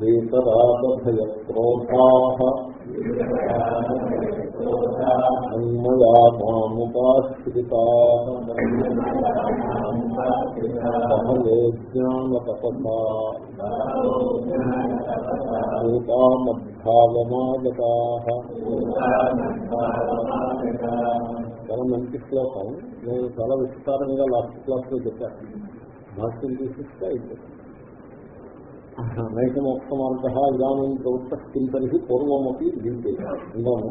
వేతరాగభయక్రోధా అన్మయా మాముపాశ్రితా బహవే జ్ఞానతపసా చాలా మంచి శ్లోకం. నేను చాలా విస్తారంగా లాస్ట్ క్లాస్లో చెప్పాను. భాష్యం తీసిస్తే అయిపోతుంది. నైకమోక్తమాంత ఇదానం ప్రవృత్త కింతరి పూర్వమపి దీపే ఇందాము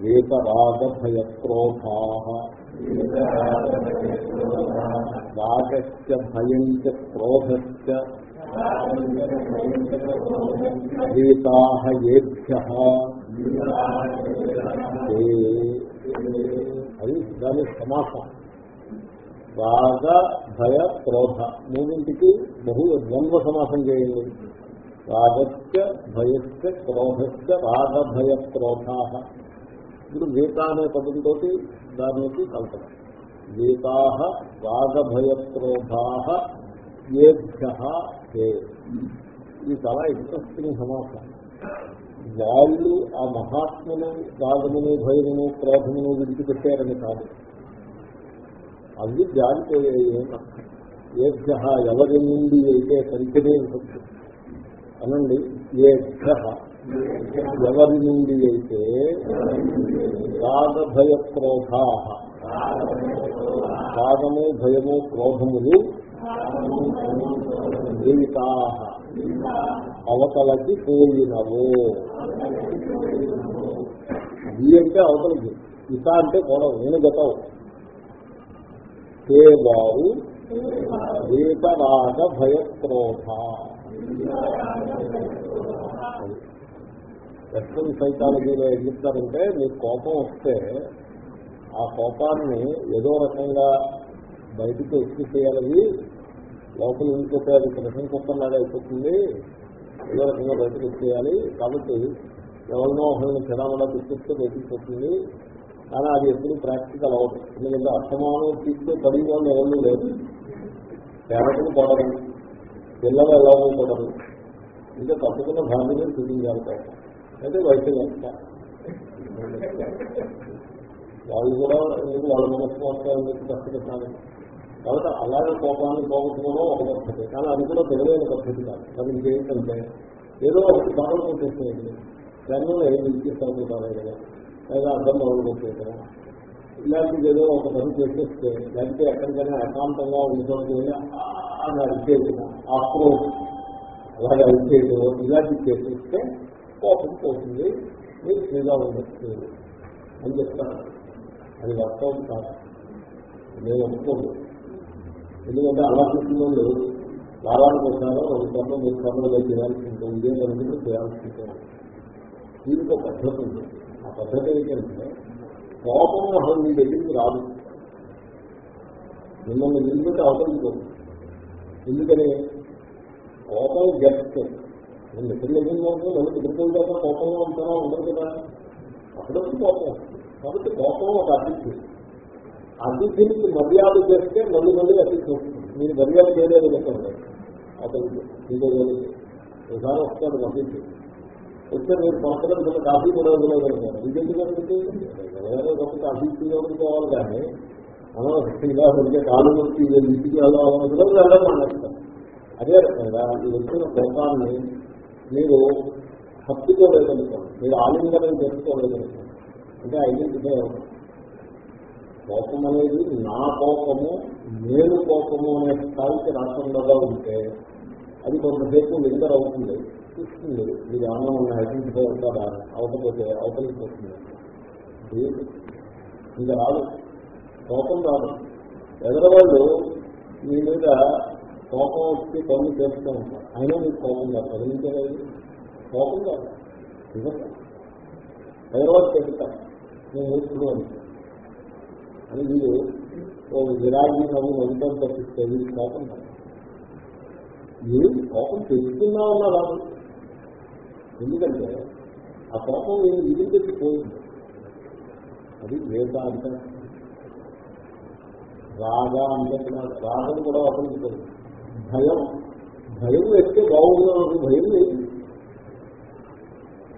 వేతరాగభయక్రోధా రాగస్య భయం చ క్రోధస్య ఏభ్య. అది దాని సమాసం. రాగ భయ క్రోధ. మూడింటికి బహు ద్వంద్వ సమాసం చేయండి. రాగస్య భయస్య క్రోధస్య రాగ భయ క్రోధ ఇప్పుడు గీత అనే పదంతో దానికి కల్పన గీతా రాగభయ క్రోధా ఏభ్య హే ఇది చాలా ఇంట్రెస్టింగ్ సమాసం. వాళ్ళు ఆ మహాత్ములు రాగమును భయమును క్రోధమును విడిచిపెట్టారని కాదు. అవి జారిపోయాయి ఏభ్య ఎవరి నుండి అయితే సంచనే ఉండొచ్చు అనండి ఏభ్య ఎవరి నుండి అయితే రాగభయ క్రోధా రాగము భయము క్రోధములు జీవితా అవతలకి పోయినవు? ఈ అంటే అవతలకి. ఇత అంటే గొడవ నేను గతం తే వారు వేతరాగ భయక్రోధ. వెస్ట్రన్ సైకాలజీలో ఏం చెప్తారంటే మీకు కోపం వస్తే ఆ కోపాన్ని ఏదో రకంగా బయటికి ఎక్కువ చేయాలి లోపల ఇంకొక అది కృష్ణ అయిపోతుంది. ఏదో రకంగా బయటకు చేయాలి కాబట్టి ఎవరినో ఒకరిని చిరామలా తీసుకొస్తే బయటకు పోతుంది. కానీ అది ఎప్పుడు ప్రాక్టికల్ అవ్వదు ఎందుకంటే అసమానం తీస్తే పడి వాళ్ళు ఎవరు లేదు. పేదలు పడరు పిల్లలు ఎలాగో పడరు ఇంకా తప్పకుండా భార్యను చూపించాలి అయితే వైద్యం వేస్తా వాళ్ళు కూడా ఎందుకు వాళ్ళ మనసు ఎందుకు కష్టపెట్టాలి కాబట్టి అలాగే కోపాన్ని పోగొట్టుకోవడం ఒక పద్ధతి. కానీ అది కూడా తెలియని పద్ధతి కాదు. అది ఇంకేంటంటే ఏదో ఒకటి బాగా కొట్టేసేయండి దానివల్ల ఏం ఇచ్చిస్తాను కదా లేదా అర్థం మొదలుపెట్టేయడం ఇలాంటిది ఏదో ఒక పని చేసేస్తే లేకపోతే ఎక్కడికైనా అశాంతంగా ఉంటుంది అని అరిచేయడం ఆక్రోష్ అలాగే అరిచేయడం ఇలాంటివి చేసేస్తే కోపం పోతుంది. మీరు ఫ్రీగా ఉండొచ్చు అని చెప్తాను అది వర్కౌట్ కాదు. నేను ఒప్పుకోదు ఎందుకంటే అలా చూసిన వాళ్ళు వారానికి వచ్చారో రెండు సార్లు మూడు సార్లు చేయాల్సి ఉంటుంది. ఇదే కనుక చేయాల్సి ఉంటుంది. దీనికి ఒక పద్ధతి ఉంటుంది ఆ పద్ధతి ఏంటంటే కోపం అసలు మీ దగ్గరికి రాదు. మిమ్మల్ని నిలబెట్టి అవతలిపోతుంది ఎందుకని? కోపం గెస్ట్ నేను ఎప్పుడు నిజంగా నన్ను ఎదుర్కొని దాకా కోపంగా ఉంటానా ఉండదు కదా. అప్పుడప్పుడు కోపం కాబట్టి కోపం ఒక అతిథి. అతిథినికి మర్యాద చేస్తే మళ్ళీ మళ్ళీ అతిథి వస్తుంది. మీరు మర్యాద చేయలేదు చెప్పండి అతనికి ఇంకో ఒకసారి వస్తాడు అతిథి వస్తే మీరు సంవత్సరం కొంత కాఫీ కూడా ఇవ్వలేదనుకోండి ఇదెందుకంటే ఎవరో గొప్ప కాఫీ తీసుకోవాలి కానీ మనం ఇలా ఉంటే కాలు వచ్చి ఇంటికి వెళ్ళాలని వెళ్ళడం అన్నట్టు అదే రకంగా ఈ వచ్చిన కోపాన్ని మీరు హత్తుకోలేదనుకోండి మీరు ఆలింగనం చేసుకోలేదనుకోండి అంటే ఐడెంటిఫై అవుతుంది కోపం అనేది నా కోపము నేను కోపము అనే స్థాయికి రాకుండా ఉంటే అది కొంతసేపు నిద్ర అవుతుంది చూస్తుంది మీరు ఏమన్నా ఉన్న ఐడెంటిఫై అవుతారా అవకపోతే అవతలికి వస్తుంది ఇది రాదు. కోపం రాదు. ఎదరవాళ్ళు మీ మీద కోపం వచ్చి పనులు చేస్తూ ఉంటారు. అయినా మీకు కోపం కాదు కలిగించలేదు కోపం కాదు ఎదరవాళ్ళు చెప్తారు. నేను నేర్చుకుని ఉంటాను అని వీడు ఓ విరాగి నవ్వు నవ్వుతాం తప్పిస్తే వీడు కోపం కాదు మీరు కోపం తెచ్చుకున్నా ఉన్నా రాదు. ఎందుకంటే ఆ కోపం నేను విడిపెట్టి పోయింది. అది వేదాంత రాగా అంటున్నాడు రాగం కూడా ఒకరికి పోయింది భయం. భయం వేస్తే బాగుంది భయం లేదు.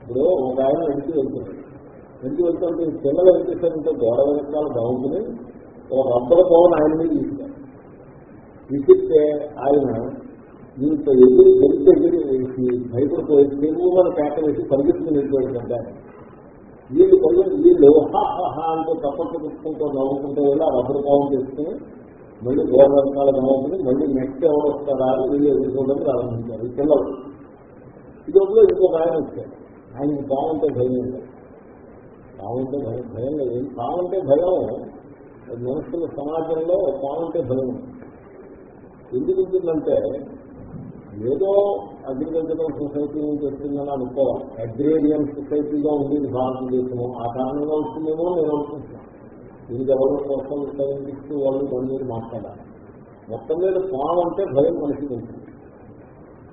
ఇప్పుడు ఒక ఆయన నడిచి వెళ్తున్నాడు నడిచి వెళ్తుంటే పిల్లలు ఏం చేశారంటే గోడ వెనకాల బాగుంటుంది ఒక రబ్బర్ పవన్ ఆయన మీద తీసుకారు విసిస్తే ఆయన ఇంత ఎదురు గంట ఎగిరి వేసి భయపడిపోయి తెలుగు పేట వేసి పరిగెత్తుకునేటువంటి వెళ్ళిపోయిందంటే వీళ్ళు కొంచెం వీళ్ళు హాహా అంటూ తప్పట్టు పెట్టుకుంటూ నవ్వుకుంటూ వెళ్ళి ఆ రబ్బరు పవన్ చేసుకుని మళ్ళీ గోడ వెనకాల నవ్వుకుని మళ్ళీ నెక్స్ట్ ఎవరు వస్తారా? వీళ్ళు ఎదుర్కోవడం ప్రారంభించారు. ఈ పిల్లలు. ఇది ఇంకొక ఆయన వచ్చారు ఆయనకి బాగుంటే భయం లేదు. బాగుంటే భయం భయం లేదు. బాగుంటే భయం? మనుషుల సమాజంలో బాగుంటే భయం. ఎందుకు ఉంటుందంటే ఏదో అగ్రికల్చరల్ సొసైటీ నుంచి వచ్చిందని అనుకోవాలి. అగ్రేరియన్ సొసైటీగా ఉండేది భారతదేశం ఆ కారణంగా వస్తుందేమో నేను అనుకుంటున్నాను. దీనికి ఎవరో కోసం సైంటిస్ట్ వాళ్ళు దాని మీద మాట్లాడాలి మొత్తం మీద పాము అంటే భయం మనిషికి ఉంటుంది.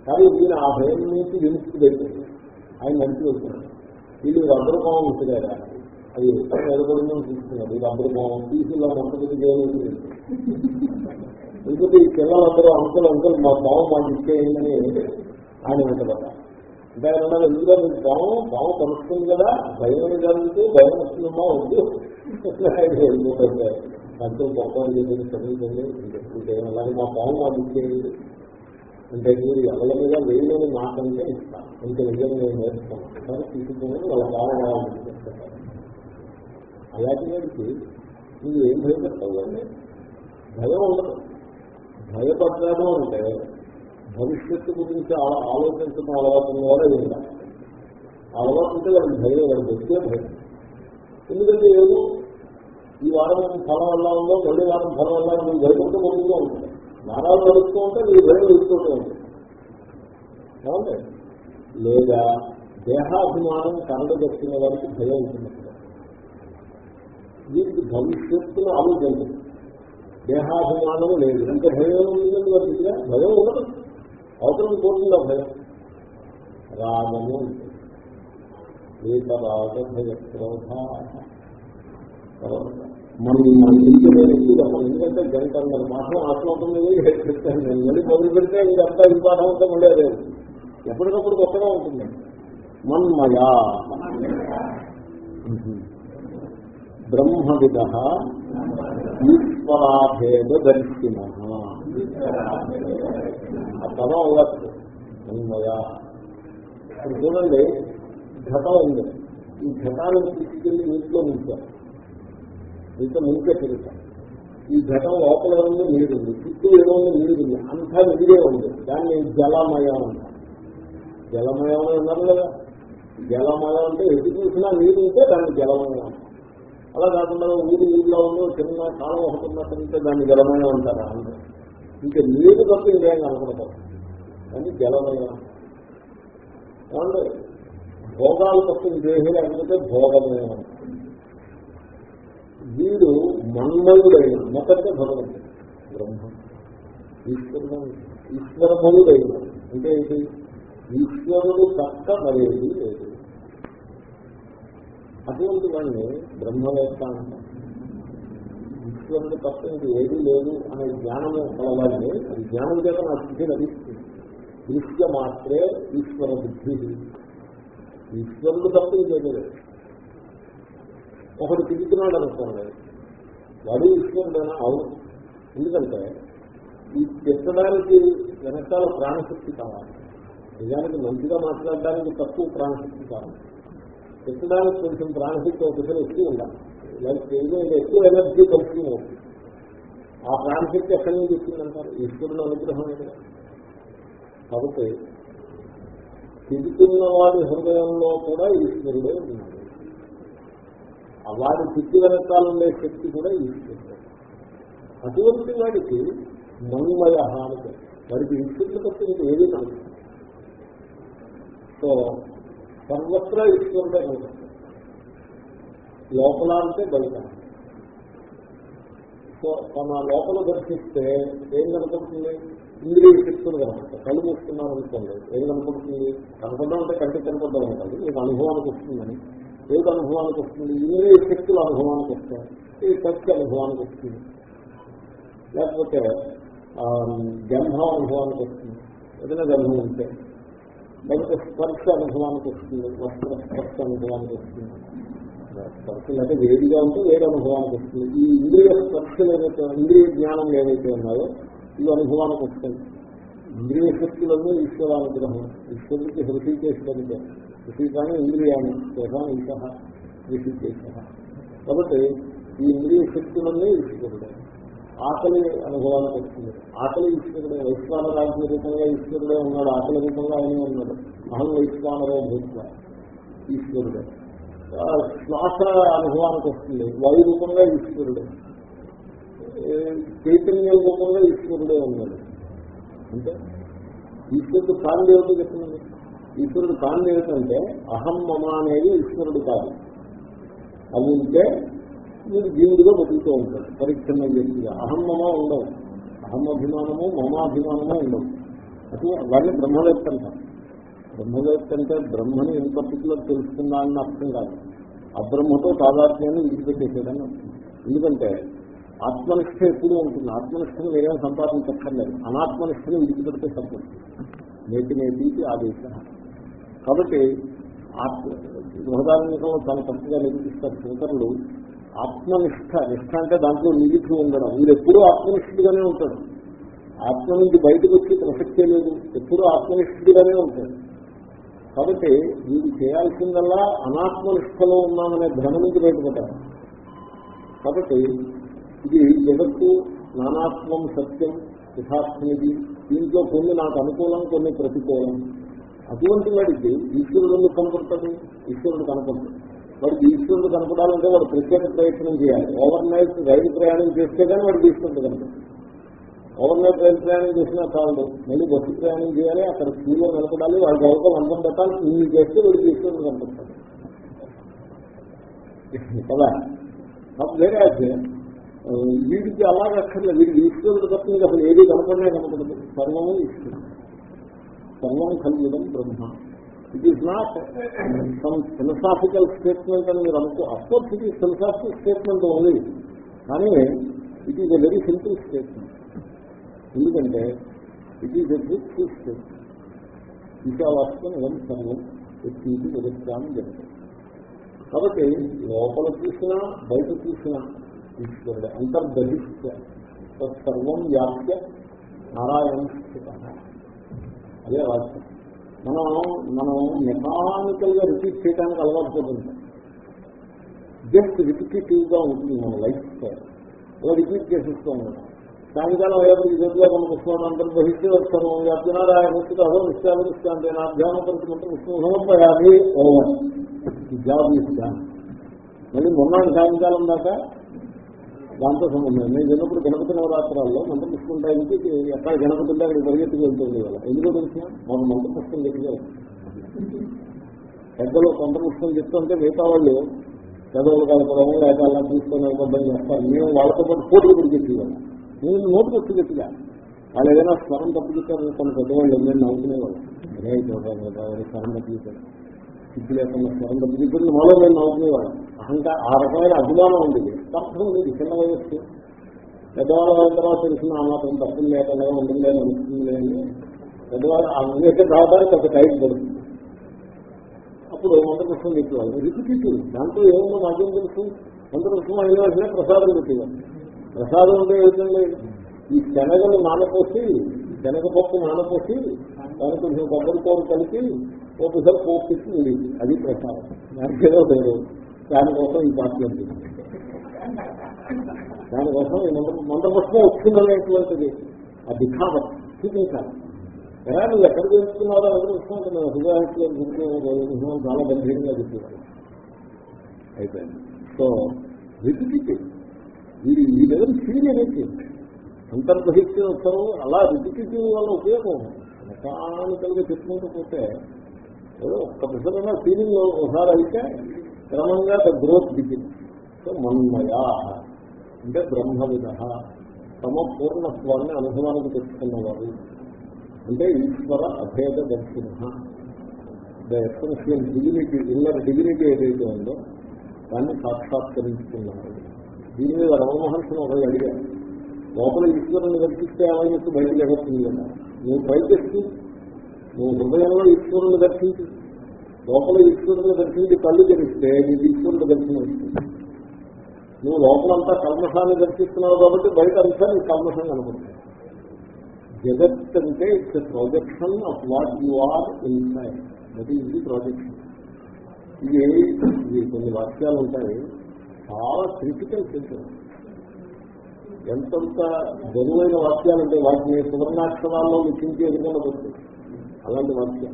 కానీ దీని ఆ భయం నుంచి విముక్తి అయిపోయింది ఆయన మంచి వెళ్తున్నాడు వీళ్ళు రబ్బరు పాము ఉంటుంది అది ఎక్కడ నిలబడిందో చూస్తున్నారు. రబ్బరు పాము తీసుకున్న మొత్తం చేయలేదు ఇంకొకటి ఈ పిల్లలందరూ అంకులు అంకులు మా పాము మాకు ఇచ్చేయండి ఆయన వెంటబడ్డా అంటే ఆయన అన్నారు మీకు బావం? పాము కలుస్తుంది కదా భయం జరుగుతూ భయం వస్తుందమ్మా వద్దు. ఆయన వెళ్ళిపోతుంది అంతా గొప్ప చేసేది చదువుతుంది అలాగే మా పాము మాకు ఇచ్చేయండి అంటే మీరు ఎవరి మీద వేయలేని మాట అంటే ఇస్తాను ఇంకా నిజంగా నేను నేర్చుకున్నాను. కానీ తీసుకుని వాళ్ళ బావ అలాంటి వాడికి మీరు ఏం భయపడతావు భయం ఉండదు. భయపడ్డాను అంటే భవిష్యత్తు గురించి ఆలోచించడం అలవాటు ద్వారా ఉండాలి అలవాటు ఉంటే వాడికి భయం వాడికి వచ్చే భయం. ఎందుకంటే ఏదో ఈ వారం ఫలం వల్ల ఉందో మళ్ళీ వారం ఫలం వల్ల నువ్వు భయపడుతూ మొదలుగా ఉంటుంది. నారాలు నడుస్తూ ఉంటే నీ భయం వెళ్తూనే ఉంటుంది. ఏమండి? లేదా దేహాభిమానం కనడగట్టిన వారికి భయం ఉంటుంది వీరికి భవిష్యత్తును ఆలోచించదు దేహాభిమానం లేదు. అంటే భయం ఉందండి వారికి భయం ఉండదు. అవసరం పోతుందా భయం. రాగము ఏకరాగ భయ క్రోధ మనం ఎందుకంటే గంటన్నర మాసం ఆశ్లోకం మీద చెప్తాను నేను మళ్ళీ మొదలు పెడితే ఇదంతా ఈ పాఠం అంతా మళ్ళీ అదే. ఎప్పటికప్పుడు కొత్తగా ఉంటుంది. మన్మయా. బ్రహ్మవిద ఈశ్వరాభేద దర్శిన ఆ అవ్వచ్చు మన్మయా ఇప్పుడు చూడండి ఘటం ఉంది. ఈ ఘటాన్ని తీసుకెళ్ళి నీటిలో ఉంచారు ఇంకా ముందే తిరుగుతాం. ఈ ఘటం లోపల ఉంది నీరు ఉంది చుట్టూ ఏదో ఉంది నీరు ఉంది అంతా నీరే ఉంది. దాన్ని జలమయం అంటారు జలమయం అని ఉన్నారు కదా. జలమయం అంటే ఎటు చూసినా నీరు ఉంటే దాన్ని జలమయం అంటారు అలా కాకుండా ఊరి ఊళ్ళో ఉందో చిన్న కాలం ఒకటి ఉన్నట్టుంటే దాన్ని జలమయం అంటారా ఇంకా నీరు తప్ప ఇంకేం కనపడతారు కానీ జలమయం. ఏమంటే భోగాలు తప్ప ఇంకేమీ లేకపోతే భోగమయం. అంటారు వీడు మన్మయుడైన మొదట భగవంతుడు బ్రహ్మ. ఈశ్వరుడు ఈశ్వరమయుడైన అంటే ఏంటి? ఈశ్వరుడు తప్ప మరేది లేదు. అటువంటి వాడిని బ్రహ్మవేత్త అంటాం ఈశ్వరుడు తప్ప ఇది ఏది లేదు అనే జ్ఞానము కలవాలని అది జ్ఞానం చేత నా స్థితి లభిస్తుంది. దృశ్య మాత్రే ఈశ్వర బుద్ధి. ఈశ్వరుడు తప్ప ఇంకేది లేదు. ఒకటి తిరుగుతున్నాడు అనుకోండి వాడు ఈశ్వరుడైనా అవును. ఎందుకంటే ఈ తిట్టడానికి వెనకాల ప్రాణశక్తి కావాలి. నిజానికి మంచిగా మాట్లాడడానికి తక్కువ ప్రాణశక్తి కావాలి. పెట్టడానికి కొంచెం ప్రాణశక్తి ఒకసారి ఎక్కువ ఉండాలి ఏదో ఎక్కువ ఎనర్జీ కన్స్యూమ్ అవుతుంది. ఆ ప్రాణశక్తి ఎక్కడి నుంచి వచ్చిందంటారు ఈశ్వరుడు అనుగ్రహం కాబట్టి తిరుగుతున్న వాడి హృదయంలో కూడా ఈశ్వరుడే ఉన్నాడు. వాడి స్థితి వెనకాల ఉండే శక్తి కూడా ఈశ్వరుడే. అటువంటి వాడికి మన్మయ అని వాడికి ఈశ్వరుడు తప్ప ఏది కాదు సో సర్వత్రా ఈశ్వరుడే కనుక లోపల అంటే బయట సో తన లోపల దర్శిస్తే ఏం కనపడుతుంది? ఇంద్రియ శక్తులు కనపడతాయి. కళ్ళు మూసుకున్నాను అనుకోండి ఏం కనపడుతుంది? కనపడడం అంటే కంటికి కనపడడం ఉంటుంది మీకు అనుభవానికి వస్తుందని. ఏది అనుభవానికి వస్తుంది. ఇంద్రియ శక్తుల అనుభవానికి వస్తాయి. ఈ శక్తి అనుభవానికి వస్తుంది. లేకపోతే గంధం అనుభవానికి వస్తుంది. ఏదైనా గర్భం ఉంటే. లేకపోతే స్పర్శ అనుభవానికి వస్తుంది. వస్త్ర స్పర్శ అనుభవానికి వస్తుంది. స్పర్శ అంటే వేడిగా ఉంటే వేడి అనుభవానికి వస్తుంది. ఈ ఇంద్రియ స్పర్శలు ఏదైతే ఇంద్రియ జ్ఞానం ఏదైతే ఉన్నాయో ఇవి అనుభవానికి వస్తుంది ఇంద్రియ శక్తులన్నీ ఈశ్వరానుగ్రహం. ఈశ్వరుడికి హృషికేశ్వరుడు హృషికాన్ని ఇంద్రియాన్ని చేసా ఇంకా హృషికేశ. కాబట్టి ఈ ఇంద్రియ శక్తులన్నీ ఈశ్వరుడే ఆకలి అనుభవానికి వస్తుంది ఆకలి ఈశ్వరుడే వైశ్వాన రాజ్య రూపంగా ఈశ్వరుడే ఉన్నాడు ఆకలి రూపంగా ఆయన ఉన్నాడు. అహం వైశ్వానరే భూత్వ ఈశ్వరుడే. శ్వాస అనుభవానికి వస్తుంది. వాయు రూపంగా ఈశ్వరుడే. చైతన్య రూపంగా ఈశ్వరుడే ఉన్నాడు. అంటే ఈశ్వరుడు కాంతి ఏమిటో చెప్తున్నాను ఈశ్వరుడు కాంతి ఏమిటంటే అహం మమ అనేది ఈశ్వరుడు కాదు. అది ఉంటే మీరు జీవుడిగా బతుకుతూ ఉంటారు. పరిచ్ఛిన్న వ్యక్తిగా. అహమ్మమా ఉండవు. అహమ్మభిమానము అభిమానము మమాభిమానము ఉండవు. అటు వాడిని బ్రహ్మవేత్త అంటారు. బ్రహ్మవేత్త అంటే బ్రహ్మని ఇన్ పర్టికులర్ తెలుసుకుందా అని అర్థం కాదు. అబ్రహ్మతో తాదాత్మ్యాన్ని విడిచిపెట్టేసేదని అర్థం. ఎందుకంటే ఆత్మనిష్ట ఎప్పుడూ ఉంటుంది. ఆత్మనిష్టను వేరేం సంపాదించక్కర్లేదు. అనాత్మనిష్టను విడిచిపెడితే సరిపడుతుంది నేటి నేటికి ఆదేశ. కాబట్టి ఆత్మ బృహదారణ్యంలో చాలా తప్పుగా నిరూపిస్తారు శంకరులు. ఆత్మనిష్ట నిష్ట అంటే దాంట్లో నిలిచి ఉండడం. మీరు ఎప్పుడూ ఆత్మనిష్ఠుడిగానే ఉంటాడు. ఆత్మ నుంచి బయటకు వచ్చి ప్రసక్తే లేదు. ఎప్పుడూ ఆత్మనిష్ఠుడిగానే ఉంటాడు. కాబట్టి మీరు చేయాల్సిందల్లా అనాత్మనిష్టలో ఉన్నామనే భ్రమ నుంచి బయటపడ్డారు కాబట్టి ఇది జగత్తు నానాత్మం సత్యం యథాత్మది దీంట్లో కొన్ని నాకు అనుకూలం కొన్ని ప్రతికూలం. అటువంటి వాడికి ఈశ్వరుడు ఎందుకు కనపడతాడు? ఈశ్వరుడు కనపడతాడు. వాడికి ఈశ్వరుడు కనపడాలంటే వాడు ప్రత్యేక ప్రయత్నం చేయాలి. ఓవర్ నైట్ రైలు ప్రయాణం చేస్తే కానీ వాడికి ఈశ్వరుడు కనపడతాడు ఓవర్ నైట్ రైలు ప్రయాణం చేసినా చాలు మళ్ళీ బస్సు ప్రయాణం చేయాలి అక్కడ క్యూలో నిలబడాలి వాళ్ళ గౌరవ వందం పెట్టాలి ఇన్ని చేస్తే వాడికి ఈశ్వరుడు కనపడతాడు. కదా? నాకు వేరే అయితే వీడికి అలాగే అక్కర్లేదు వీడికి ఈశ్వరుడు తప్ప నీకు అసలు ఏది కనపడలే కనపడదు. సర్వము ఈశ్వరుడు. సర్వం కలిగడం బ్రహ్మ. It is not some philosophical statement అని మీరు అనుకో of course it is philosophical statement only కానీ it is a very simple statement ఎందుకంటే it is a good statement ఈశావాస్తం ఇదం సర్వం ఎత్తి విదగ్రామం జరుగుతుంది కాబట్టి లోపల చూసినా బయట చూసినా ఈశ్వరుడు అంతర్గహిష్ట తత్సర్వం వ్యాప్య నారాయణ స్థిత అదే వాక్యం మనం మనం మెకానికల్గా రిపీట్ చేయడానికి అలవాటు పడుతుంటాం జస్ట్ రిపిటేటివ్గా ఉంటుంది మన లైఫ్. స్టైల్ అలా రిపీట్ చేసిస్తూ ఉంటాం సాయంకాలం అయ్యేప్పటికి ఇదిగా మనం పుష్పం అంతర్గ్రహిస్తే సర్వం వ్యాప్తినారాయణ అహో నిశ్చావిష్టాంతే నా ధ్యానం పరిస్థితి పుష్పం సమర్పయాలి ఓవర్ ఈ జాబ్ ఇస్తాను మళ్ళీ మొన్న సాయంకాలం దాకా దాంతో సంబంధం నేను చిన్నప్పుడు గణపతి నవరాత్రాల్లో మంత్రపుష్పం టైంకి ఎక్కడ గణపతి ఉంటే అక్కడ పరిగెత్తుకు వెళ్తుంది కదా ఎందుకో తెలిసిన? మంత్ర మంత్రపుష్పం చెప్పారు పెద్దలు మంత్ర మంత్రపుష్పం చెప్తుంటే మిగతా వాళ్ళు పెద్దవాళ్ళు కలపడం లేక అలా తీసుకొని ఇబ్బంది చేస్తారు. మేము వాళ్ళతో పాటు పోటీ కూడా చెప్పేవాళ్ళం నేను నోటు వచ్చి చెప్పిగా వాళ్ళు ఏదైనా స్వరం తప్పు చెప్పారు కొన్ని పెద్దవాళ్ళు నేను నవ్వుకునేవాళ్ళు. అదే స్వరం తప్పు చెప్పారు సిగ్గు లేకుండా స్వరం తప్పు చెప్పారు మాలో నేను నవ్వుకునేవాడు అహంకార ఆ రకమైన అభిమానం ఉండేది తప్పదు లేదు చిన్న వయస్సు పెద్దవాళ్ళ తర్వాత తెలిసిన ఆ మాత్రం తప్పులు లేకుండా ఉంటుంది అని అనిపిస్తుంది అని పెద్దవాళ్ళు ఆ వివేకం రావడానికి ఒక టైం పడుతుంది అప్పుడు వంద మంత్రపుష్పం చెప్పేవాళ్ళు రిపిటేటివ్ దాంట్లో ఏముందో నాకేం తెలుసు? మంత్రపుష్పం అయిన వెంటనే ప్రసాదం పెట్టేవాళ్ళు ప్రసాదం అంటే ఏంటంటే ఈ శనగలు నానపోసి శనగపప్పు నానపోసి దానికి కొంచెం కొబ్బరి కూర కలిపి ఒకసారి పోపు పెట్టి ఉండేది అది ప్రసారం దానికి ఏదో పేరు. దానికోసం ఈ పార్టీ ఉంటుంది దానికోసం ఈ మంత్ర మంత్రపుష్పం వచ్చిందనేటువంటిది ఆ దిఖావత్ చూపించాలి ఎలా? నువ్వు ఎక్కడ తెలుసుకున్నారో ఎవరు నేను హృదయానికి చాలా గంభీరంగా చెప్పేవారు. అయిపోయింది. సో రిపిటేటివ్ వీడి ఈ లెవెల్ ఫీల్ అనేది. అంతర్గ్రహించే వస్తారు అలా రిపిటేటివ్ వల్ల ఉపయోగం మెకానికల్గా చెప్పుకుంటూ పోతే ఏదో ఒక్క విధమైన ఫీలింగ్ ఒకసారి అయితే క్రమంగా ద గ్రోత్ బిగిన్ సో మన్మయా అంటే బ్రహ్మవిధ తమ పూర్ణత్వాన్ని అనుభవానికి తెచ్చుకున్నవారు అంటే ఈశ్వర అభేద దర్శన. The essential dignity inner dignity ఏదైతే ఉందో దాన్ని సాక్షాత్కరించుకున్నారు దీని మీద రమణ మహర్షిని ఒకరు అడిగారు లోపల ఈశ్వరుని దర్శిస్తే ఏమని బయట జరుగుతుంది కదా? నువ్వు ట్రై నువ్వు హృదయంలో ఈశ్వరుని దర్శించు. లోపల ఈశ్వరుని దర్శించి కళ్ళు తెరిస్తే నీకు ఈశ్వరుడు దర్శనం ఇస్తుంది నువ్వు లోపలంతా కల్మషాన్ని దర్శిస్తున్నావు కాబట్టి బయట అంతా నీకు కల్మషం కనబడుతుంది. జగత్ అంటే it's projection of what you are inside that is the projection ఇది కొన్ని వాక్యాలు ఉంటాయి. చాలా క్రిటికల్ సెంటర్ ఎంతంత బరువైన వాక్యాలు ఉంటాయి వాటిని సువర్ణాక్షరాల్లో లిఖించి విధంగా వస్తుంది అలాంటి వాక్యం.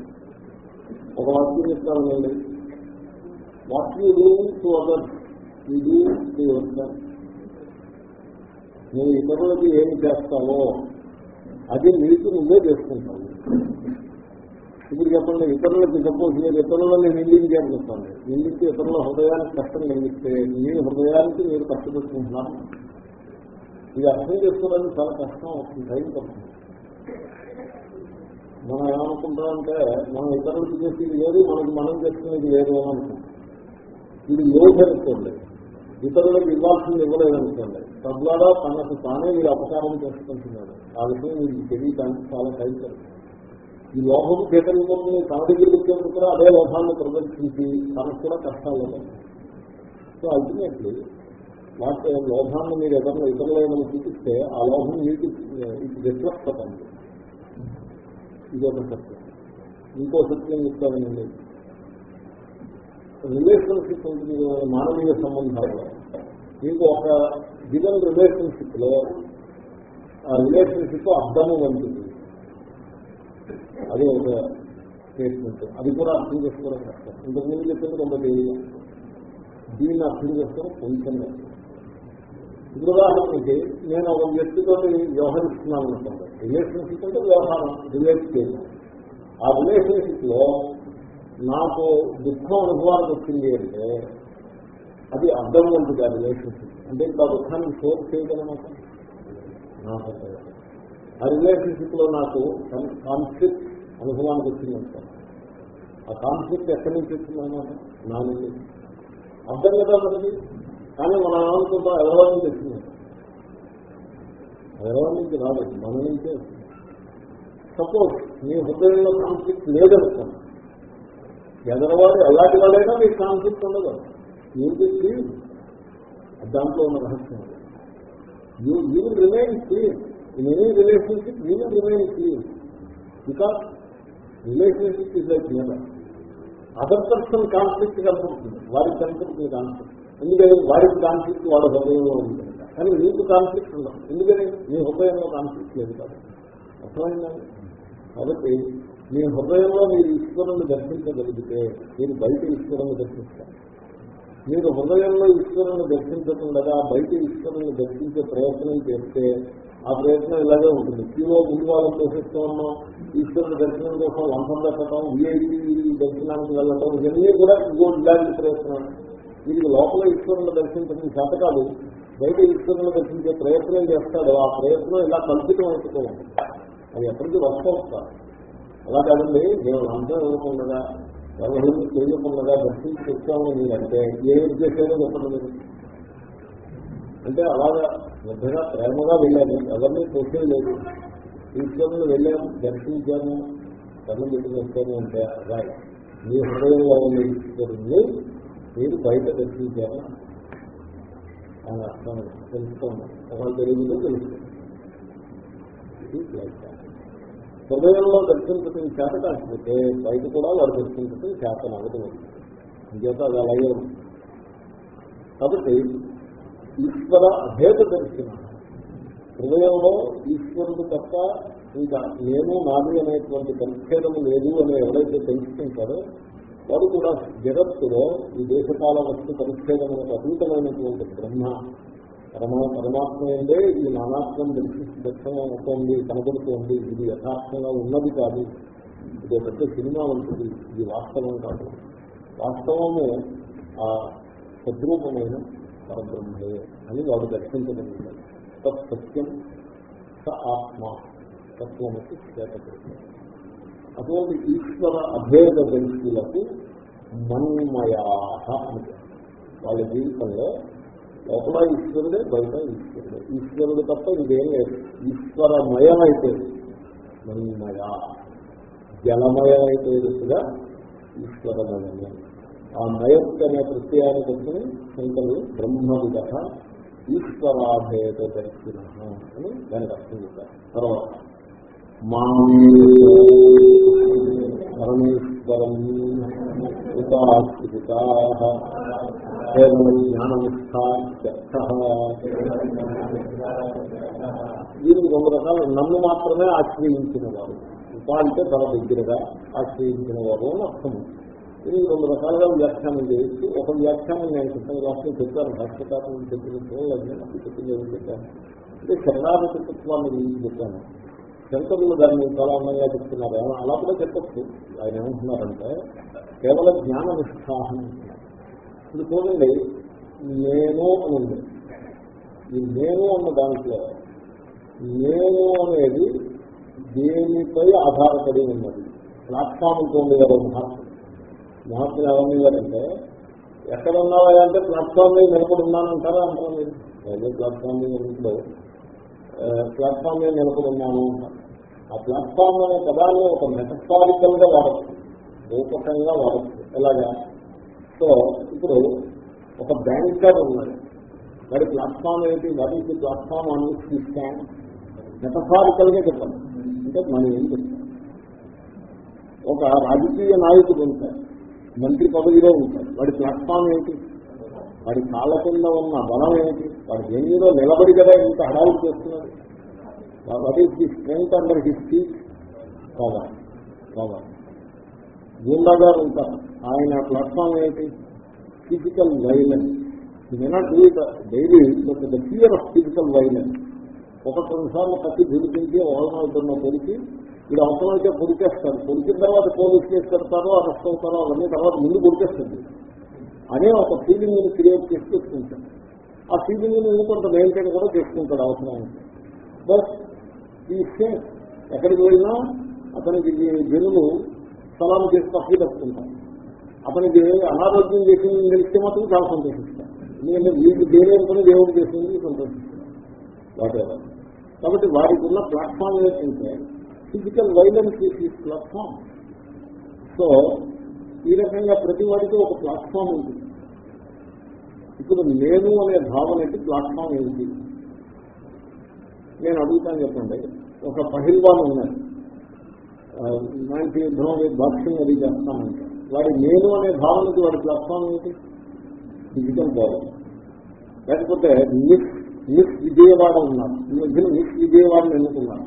ఒక వాక్యం చెప్తానండి. What you do to other you do to your నువ్వు ఇతరులకి ఏమి చేస్తానో అది మీకు ముందే చేసుకుంటాను ఇప్పుడు చెప్పండి ఇతరులకి సపోజ్ మీరు ఇతరులని చెప్తాను నిందించి ఇతరుల హృదయానికి కష్టం కలిగిస్తే మీ హృదయానికి మీరు కష్టపెట్టుకుంటున్నాను ఇది అర్థం చేసుకోవడానికి చాలా కష్టం అవుతుంది టైం పడుతుంది. మనం ఏమనుకుంటామంటే మనం ఇతరులకు చేసేది లేదు మనకి మనం చేసుకునేది లేదు అని అనుకుంటాం. ఇది యోధ అనుకోండి. ఇతరులకు ఇవ్వాల్సింది ఇవ్వలేదనుకోండి తద్వారా తనకు తానే మీరు అపకారం చేసుకుంటున్నాడు. ఆ విషయం మీకు తెలియటానికి చాలా టైం పడుతుంది ఈ లోహం చైతన్యం తన దగ్గరికి వచ్చేందుకు కూడా అదే లోహాన్ని ప్రదర్శించి తనకు కూడా కష్టాలు సో అల్టిమేట్లీ వాటి లోభాన్ని మీరు ఎదురు ఇతరులైన చూపిస్తే ఆ లోహం మీకు ఇది రిఫ్లెక్ట్ అవుతుంది. ఇదొక సత్యం. ఇంకో సత్యం చెప్తానండి. రిలేషన్షిప్ ఉంటుంది మానవీయ సంబంధాల్లో మీకు ఒక గివెన్ రిలేషన్షిప్లో ఆ రిలేషన్షిప్ అర్థము వంటిది. అది ఒక స్టేట్మెంట్ అది కూడా అర్థం చేసుకోవడం కష్టం. ఇంతకుముందు చెప్పింది కొంత తెలియదు దీన్ని అర్థం చేసుకోవడం కొంచెం కష్టం. ఉదాహరణకి నేను ఒక వ్యక్తితో వ్యవహరిస్తున్నాను అనుకోండి. రిలేషన్షిప్ అంటే వ్యవహారం రిలేట్ చేయాలి ఆ రిలేషన్షిప్లో నాకు దుఃఖం అనుభవానికి వచ్చింది అంటే అది అర్థం ఉంటుంది ఆ రిలేషన్షిప్ అంటే ఇంకా దుఃఖాన్ని షోర్ చేయగలమాట నాకు ఆ రిలేషన్షిప్లో నాకు కాన్ఫ్లిక్ట్ అనుభవానికి వచ్చింది అనుకోండి ఆ కాన్ఫ్లిక్ట్ ఎక్కడి నుంచి వచ్చిందన్నమాట నా నుండి. అర్థం కదా మనకి కానీ మన ఏమనుకుంటాం ఎవరో నుంచి వచ్చింది ఎవరో నుంచి రాలేదు మన నుంచే. సపోజ్ మీ హృదయంలో కాన్ఫ్లిక్ట్ లేదనుకోండి ఎదరవాడు ఎలాంటి వాళ్ళైనా మీకు కాన్ఫ్లిక్ట్ ఉండదు. ఏంటి క్లీన్ దాంట్లో ఉన్న రహస్యం. You you remain clean in any relationship you remain clean because relationship is like never other person conflict కనపడుతుంది. వారి కనపడుతుంది కాన్ఫ్లిక్ట్ ఎందుకని వారికి కాన్ఫ్లిక్ట్ వాళ్ళ హృదయంలో ఉంటుంది. కానీ మీకు కాన్ఫ్లిక్ట్ ఉండదు. ఎందుకని? మీ హృదయంలో కాన్ఫ్లిక్ట్ లేదు కాదు. అర్థమైందండి కాబట్టి మీ హృదయంలో మీరు ఈశ్వరుని దర్శించగలిగితే మీరు బయట ఈశ్వరుని దర్శిస్తారు. మీరు హృదయంలో ఈశ్వరుని దర్శించకుండా బయట ఈశ్వరుని దర్శించే ప్రయత్నం చేస్తే ఆ ప్రయత్నం ఇలాగే ఉంటుంది. క్యూలో గురువారం వాళ్ళని ఉన్నాం. ఈశ్వరుని దర్శనం కోసం లంచం పెట్టడం విఐపి దర్శనానికి వెళ్ళటం ఇవన్నీ కూడా ఇలాంటి ప్రయత్నం వీరికి లోపల ఈశ్వరుని దర్శించడం చేత కాదు. బయట ఈశ్వరుని దర్శించే ప్రయత్నం చేస్తాడు. ఆ ప్రయత్నం ఇలా కల్పితం అవుతూ ఉంటుంది. అది ఎప్పటికీ వర్క్ అవుతారు అలా కాదండి నేను లంచం ఇవ్వకుండా ఎవరిని చేయకుండా దర్శించి తెచ్చామని మీరంటే ఏమి చేసేదో చెప్పండి మీరు? అంటే అలాగా నిజంగా ప్రేమగా వెళ్ళాను ఎవరిని తోసేయలేదు ఈశ్వరుని వెళ్ళాను దర్శించాను కన్ను పెట్టి వచ్చాము అంటే అలాగే మీ హృదయంలో ఉన్న ఈశ్వరుణ్ణి మీరు బయట దర్శించారు అని అర్థం తెలుసుకోండి ఒకళ్ళు తెలియదు తెలుసుకోండి హృదయంలో దర్శించటం చేత కాకపోతే బయట కూడా వారు దర్శించటం చేత నవ్వదు ఇంకేత అది అలాగే ఉంది కాబట్టి ఈశ్వర అభేద దర్శనం. హృదయంలో ఈశ్వరుడు తప్ప ఇంకా నేను నాది అనేటువంటి పరిచ్ఛేదము లేదు అని ఎవరైతే తెలుసుకుంటారో వారు కూడా జగత్తులో ఈ దేశకాల వస్తు పరిచ్ఛేదములకు అతీతమైనటువంటి బ్రహ్మ. పరమ పరమాత్మ ఏందే ఈ నానాత్మం దర్శి దర్శనం అవుతోంది కనబడుతోంది. ఇది యథార్థంగా ఉన్నది కాదు. ఇది పెద్ద సినిమా ఉంటుంది ఇది వాస్తవం కాదు. వాస్తవము ఆ సద్రూపమైన పరబ్రహ్మే అని వాడు దర్శించగలుగుతారు తత్ సత్యం స ఆత్మ. తత్వమకి చేతపడుతుంది అటువంటి ఈశ్వర అభేద వ్యక్తులకు మన్మయా అంటే వాళ్ళ జీవితంలో లోపల ఈశ్వరుడే బయట ఈశ్వరుడే. ఈశ్వరుడు తప్ప ఇదేం లేదు. ఈశ్వరమయమైతే మన్మయ జలమయమైతే జలమయమైపోయేట్టుగా ఈశ్వరమయమే. ఆ మయత్ అనే ప్రత్యయాన్ని కొట్టుకుని శంకరులు బ్రహ్మవిద ఈశ్వరాభేద దర్శిన అని దానికి అర్థం చెప్పారు. తర్వాత పరమేశ్వరం కేవలం జ్ఞాననిష్ట దీనికి రెండు రకాలు నన్ను మాత్రమే ఆశ్రయించిన వారు ఉపా అంటే తన దగ్గరగా ఆశ్రయించిన వారు అని అర్థం దీనికి రెండు రకాలుగా వ్యాఖ్యానం చేయొచ్చు ఒక వ్యాఖ్యానం నేను క్రితం రాష్ట్రం చెప్పాను భాష్యకారం చెప్పినప్పుడు చెప్పింది ఏమి చెప్పాను అంటే శరణాగతిత్వాన్ని గురించి చెప్పాను శంకరులు దాన్ని చాలా అందంగా చెప్తున్నారు. అలా కూడా చెప్పచ్చు. ఆయన ఏమంటున్నారంటే కేవలం జ్ఞాన నిష్ఠాహం ఇది చూడండి నేను అని ఉంది ఈ నేను అన్న దాంట్లో నేను అనేది దేనిపై ఆధారపడి ఉన్నది? ప్లాట్ఫామ్ ఉంటుంది కదా మహాత్మ మహాత్ములు ఎవరి అంటే ఎక్కడ ఉన్నావా అంటే ప్లాట్ఫామ్ మీద నిలబడి ఉన్నానంటారా? అంటారా మీరు రైల్వే ప్లాట్ఫామ్ మీద ఉన్నప్పుడు ప్లాట్ఫామ్ మీద నిలబడి ఉన్నాను అంటారు ఆ ప్లాట్ఫామ్ అనే పదాన్ని ఒక మెటఫారికల్గా వాడచ్చు. రూపకంగా వాడచ్చు. ఎలాగా? సో ఇప్పుడు ఒక బ్యాంకర్ ఉన్నాడు. వాడి ప్లాట్ఫామ్ ఏంటి? What is the platform on which stand మెటఫారికల్గా చెప్పండి. అంటే మనం ఏం చెప్తాం? ఒక రాజకీయ నాయకుడు ఉంటాడు. మంత్రి పదవిలో ఉంటాడు. వాడి ప్లాట్ఫామ్ ఏంటి? వాడి కాళ్ళ కింద ఉన్న బలం ఏంటి వాడి దేనిలో నిలబడి కదా ఇంత హడాలు చేస్తున్నాడు. What is the strength under his speech power power goonda గారు ఉంటారు. ఆయన ప్లాట్ఫామ్ ఏంటి physical violence may daily but the fear of physical violence ఒకటి రెండు సార్లు కత్తి దుడిపించి ఓడమవుతున్న పొడిచి ఇది అవసరమైతే పొడిచేస్తారు పొడిచిన తర్వాత పోలీస్ కేసు పెడతారో అరెస్ట్ అవుతారో అవన్నీ తర్వాత ముందు పొడిచేస్తుంది అనే ఒక ఫీలింగ్ని క్రియేట్ చేసి చేసుకుంటాడు ఆ ఫీలింగ్ని కొంత మెయింటైన్ కూడా చేసుకుంటాడు అవసరం బట్ ఈ సేమ్ ఎక్కడికి వెళ్ళినా అతనికి జనులు సలాం చేసి తప్పి తప్పుకుంటారు అతనికి అనారోగ్యం చేసింది తెలిస్తే మాత్రం చాలా సంతోషిస్తారు. ఎందుకంటే వీళ్ళు దేని దేవుడు చేసింది సంతోషిస్తారు. వాటెవర్ కాబట్టి వారికి ఉన్న ప్లాట్ఫామ్ ఏంటంటే physical violence is platform so ఈ రకంగా ప్రతి వాడికి ఒక ప్లాట్ఫామ్ ఉంటుంది ఇప్పుడు నేను అనే భావనకి ప్లాట్ఫామ్ ఏంటి నేను అడుగుతాను చెప్పండి. ఒక పహిల్వాన్ ఉన్నాడు. మంచి యుద్ధం బాక్సింగ్ అది చేస్తానంటే వాడి నేను అనే భావనకి వాడి ప్లాట్ఫామ్ ఏంటి ఫిజికల్ బాడీ లేకపోతే మిస్ మిస్ విజయవాడ ఉన్నారు. ఈ మధ్యన మిస్ విజయవాడని ఎన్నుకున్నారు.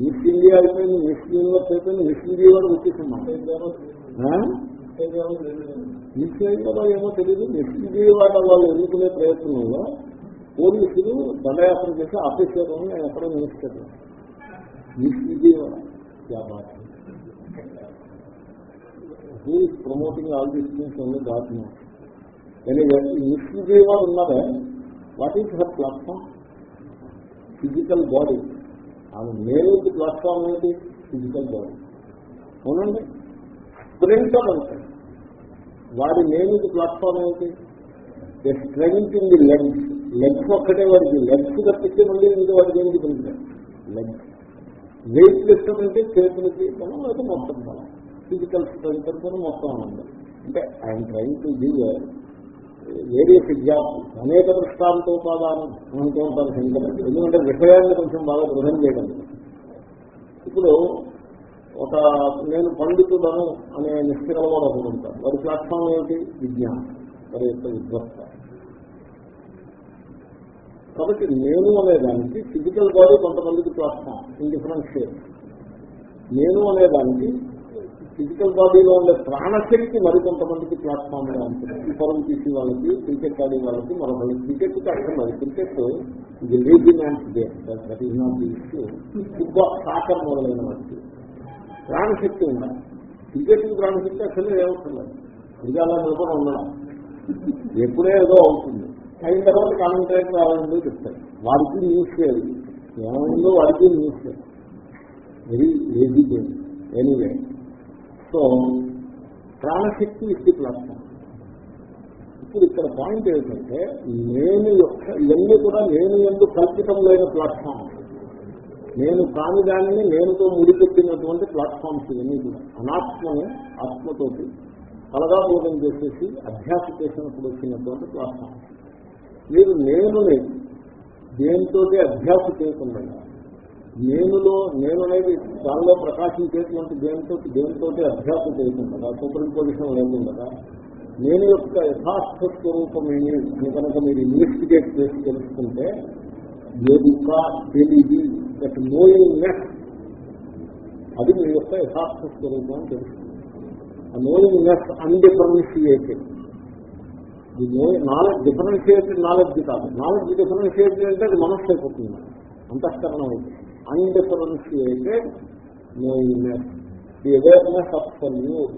మిస్ ఇండియా అయిపోయింది మిస్ యూనివర్స్ అయిపోయింది మిస్ విజయవాడ వచ్చేసింది. మిస్ అయ్యారో ఏమో తెలియదు మిస్ విజయవాడ వాళ్ళు ఎన్నుకునే ప్రయత్నంలో పోలీసులు దండయాత్ర చేసి ఆపేశారు అని నేను ఎక్కడో నిలుస్తాను. చదివాను Vijayawada promoting all these things only God know anyway Vijayawada ఉన్నారే what is her platform? Physical body. ఆమె నేనేంటి ప్లాట్ఫామ్ ఏంటి? Physical body. అవునండి? స్ప్రింటర్ అంటాడు వాడి నేనేంటి ప్లాట్ఫామ్ ఏంటి the strength in the legs legs ఒక్కటే వాడికి. లెగ్స్ తప్పితే మళ్ళీ ఇంకా వాడికి ఏంటి పెరుగుతాయి లెగ్స్ వెయిట్ లిఫ్టర్ అంటే చేతులకి మనం అయితే మొత్తం మనం ఫిజికల్ స్ట్రెంగ్త్ అంటే మొత్తం ఉంది అంటే I'm trying to give various examples అనేక దృష్టాంతోపాదానం అంటూ ఉంటారు ఎందుకంటే విషయాన్ని కొంచెం బాగా దృఢం చేయడం ఇప్పుడు ఒక నేను పండితుడను అనే నిష్ఠిరవాడు ఒకటి ఉంటాను వారి ప్లాట్ఫామ్ ఏమిటి? విజ్ఞానం. వారి యొక్క విధ్వస్త కాబట్టి నేను అనేదానికి ఫిజికల్ బాడీ కొంతమందికి ప్లాట్ఫామ్ ఇన్ డిఫరెంట్ షేప్ నేను అనేదానికి ఫిజికల్ బాడీలో ఉండే ప్రాణశక్తి మరికొంతమందికి ప్లాట్ఫామ్గా ఉంటుంది. తీసే వాళ్ళకి క్రికెట్ ఆడే వాళ్ళకి మరొకటి క్రికెట్కి అర్థం అది. క్రికెట్ ఇది lazy man's day that is not the issue football soccer మొదలైన వాళ్ళకి ప్రాణశక్తి ఉండాలి క్రికెట్ ప్రాణశక్తి అసలు ఏమవుతుంది ఇది అలా నిలబడి ఉండడం. ఎప్పుడే ఏదో అవుతుంది. అయిన తర్వాత కామెంటరేట్ రావాలని చెప్తారు. వారికి న్యూస్ లేదు. ఏమైందో వారికి న్యూస్ లేదు. Very lazy game anyway so ప్రాణశక్తి ఇస్తే ప్లాట్ఫామ్ ఇప్పుడు ఇక్కడ పాయింట్ ఏంటంటే నేను యొక్క ఇవన్నీ కూడా నేను ఎందుకు కల్పితం లేని ప్లాట్ఫామ్ నేను కాని దానిని నేనుతో ముడిపెట్టినటువంటి ప్లాట్ఫామ్స్ ఇవన్నీ కూడా. అనాత్మని ఆత్మతోటి కలగాబోధం చేసేసి అభ్యాస చేసినప్పుడు వచ్చినటువంటి ప్లాట్ఫామ్ మీరు నేనుని దేనితో అభ్యాస చేయకుండా నేనులో నేను అనేది దానిలో ప్రకాశించేటువంటి దేనితో దేనితో అభ్యాస చేయకుండా సూపర్ పొజిషన్ లేకుండా నేను యొక్క యథార్థ స్వరూపమేమి అని కనుక మీరు ఇన్వెస్టిగేట్ చేసి తెలుసుకుంటే ఎదుక తెలివి దట్ నోయింగ్ నెట్ అది మీ యొక్క యథార్థ స్వరూపం అని తెలుస్తుంది. ఆ knowingness undifferentiated the knowledge differentiated knowledge కాదు. నాలెడ్జ్ డిఫరెన్షియేటెడ్ అంటే అది మనస్సు అయిపోతుంది అంతఃకరణం అయితే undifferentiated knowingness the awareness of salute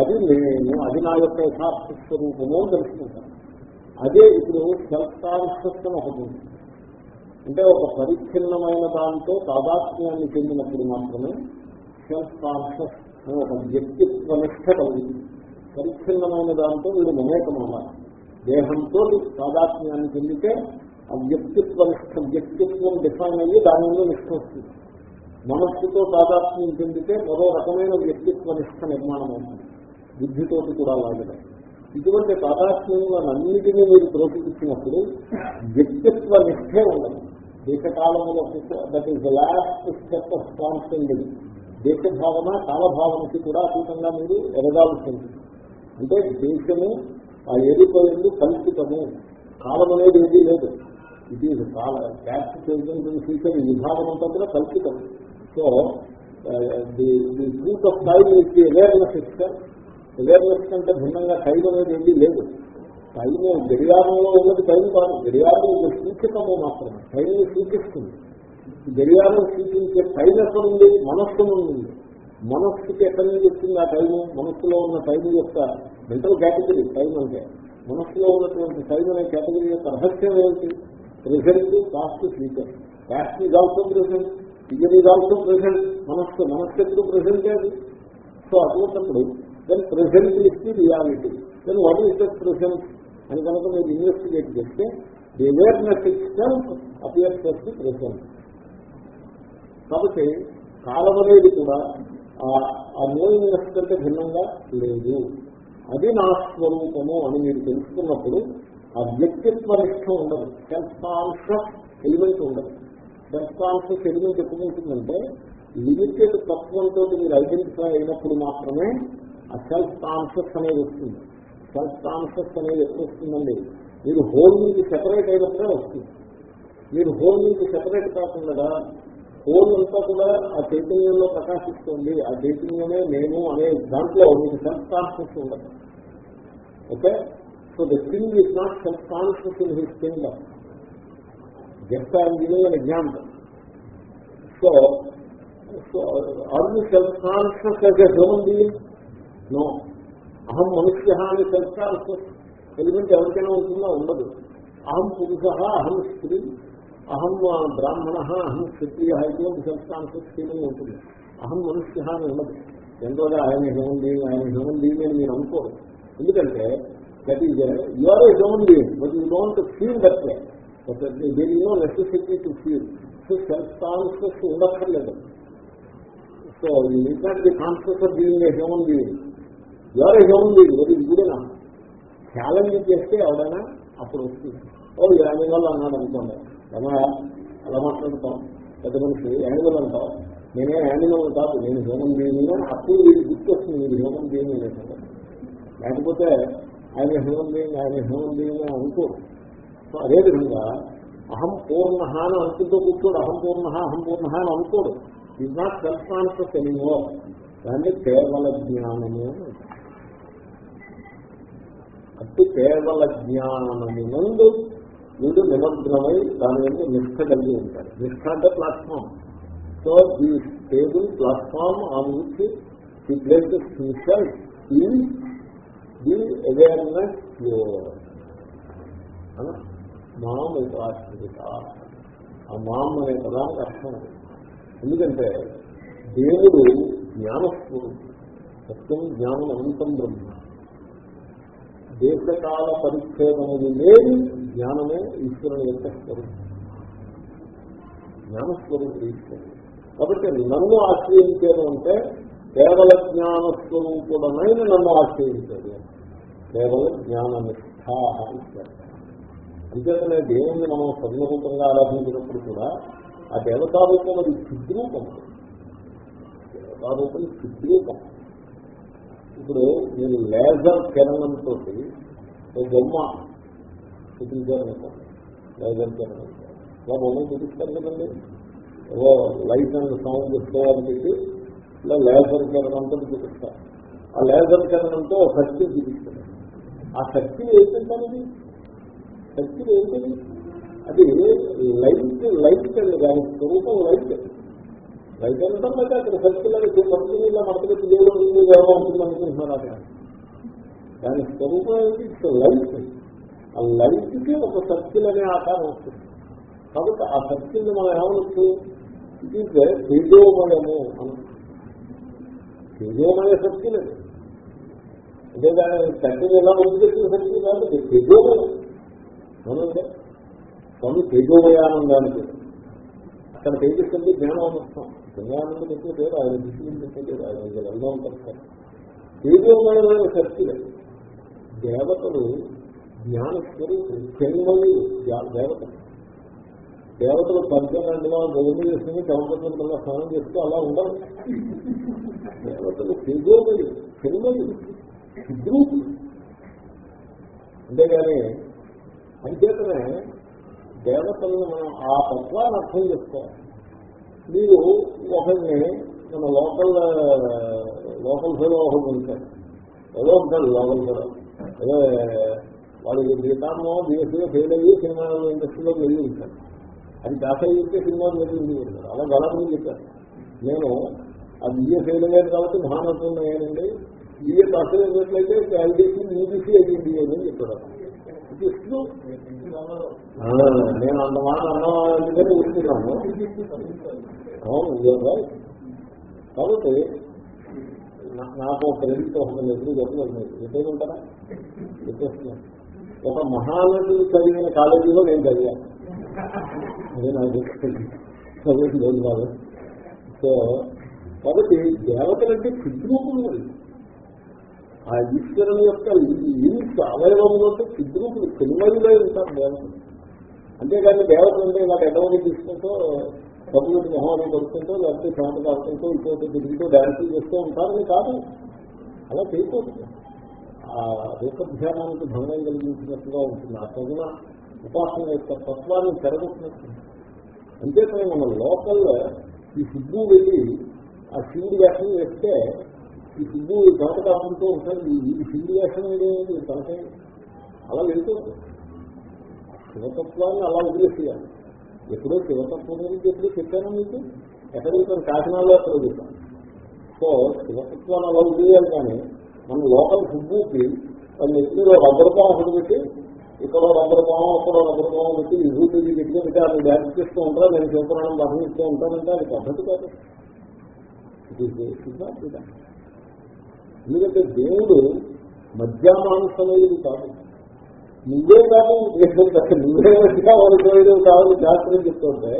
అది నేను అది నా యొక్క యథార్థ స్వరూపము అని తెలుసుకుంటాను. అదే ఇప్పుడు సెల్ఫ్ కాన్షియస్ అని ఒకటి ఉంటుంది అంటే ఒక పరిచ్ఛిన్నమైన దాంతో తాదాత్మ్యాన్ని చెందినప్పుడు మాత్రమే సెల్ఫ్ కాన్షియస్ అనే ఒక వ్యక్తిత్వ నిష్ట కలిగింది పరిచ్ఛిన్నమైన దాంతో వీడు మమేకం అవ్వాలి దేహంతో తాదాత్మ్యాన్ని చెందితే ఆ వ్యక్తిత్వ నిష్ట వ్యక్తిత్వం డిఫైన్ అయ్యి దాని మీద నిష్ట వస్తుంది. మనస్సుతో తాదాత్మ్యం చెందితే మరో రకమైన వ్యక్తిత్వ నిష్ట నిర్మాణం అవుతుంది. బుద్ధితోటి కూడా అలాగే. ఇటువంటి తాదాత్మ్యములన్నిటినీ మీరు ప్రోత్సహించినప్పుడు వ్యక్తిత్వ నిష్టే ఉండదు. దేశకాలంలో that is last step of constant దేశ భావన కాలభావనకి కూడా అతీతంగా మీరు ఎదగాల్సి ఉంటుంది అంటే దేశము ఆ ఏరిపోయింది కల్పితము కాలం అనేది ఏది లేదు. ఇది కాల క్యాస్ట్ చేసిన ఫ్యూచర్ ఈ విభాగం అంతా కూడా కల్పితం so the truth of time is awareness ఇస్తారు అవేర్నెస్ కంటే భిన్నంగా టైం అనేది ఏది లేదు. టైం గడియారంలో ఉన్నది టైం కాదు. గడియారం ఒక సూచకము మాత్రమే. టైం సూచిస్తుంది. గడియారం సూచించే టైం ఎక్కడుంది మనస్సు ఉంది. మనస్సుకి ఎక్కడి నుంచి వచ్చింది ఆ టైము? మనస్సులో ఉన్న టైం యొక్క మెంటల్ కేటగిరీ టైం అంటే. మనస్సులో ఉన్నటువంటి టైం అనే కేటగిరీ యొక్క రహస్యం ఏంటి present past future. Past is also present. Future is also present. మనస్సు మనస్సు ఎప్పుడు ప్రెసెంట్ అది? సో అటువంటిప్పుడు then present is the reality. Then what is the present? అని కనుక మీరు ఇన్వెస్టిగేట్ చేస్తే ది అవేర్నెస్ ఇట్ అపియర్స్ వచ్చి ప్రెసెంట్ కాబట్టి కాలం అనేది కూడా ఆ నోయింగ్నెస్ కంటే భిన్నంగా లేదు. అది నా స్వరూపము అని మీరు తెలుసుకున్నప్పుడు ఆ వ్యక్తిత్వ నిష్ట ఉండదు. సెల్ఫ్ కాన్షియస్ ఎలిమెంట్ ఉండదు. సెల్ఫ్ కాన్షియస్ ఎలిమెంట్ ఎప్పుడు ఉంటుందంటే లిమిటెడ్ తత్వంతో మీరు ఐడెంటిఫై అయినప్పుడు మాత్రమే ఆ సెల్ఫ్ కాన్షియస్ అనేది వస్తుంది. సెల్ఫ్ కాన్షియస్ అనేది ఎప్పుడు వస్తుందండి? మీరు హోల్ నుంచి సెపరేట్ అయినప్పుడే వస్తుంది. మీరు హోల్ నుంచి సెపరేట్ కాకుండా హోల్ అంతా కూడా ఆ చైతన్యంలో ప్రకాశిస్తుంది. ఆ చైతన్యమే నేను అనే దాంట్లో మీకు సెల్ఫ్ కాన్షియస్ ఉండదు. Okay so the thing is not self conscious in his thing just I'm giving an example so so are you self conscious as a human being no అహం మనుష్య అని సంస్కారం కాన్షియస్ ఎలిమెంట్ ఎవరికైనా ఉంటుందో? ఉండదు. అహం పురుష అహం స్త్రీ అహం బ్రాహ్మణ అహం క్షత్రియ ఇటువంటి సంస్కారం ఫీలింగ్ ఉంటుంది. అహం మనుష్య అని ఉండదు. జనరల్గా ఆయన హ్యూమన్ బీయింగ్ ఆయన హ్యూమన్ బీయింగ్ అని మీరు అనుకోరు. ఎందుకంటే that is your a human being but you don't feel that way. But there no necessity to feel so self conscious ఉండక్కర్లేదు. So ఈ not the conscious of being a human being. ఎవరు ఏముంది human being challenge చేస్తే ఎవడైనా అప్పుడు వస్తుంది. ఓ animal అన్నాడు అనుకోండి. ఎలా అలా మాట్లాడతాం. పెద్ద మనిషి యానిమల్ అంటాం నేనే యానిమల్ కాదు నేను హ్యూమన్ బీయింగ్ అప్పుడు వీడి గుర్తొస్తుంది మీరు హ్యూమన్ బీయింగ్ లేకపోతే ఆయన హ్యూమన్ బీయింగ్ ఆయన హ్యూమన్ బీయింగ్ అని అనుకోరు. సో అదేవిధంగా అహం పూర్ణ అని అనుకుంటూ కూర్చోడు. అహం పూర్ణ అహం పూర్ణ అని అనుకోడు. Is not self conscious anymore దాన్ని కేవల జ్ఞానము అని అట్టి కేవల జ్ఞానమునందు వీడు నిమగ్నమై దాని మీద నిష్ట కలిగి ఉంటాడు. నిష్ట అంటే platform so the stable platform on which the places himself ఈ ది అవేర్నెస్ మాం ఉపాశ్రిత ఆ మాం అనే పదానికి అర్థం ఎందుకంటే దేవుడు జ్ఞానస్వరూపం. సత్యం జ్ఞానం అనంతం బ్రహ్మ. దేశకాల పరిచ్ఛేదములు లేని జ్ఞానమే ఈశ్వరుని యొక్క స్వరూపం. జ్ఞానస్వరూపుడు ఈశ్వరుడు. కాబట్టి నన్ను ఆశ్రయించారు అంటే కేవల జ్ఞానస్వరూపుడనైన నన్ను ఆశ్రయించాడు కేవల జ్ఞాన నిష్ఠ అంతేతనే దేవుణ్ణి మనం సర్వరూపంగా ఆరాధించినప్పుడు కూడా ఆ దేవతారూపం అది సిద్ధిరూపం దేవతారూపం సిద్ధిరూపం ఇప్పుడు మీరు లేజర్ కిరణంతో ఓ బొమ్మ చూపించారనుకోండి లేజర్ కిరణం ఇలా బొమ్మ చూపిస్తారు కదండి. ఏవో లైట్ అండ్ సౌండ్ వస్తాయని చెప్పి ఇలా లేజర్ కిరణంతో చూపిస్తారు. ఆ లేజర్ కిరణంతో శక్తి చూపిస్తారు. ఆ శక్తి ఏంటంటే శక్తి ఏంటది అది లైట్ లైట్ అండి దాని స్వరూపం లైట్. లైట్ అంటే అయితే అక్కడ సర్కిల్ అనేది సర్కిల్ దేవుడు ఏమో ఉంటుంది అనుకుంటున్నారు అక్కడ దాని స్వరూపం ఏంటి? ఇట్స్ లైట్ ఆ లైట్కి ఒక సర్కిల్ అనే ఆకారం వస్తుంది. కాబట్టి ఆ సర్కిల్ మనం ఏమనొచ్చు? ఇది తేజోమయము అని. తేజోమయ సర్కిల్ అది అంటే దాని సర్కిల్ ఎలా ముందు పెట్టిన సర్కిల్ కాదు తేజోమయం అవునంటే స్వామి తేజోమయానందానికి అక్కడ తేజస్సు అంటే జ్ఞానం వస్తాం జ్ఞానానందం ఎక్కువ లేదు ఆయన దృష్టి ఎక్కువ లేదు ఆయన వెళ్దాం ఉంటారు దేవమైన శక్తి దేవతలు జ్ఞానస్వరూపులు చెన్మయి దేవతలు దేవతలు పద్దెనిమిది వాళ్ళు భోజనం చేసుకుని దేవతలు స్నానం చేస్తూ అలా ఉండరు. దేవతలు తేజోమయి చెన్మయి సిద్ధూపులు అంతేగాని అంచేతనే దేవతలను మనం ఆ తత్వాన్ని అర్థం చేసుకోవాలి. మీరు ఒకరిని మన లోకల్ లోకల్ ఫెలో ఒకటి ఉంటాడు ఏదో ఉంటాడు లోకల్ ఫెలో. అదే వాడు బీకామో బీఎస్సీలో ఫెయిల్ అయ్యి సినిమా ఇండస్ట్రీలో వెళ్ళి ఉంటాడు అది దాస అయితే సినిమా వెళ్ళి వెళ్ళి ఉంటాడు అలా గలమని చెప్పారు. నేను ఆ బిఏ ఫెయిల్ అయ్యాను కాబట్టి మహానత్వం అయ్యానండి బిఏ పాస్ అయినట్లయితే ఎల్డీసీ యూజీసీ అయ్యింది అని చెప్పారు. నేను అంత మాట అన్నవాళ్ళని ఊరుకున్నాను కాబట్టి నాకు క్రెడిట్ ఒక ఎదురు చెప్పలేదు చెప్పేమంటారా చెప్పేస్తున్నాను ఒక మహానది చదివిన కాలేజీలో నేను చదివాను అదే నాకు చదివేసి లేదు కాదు సో కాబట్టి దేవతలంటే చిద్రూపులు ఆ ఈశ్వరుని యొక్క లింక్ అవయవంలో చిద్రూపులు తెలివైలో ఉంటారు దేవతలు. అంతేగాని దేవతలు అంటే వాటి ఎటువంటి తీసుకుంటూ కబుర్లు మొహాన్ని కొడుకుంటూ లేకపోతే శాంత కాకుంటూ ఇంకోటి తిరుగుతూ డాన్సులు చేస్తూ ఉంటారని కాదు. అలా చేయకూడదు. ఆ రూపధ్యానానికి భంగం కలిగించినట్టుగా ఉంటుంది. ఆ తగిన ఉపాసన యొక్క తత్వాన్ని చెరగొట్టినట్టు అంతేకాని మన లోకల్లో ఈ సిద్ధు వెళ్ళి ఆ శివుడి వ్యాసం వేస్తే ఈ సిద్ధు తోట కాకుంటూ ఉంటుంది ఈ సిద్ధు వేషం ఏదేది తనకే అలా వెళ్తూ శివతత్వాన్ని అలా వదిలేసేయాలి. ఎప్పుడో శివతత్వం గురించి ఎప్పుడు చెప్పాను మీకు? ఎక్కడ చెప్పాను కాకినాడలో ఎక్కడ చెప్పాను. సో శివతత్వాన్ని అలా వదిలేయాలి కానీ మన లోకల్ సిద్ధుకి వాళ్ళు ఎప్పుడో రబ్బరపాం ఒకటి పెట్టి ఇక్కడ రబ్బరపాం అక్కడ రబ్బరపాం పెట్టి విభూతి పెట్టి పెట్టి అతను డ్యాన్స్ చేస్తూ ఉంటారా నేను శివపురాణం పఠనిస్తూ ఉంటానంటే అది పద్ధతి కాదు. ఇట్ ఈస్ ఎందుకంటే దేవుడు మధ్యామాంసమేది కాదు. నువ్వే కానీ నువ్వే మధ్య వరకోయుడు కాదు శాస్త్రం చెప్తుంటే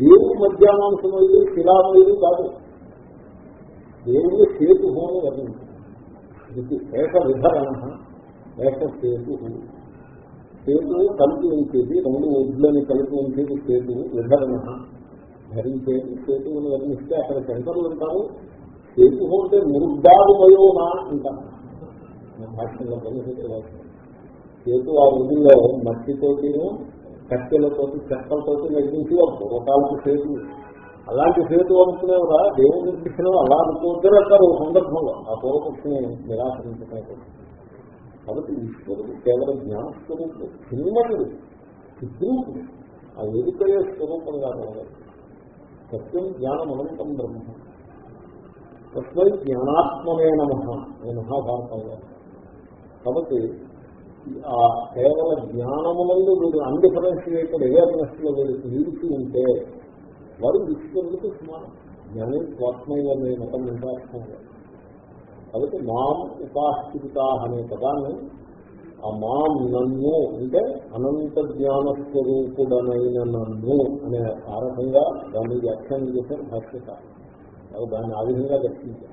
దేవుడు మధ్యామాంసమేది శిలామేది కాదు. దేవుడు సేతు హోని వర్ణించింది ఏక విధరణ ఏక సేతు సేతు కలిపి ఉంచేది రెండు ఒడ్లని కలిపి ఉంచేది సేతు విధరణ ధరించేది సేతువుని వర్ణిస్తే అక్కడ శంకరులు ఉంటారు సేతు అంటే. మురుద్దాదుమయో నా అంటారు భాష్యంలో సేతు ఆ రోజుల్లో మట్టితోటిను కట్టెలతోటి చెక్కలతోటి నిర్మించి పూర్వకాలకు సేతు అలాంటి సేతు అనుకునేవరా? దేవుని నిర్మించడం అలా అనుకుంటారు అంటారు సందర్భంలో. ఆ పూర్వపక్షిని నిరాకరించడం కాబట్టి ఈశ్వరుడు కేవలం జ్ఞానస్వరూపుడు చిన్నముడు చిద్రూపుడు ఆ ఎదుకయ్యే స్వరూపంగా సత్యం జ్ఞానం అనంతం బ్రహ్మ. తస్మై జ్ఞానాత్మనే నమ అనే మహాభారతంలో. కాబట్టి ఆ కేవల జ్ఞానములందు వీడు అన్డిఫరెన్షియేటెడ్ అవేర్నెస్లో లో వీడు నిలిచి ఉంటే వారు విశ్వకు సమానం జ్ఞాని. స్వాత్మయ్యనే మతం నిందార్థంగా కాబట్టి మాం ఉపాస్థిత అనే పదాన్ని ఆ మాం నన్ను అంటే అనంత జ్ఞాన స్వరూపుడనైన నన్ను అనే ఆ రకంగా దాన్ని వ్యాఖ్యానం చేశారు భాష్యకారు అది దాన్ని ఆ విధంగా దర్శించారు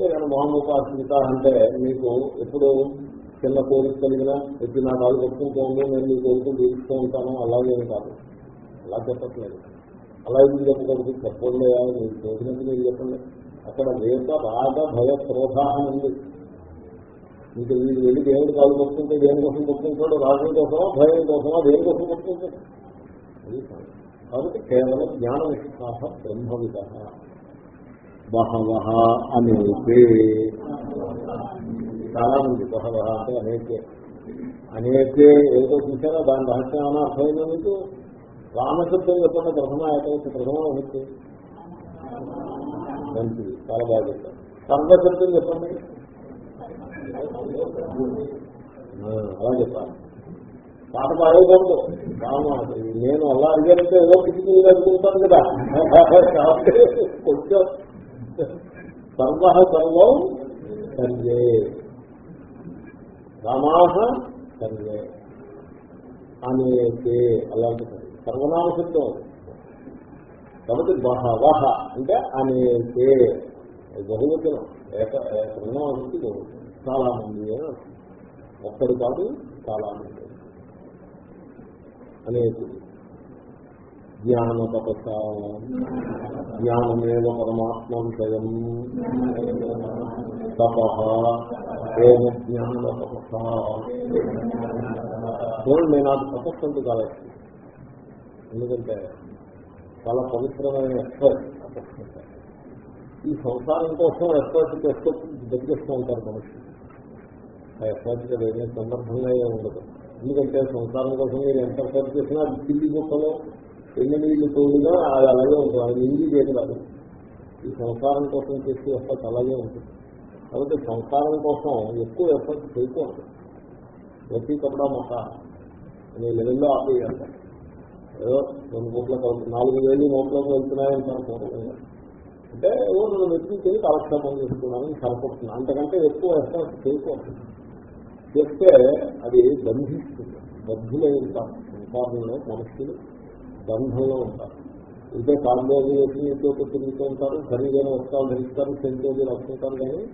నేను మహాముపాస్మిత అంటే మీకు ఎప్పుడు చిన్న కోరిక కలిగినా ఎప్పుడు నా కాలు కొట్టుకుంటూ ఉందో నేను మీ కోరికలు తీరుస్తూ ఉంటాను అలాగే కాదు. అలా చెప్పట్లేదు. అలా ఎందుకు చెప్పకూడదు? చెప్పండి మీరు చేసినట్టు మీరు చెప్పండి. అక్కడ వేద రాగ భయ క్రోధ ఉంది. ఇంకా వీళ్ళు వెళ్ళి దేవుడు కాలు కొట్టుకుంటే దేని కోసం కొట్టుకుంటాడు రాగం కోసమా భయం కోసమా దేని కోసం కొట్టుకుంటాడు అది కాబట్టి కేవలం జ్ఞాన నిష్ఠాహ బ్రహ్మవిద. బహవ అనేకే. చాలా మంది బహవ అంటే అనేకే. అనేకే ఏదో చూసారా దాని రహస్యం ఏమైనా అర్థమైందా మీకు? రామశబ్దం చెప్పండి ప్రథమ ఏకవచ ప్రథమ ఉంటుంది మంచిది. చాలా బాగా చెప్తారు సర్వశబ్దం చెప్పండి. అలా చెప్పాలి. పాట పాడేయకూడదు రామ నేను అలా అడిగానంటే ఏదో పిచ్చి మీద అనుకుంటాను కదా. కొంచెం సర్వ సర్వం సర్వే రామాహ సర్వే అనేది అలాంటి సర్వనామశబ్దం కాబట్టి బహవహ అంటే అనేది బహువచనం. ఏక సర్వనామకి బహువచనం చాలా మంది ఒక్కడు కాదు చాలా మంది. అనేది జ్ఞాన తపస జ్ఞానమేవ పరమాత్మం స్వయం తప ఏమ జ్ఞాన తపస చూడండి నాకు తపస్సు అంటూ కాలేదు ఎందుకంటే చాలా పవిత్రమైన ఎక్స్పర్ట్ తపస్సు ఈ సంసారం కోసం ఎఫర్ట్ చేస్తూ దగ్గరిస్తూ ఉంటారు మనుషులు. ఆ ఎఫర్ట్ వేరే సందర్భంగా ఉండదు. ఎందుకంటే సంసారం కోసం మీరు ఎంత ఖర్చు చేసినా అది పిల్లి గొప్పలో ఎన్ని నీళ్ళు తోడుగా అది అలాగే ఉంటుంది. అది నిండి చేయదు ఈ సంసారం కోసం చేసే ఎఫర్ట్ అలాగే ఉంటుంది. కాబట్టి సంసారం కోసం ఎక్కువ ఎఫర్ట్ చేయకూడదు. ప్రతి కపడా మొక్క అనే లెవెల్లో ఆపేయాలి. ఏదో రెండు కోట్ల నాలుగు వేలు నోట్లకు వెళ్తున్నాయంటారు పూర్వంగా. అంటే ఏదో నేను చేసి కాలక్షేపం చేసుకున్నానని సరిపడుతున్నాను అంతకంటే ఎక్కువ ఎఫర్ట్ చేయకూడదు. చేస్తే అది బంధిస్తుంది. బంధులై ఉంటారు. సంసారంలో మనుషులు బంధంలో ఉంటారు. ఇంకే కాంబోజీ వేసి ఇంట్లో తిరుగుతూ ఉంటారు. ఖరీదైన వస్త్రాలు ధరిస్తారు. సెంటోజీ రక్షిస్తారు. కానీ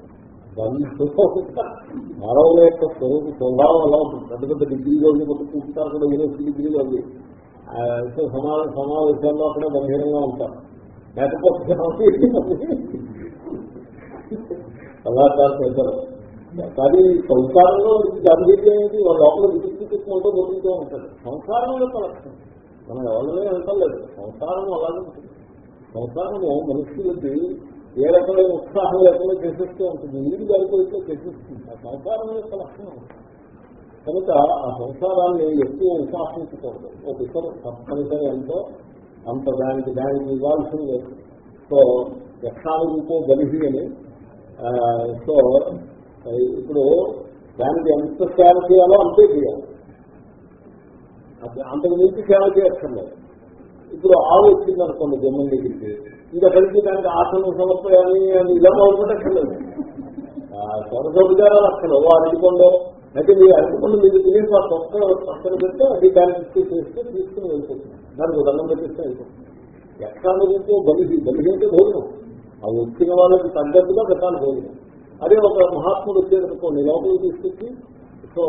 బంధంలో మానవుల యొక్క స్వరూప స్వభావం అలా ఉంటుంది. పెద్ద పెద్ద డిగ్రీలో అవి కూర్చుంటారు కూడా. యూనివర్సిటీ డిగ్రీలో ఉంది ఆ, సమావేశాల్లో అక్కడ గంభీరంగా ఉంటారు. లేకపోతే కళాకారులు పెద్దలు కానీ సంసారంలో గాంధీర్యం ఏంటి వాళ్ళ లోపల విచిత్రించుకుంటూ బతుకుతూ ఉంటాడు. సంసారం యొక్క లక్షణం మనం ఎవరినే అంటలేదు సంసారం అలాగే ఉంటుంది. సంసారము మనుషులకి ఏ రకమైన ఉత్సాహం లేకుండా చేసేస్తూ ఉంటుంది. నీరు గారిపోయితే చేసేస్తుంది. ఆ సంసారం యొక్క లక్షణం కనుక ఆ సంసారాన్ని ఎక్కువ ఉపాసించకూడదు. ఒక ఇతర తప్పనిసరి ఎంతో అంత దానికి దానికి ఇవ్వాల్సింది లేదు. సో యక్షానురూపో బలిహి అని సో ఇప్పుడు దానికి ఎంత సేవ చేయాలో అంతే చేయాలి. అంతకు మించి సేవ చేయక్కర్లేదు. ఇప్పుడు ఆవు వచ్చింది అనుకోండి జమ్మన్ దగ్గరికి ఇంకా కలిసి దానికి ఆసనం సమర్పయాలి అని ఇలా మొదలుపెట్టక్కర్లేదు స్వరసోపచారాలు అక్కడ ఓ అరటికొండో అయితే మీరు అరటికొండ మీరు తినేసి ఆ పక్క పక్కన పెడితే అది దానికి చేస్తే తీసుకుని వెళ్ళిపోతుంది. దానికి దండం పెట్టిస్తే వెళ్ళిపోతుంది ఎక్కడ ఎక్కానుకుంటూ బలిసి బలిసి అంటే భోజనం. ఆ వచ్చిన వాళ్ళకి తగ్గట్టుగా పెట్టాలి భోజనం. అదే ఒక మహాత్ముడు వచ్చేటనుకోండి లోపలికి తీసుకొచ్చి సో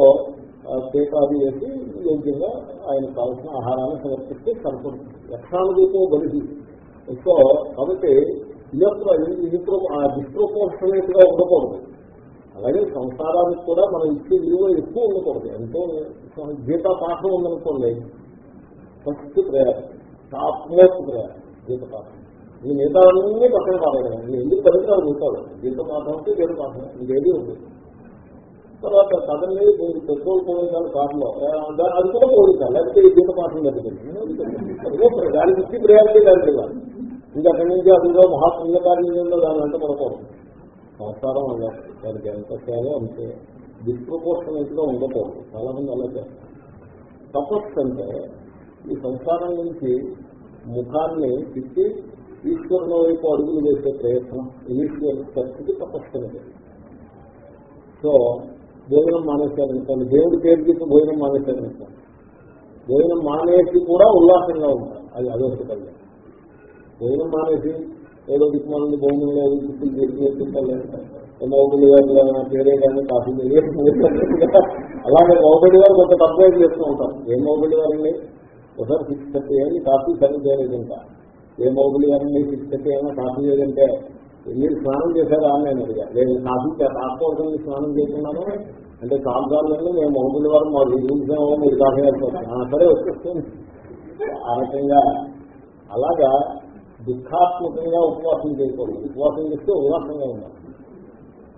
పేకాది వేసి యోగ్యంగా ఆయన కావాల్సిన ఆహారాన్ని సమర్పిస్తే సరిపడుతుంది. యక్షానుభూతో బలిహి. సో కాబట్టి డిస్ప్రపోర్షనేట్గా ఉండకూడదు. అలాగే సంసారానికి కూడా మనం ఇచ్చే విలువ ఎక్కువ ఉండకూడదు. ఎంతో గీత పాఠం ఉందనుకోండి. First prayer topmost prayer Gita పాఠం. మీ మిగతా అన్నీ పక్కన పాడడం నేను ఎందుకు పనికిరాలు కూర్చోవాలి దీంతో పాఠం అంటే గీత పాఠం ఇంకేది ఉంది తర్వాత సడన్లీ మీరు పెట్రోల్ పోయించాలి కార్లో. అది కూడా పోయించాలి లేకపోతే ఈ దీంతో పాఠం జరుగుతుంది దానికి ఇచ్చి ప్రయారిటీ దానికి ఇవ్వాలి. ఇంకా అక్కడి నుంచి అదిలో మహాపుణ్యకార్యంలో దాని వెంట పడకూడదు సంస్కారం అలా దానికి ఎంత చేయాలో అంతే డిస్ప్రపోర్షనేట్గా ఉండకూడదు. చాలా మంది అలా చేస్తారు తపస్సు అంటే ఈ సంసారం నుంచి ముఖాన్ని తిప్పి ఈశ్వరుల వైపు అడుగులు వేసే ప్రయత్నం ఇనిషియల్ పరిస్థితి తపస్సు సో భోజనం మానేశారనుకోండి దేవుడి పేరు చెప్పి భోజనం మానేశారనుకోండి భోజనం మానేసి కూడా ఉల్లాసంగా ఉంటారు. అది అదొకటి కళ్యాణం భోజనం మానేసి ఏదో దిక్కుమాలని భోజనం లేదు దిక్కులు చేసి చేసుకుంటారు మౌబడి గారు పేరే కానీ కాఫీ అలాగే మౌబడి గారు కొంత తక్కువ చేస్తూ ఉంటారు. ఏ మౌబడి గారండి? ఒకసారి సిక్స్ థర్టీ అయ్యి కాఫీ సర్వ్ చేయలేదంట. ఏ మౌబడి గారండి సిక్స్ ఏమైనా కాఫీ చేయదంటే మీరు స్నానం చేశారా అని నేను అడిగా లేదు కాఫీ రాసుకోవడం స్నానం చేస్తున్నాను అంటే కాంతాలని మేము మౌబడి వారు మా రూల్స్ మీరు కాఫీ సరే వచ్చేస్తుంది. ఆ రకంగా అలాగా దుఃఖాత్మకంగా ఉపవాసం చేయకూడదు. ఉపవాసం చేస్తే ఉల్లాసంగా ఉండాలి.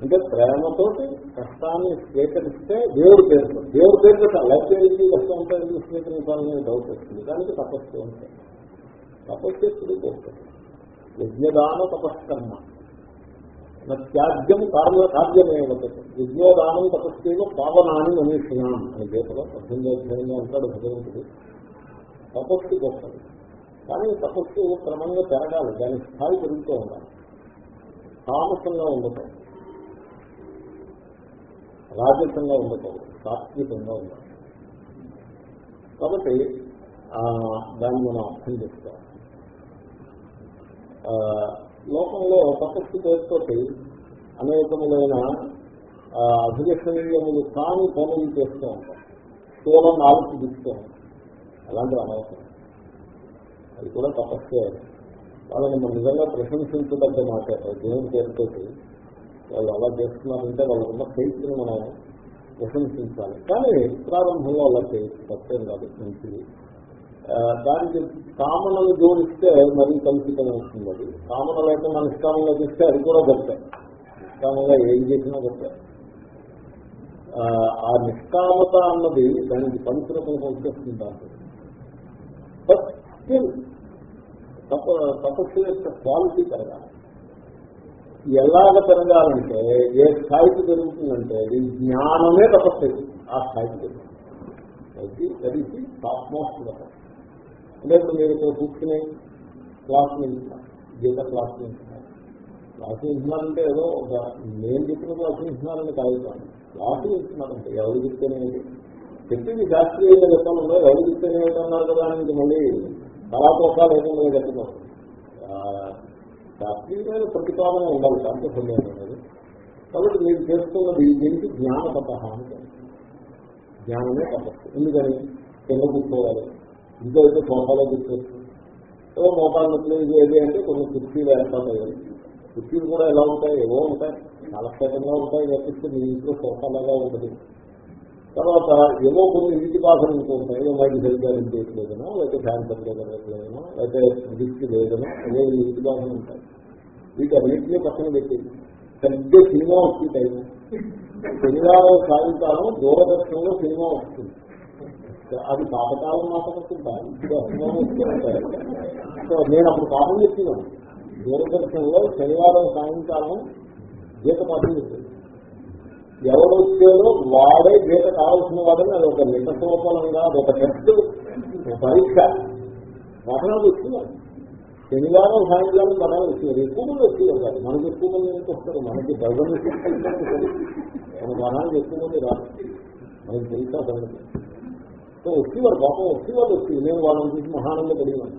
అంటే ప్రేమతో కష్టాన్ని స్వీకరిస్తే దేవుడు పేరుతో. దేవుడు పేరుతో లైఫ్ కష్టం ఉంటాయని స్వీకరించాలనే డౌట్ వస్తుంది. దానికి తపస్సు ఉంటాయి తపస్సు ఎప్పుడు పోతుంది యజ్ఞదాన తపస్కర్మ. నా త్యాజ్యం కార్య కార్యమే వర్తది యజ్ఞోదానం తపస్సేవ పావనాన్ని మనీషినాం అని గీతలో పద్దెనిమిది అధ్యాయంగా ఉంటాడు భగవంతుడు. తపస్సు గొప్పది కానీ తపస్సు క్రమంగా పెరగాలి. దాని స్థాయి పెరుగుతూ ఉండాలి. తామసంగా ఉండటం రాజసంగా ఉండకూడదు. సాత్వికంగా ఉండాలి. కాబట్టి దాన్ని మనం అర్థం చేసుకోవాలి. లోకంలో తపస్సు పేరుతోటి అనేకములైన అభిలక్షణీయములు కాని పనులు చేస్తూ ఉంటాం కేవలం ఆలోచిస్తూ ఉంటాం అలాంటివి అనవసరం. అది కూడా తపస్సే. వాళ్ళని మనం నిజంగా ప్రశంసించదగ్గ మాట దేవుని పేరుతోటి వాళ్ళు అలా చేస్తున్నారంటే వాళ్ళకున్న చైతన్యం మనం ప్రశంసించాలి. కానీ ప్రారంభంలో అలా చేయొచ్చు. తప్పేం కాదు. మంచిది. దానికి కామనలు జోడిస్తే మరీ కలుషితం అవుతుంది అది కామన లేకుండా నిష్కామంగా చేస్తే అది కూడా గొప్ప. నిష్కామంగా ఏం చేసినా గొప్ప. ఆ, నిష్కామత అన్నది దానికి పవిత్రతను వచ్చేస్తుంది దాంట్లో బట్ స్టిల్ తప తపస్సు యొక్క క్వాలిటీ పెరగాలి. ఎలాగ పెరగాలంటే ఏ స్థాయికి పెరుగుతుందంటే అది జ్ఞానమే తపస్సు. ఆ స్థాయికి పెరుగుతుంది. That is the topmost తపస్సు. అంటే ఇప్పుడు మీరు ఇక్కడ కూర్చుని క్లాస్ వింటున్నారు గీత క్లాస్ వింటున్నారు క్లాస్ వింటున్నారంటే ఏదో ఒక నేను చెప్పిన క్లాస్ వింటున్నారని కాదు క్లాస్ వింటున్నారంటే ఎవరు చెప్తేనే చెప్పింది శాస్త్రీయ చెప్పాలంలో ఎవరు చెప్తేనే అన్నారు కదా అని మళ్ళీ కళాకోసాలు ఏదైనా చెప్తున్నారు. శాస్త్రీయమైన ప్రతిపాదన ఉండాలి దాంట్లో సందేహం లేదు కాబట్టి మీరు చేస్తున్నది దీనికి జ్ఞాన తప అంటే జ్ఞానమే తపస్సు. ఎందుకని? కింద కూర్చోవాలి. ఇంట్లో అయితే సోఫాలో కూర్చోవచ్చు. ఏదో మోకాలు నొప్పులు ఇది ఏది అంటే కొన్ని కుర్చీలు ఏర్పాటయ్యాయి కుర్చీలు కూడా ఎలా ఉంటాయి? ఏవో ఉంటాయి. కాలక్షేపంగా ఉంటాయి తప్పిస్తే మీ ఇంట్లో సోఫాలాగా ఉంటుంది. తర్వాత ఏవో కొన్ని ఇంటి బాధలు ఉంటూ ఉంటాయి. ఏదో మైకి సరిగ్గా చేయట్లేదనో లేకపోతే ఫ్యాన్ సరిగ్గా జరగట్లేదనో లేకపోతే దిక్కు లేదనో ఏదో ఇంటి బాధలు ఉంటాయి. వీటన్నింటినీ పక్కన పెట్టేది. పెద్ద సినిమా వస్తుంది టైం. శనివారం సాయంకాలం దూరదర్శనంలో సినిమా వస్తుంది. అది పాతకాలం మాట్లాడుతుంటా సో నేను అప్పుడు పాపం చెప్పినాను దూరదర్శనంలో శనివారం సాయంకాలం గీత పాఠం చెప్పింది. ఎవరు వచ్చారో వాడే గీత కావాల్సిన వాడని అది ఒక నిజసోపలంగా అది ఒక టెస్ట్ పరీక్ష. పఠనాలు వస్తున్నారు శనివారం సాయంకాలం పఠనాలు వచ్చేవారు ఎక్కువ మంది వచ్చేవారు కాదు. మనకి ఎక్కువ మంది ఎందుకు వస్తారు? మనకి భగవంతుడు మన పఠాలు ఎక్కువ మంది రాదు మనకి తెలుసా సంగతి? సో వచ్చేవారు పాపం వచ్చేవారు వచ్చింది నేను వాళ్ళని చూసి మహానంద కలిగాను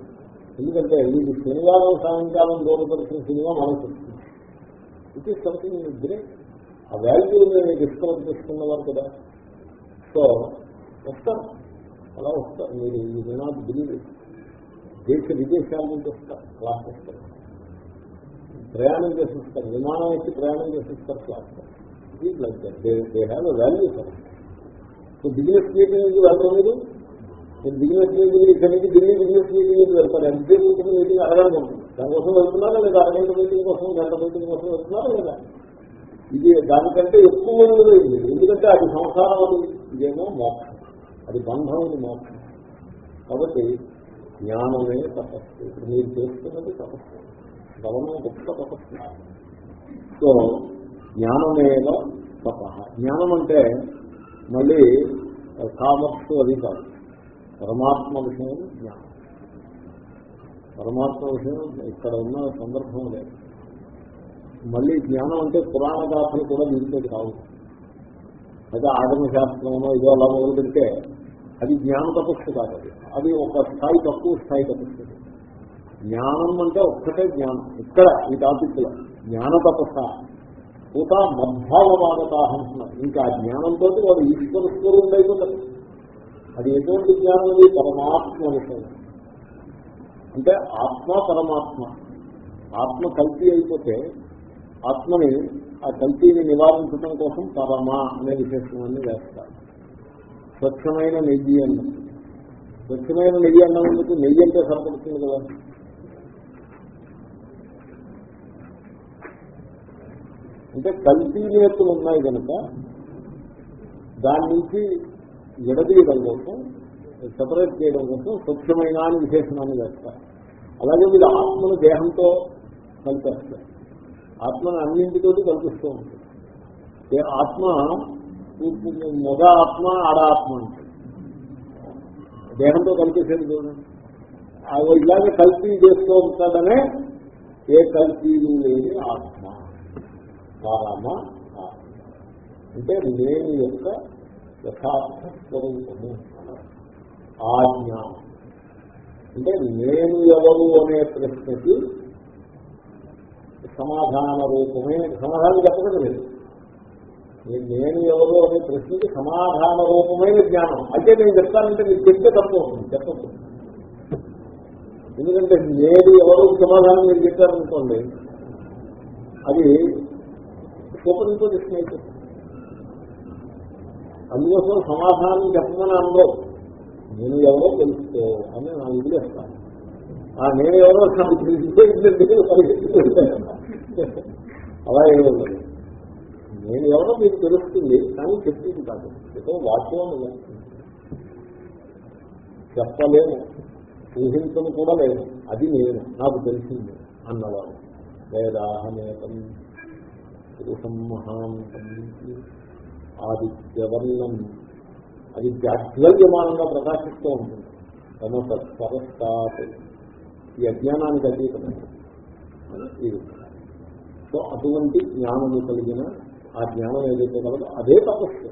ఎందుకంటే ఇది శనివారం సాయంకాలం దూరదర్శన సినిమా మనకు. ఇట్ ఈస్ సంథింగ్ గ్రేట్ ఆ వాల్యూ నేను డిస్కవర్ చేసుకున్నవారు కదా. సో వస్తారు అలా వస్తారు మీరు ఈ నాట్ బిలీవ్ దేశ విదేశాల నుంచి వస్తారు క్లాస్ వస్తారు ప్రయాణం చేసి వస్తారు. విమానం వచ్చి ప్రయాణం చేసి వస్తారు class. It like they have value sir business meeting నుంచి మీరు? నేను బిజినెస్ మీటింగ్ ఇక్కడ నుంచి ఢిల్లీ బిజినెస్ మీటింగ్ నుంచి వెళ్తారు ఎంతసేపు మీటింగ్ అడగడం దానికోసం వెళ్తున్నారా లేదా అరగంట మీటింగ్ కోసం గంట మీటింగ్ కోసం వెళ్తున్నారా లేదా? ఇది దానికంటే ఎక్కువ ఉండదు ఎందుకంటే అది సంసారం అది. ఇదేమో మోక్షం. అది బంధం ఇది మోక్షం. కాబట్టి జ్ఞానమే తపస్సు. ఇప్పుడు మీరు చేస్తున్నది తపస్సు. గమనం గొప్ప తపస్సు. సో జ్ఞానమేవ తప. జ్ఞానం అంటే మళ్ళీ కామర్స్ అది కాదు. పరమాత్మ విషయం జ్ఞానం. పరమాత్మ విషయం ఇక్కడ ఉన్న సందర్భం లేదు. మళ్ళీ జ్ఞానం అంటే పురాణ గాథలు కూడా దీంట్లోకి కావు అయితే ఆగమ శాస్త్రంలో ఇదో అలా మొదలు పెడితే అది జ్ఞాన తపస్సు కాదు అది. అది ఒక స్థాయి తక్కువ స్థాయి తపస్సు. జ్ఞానం అంటే ఒక్కటే జ్ఞానం. ఇక్కడ ఈ టాపిక్లో జ్ఞాన తపస్సు పూత మద్భావవాదతాహంటున్నారు ఇంకా జ్ఞానంతో వాడు ఈశ్వర స్వరూపుడు అయిపోతారు అది ఎటువంటి జ్ఞానం? అది పరమాత్మ విషయం. అంటే ఆత్మ పరమాత్మ. ఆత్మ కల్తీ అయిపోతే ఆత్మని ఆ కల్తీని నివారించడం కోసం పరమ అనే విశేషణాన్ని వేస్తారు. స్వచ్ఛమైన నెయ్యి అన్నం. స్వచ్ఛమైన నెయ్యి అన్నం ఎందుకు? నెయ్యి అంటే సరిపడుతుంది కదా. అంటే కల్తీ ఉన్నాయి కనుక దాని నుంచి విడదీయడం కోసం సెపరేట్ చేయడం కోసం స్వచ్ఛమైన అని విశేషణాన్ని వేస్తారు. అలాగే వీళ్ళు ఆత్మను దేహంతో కలిపేస్తారు. ఆత్మను అన్నింటితో కల్పిస్తూ ఉంటుంది ఏ ఆత్మ మొగ ఆత్మ ఆడ ఆత్మ అంటే దేహంతో కలిపేసేది చూడండి. ఇలాగే కల్తీ చేస్తూ ఉంటాడనే ఏ కల్తీలు లేని ఆత్మ. రామ అంటే నేను యొక్క యథార్థ స్వరూపము ఆ అంటే నేను ఎవరు అనే ప్రశ్నకి సమాధాన రూపమే సమాధానం చెప్పడం లేదు. నేను ఎవరు అనే ప్రశ్నకి సమాధాన రూపమైన జ్ఞానం. అయితే నేను చెప్తానంటే నీకు చెప్తే తప్పు అవుతుంది చెప్పచ్చు ఎందుకంటే నేను ఎవరు సమాధానం మీరు చెప్పారనుకోండి అది సూపర్ ఇంపోజిషన్ అందుకోసం సమాధానం చెప్పమని అందరూ నేను ఎవరో తెలుసుకో అని నా వదిలేస్తాను ఆ నేను ఎవరో నాకు అలా ఏమో నేను ఎవరో మీకు తెలుస్తుంది కానీ చెప్పింది కాదు. ఏదో వాక్యం చెప్పలేము ఊహించను కూడా లేదు. అది నేను నాకు తెలిసింది అన్నవాడు. వేదాహనేతం పురుషం మహాంతం ఆదిత్యవర్ణం. అది జాగ్రవ్యమానంగా ప్రకాశిస్తూ ఉంటుంది. తమ సరస్తాత్ ఈ అజ్ఞానానికి అతీతమైన సో అటువంటి జ్ఞానము కలిగిన ఆ జ్ఞానం ఏదైతే కలదో అదే తపస్సు.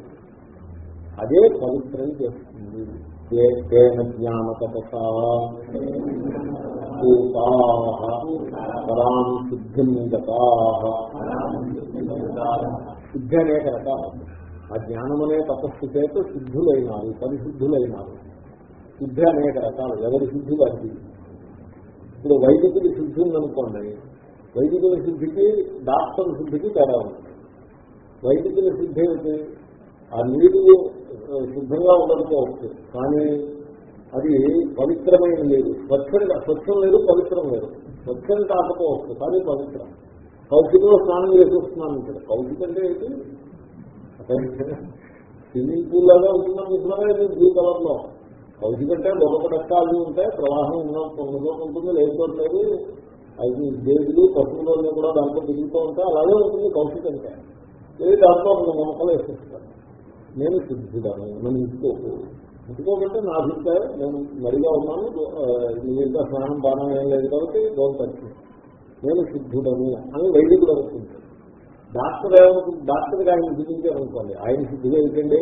అదే పవిత్రం చేస్తుంది. జ్ఞాన తపసా పరాం సిద్ధిం గతా. సిద్ధి అనేక రకాలు ఆ జ్ఞానం అనే తపస్సు చేత సిద్ధులైనారు పరిశుద్ధులైనారు. సిద్ధి అనేక రకాలు ఎవరి సిద్ధి వారికి? ఇప్పుడు వైదికుడి సిద్ధి ఉందనుకోండి. వైదికుల సిద్ధికి డాక్టర్ సిద్ధికి తేడా ఉంది. వైదికుల సిద్ధి ఏమిటి? ఆ నీరు శుద్ధంగా ఉండడంతో వస్తుంది కానీ అది పవిత్రమైన లేదు స్వచ్ఛంగా స్వచ్ఛం లేదు పవిత్రం లేదు. స్వచ్ఛం కాకపో వస్తుంది కానీ పవిత్రం. కౌశికంలో స్నానం చేసి వస్తున్నాను ఇక్కడ కౌశిక్ అంటే ఏంటి? స్విమ్మింగ్ పూల్ లాగా ఉంటున్నాం ఇస్తున్నారా బ్లూ కలర్లో కౌశిక అంటే గొప్ప ఉంటాయి ప్రవాహం ఉన్న చోట ఉంటుంది లేకపోతే అది దేవుడు పశువులు కూడా దాంట్లో తిరుగుతూ ఉంటాయి. అలాగే ఉంటుంది కౌశిక అంటే. లేదు దాంట్లో మొక్కలు వేసేస్తాను నేను సిద్ధుడాను నన్ను ఇంచుకోకు ఇంచుకోకంటే నా అభిప్రాయం నేను మరిగా ఉన్నాను నీ స్నానం బాణం ఏం లేదు కాబట్టి డోంట్ నేను సిద్ధుడను అని వైద్యుడు అనుకుంటాడు. డాక్టర్ ఏమనుకుంటుంది డాక్టర్ ఆయన చూపించారనుకోండి ఆయన సిద్ధులు ఏంటండి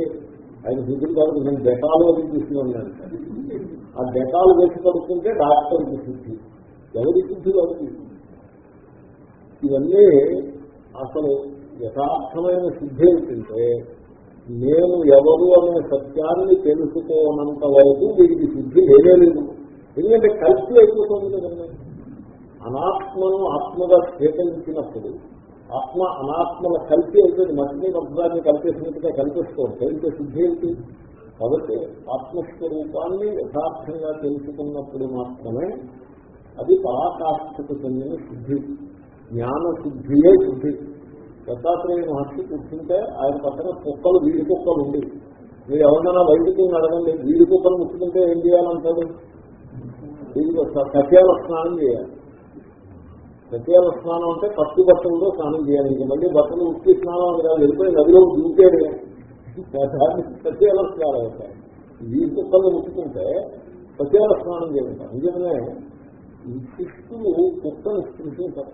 ఆయన సిద్ధులు కాబట్టి నేను డెటాలు అది తీసుకున్నాను ఆ డెటాలు వేసి పడుతుంటే డాక్టర్కి సిద్ధి. ఎవరి సిద్ధి ఎవరికి ఇవన్నీ అసలు యథార్థమైన సిద్ధి ఏంటంటే నేను ఎవరు అనే సత్యాన్ని తెలుసుకోనంత వరకు వీరికి సిద్ధి లేనే లేదు. ఎందుకంటే కలిసి అయిపోతుంది కదండి అనాత్మను ఆత్మగా స్వీకరించినప్పుడు ఆత్మ అనాత్మల కలిసి అయిపోయింది మట్టిని మధ్యాన్ని కల్పేసినట్టుగా కల్పిస్తుంది ఉంటాయి ఇంకా సిద్ధి ఏంటి? కాబట్టి ఆత్మస్వరూపాన్ని యథార్థంగా తెలుసుకున్నప్పుడు మాత్రమే అది పరాకాష్ఠకు చెందిన సిద్ధి. జ్ఞాన సిద్ధియే సిద్ధి. దత్తాత్రేయ మహర్షి కూర్చుంటే ఆయన పక్కన కుక్కలు వీడి కుక్కలు ఉండి మీరు ఎవరన్నా వైద్యుని అడగండి వీడి కుక్కలు ముట్టుకుంటే ఏం చేయాలంటాడు వీడికి సత్యాల స్నానం చేయాలి. సత్యాల స్నానం అంటే పట్టు బట్టలతో స్నానం చేయాలి. ఇంక మళ్ళీ బట్టలు ఉత్తి స్నానం అని కాదు వెళ్ళిపోయి నదిలో దూకేడు. సత్యాల స్నానం అవుతాయి వీడి కుక్కలు ముట్టుకుంటే సత్యాల స్నానం చేయాలంటారు. నిజమే శిష్యులు కుక్కను స్పృశించారు.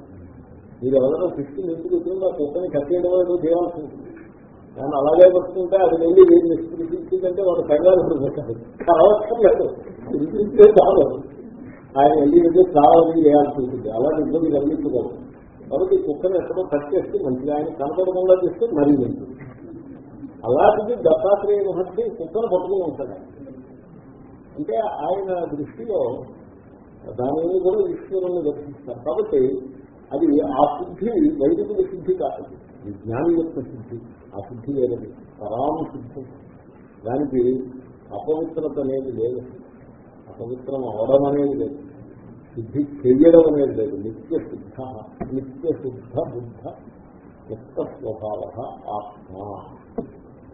మీరు ఎవరైనా ఫిఫ్టీ ఎందుకు వచ్చిందో కుక్కని కట్టేయడం ఏదో చేయాల్సి ఉంటుంది. నేను అలాగే వస్తుంటే అది వెళ్ళి వీళ్ళు నిష్కృషించిందంటే వాడు కంగారు పడిపోతాడు. కావక్కర్లేదు వినిపిస్తే చాలు. ఆయన వెళ్ళి వెళ్ళి కావాలని చేయాల్సి ఉంటుంది. అలాంటి ఇబ్బంది కలిగించుకోవాలి కాబట్టి కుక్కను ఎక్కడో కట్ చేస్తే మంచిగా ఆయన కనపడకుండా చేస్తే మరీ మంచిది. అలాంటిది దత్తాత్రేయ మహర్షి కుక్కను పట్టుకుని ఉంటాడు. అంటే ఆయన దృష్టిలో దాని కూడా ఈశ్వరుని దర్శిస్తారు. కాబట్టి అది ఆ సిద్ధి వైదికుల సిద్ధి కాదు. ఇది జ్ఞాని యొక్క సిద్ధి ఆ సిద్ధి లేదని పరామ శుద్ధి. దానికి అపవిత్రత అనేది లేదు. అపవిత్రం అవడం అనేది లేదు. సిద్ధి చెయ్యడం అనేది లేదు. నిత్య సిద్ధ నిత్య శుద్ధ బుద్ధ యొక్క స్వభావ ఆత్మ.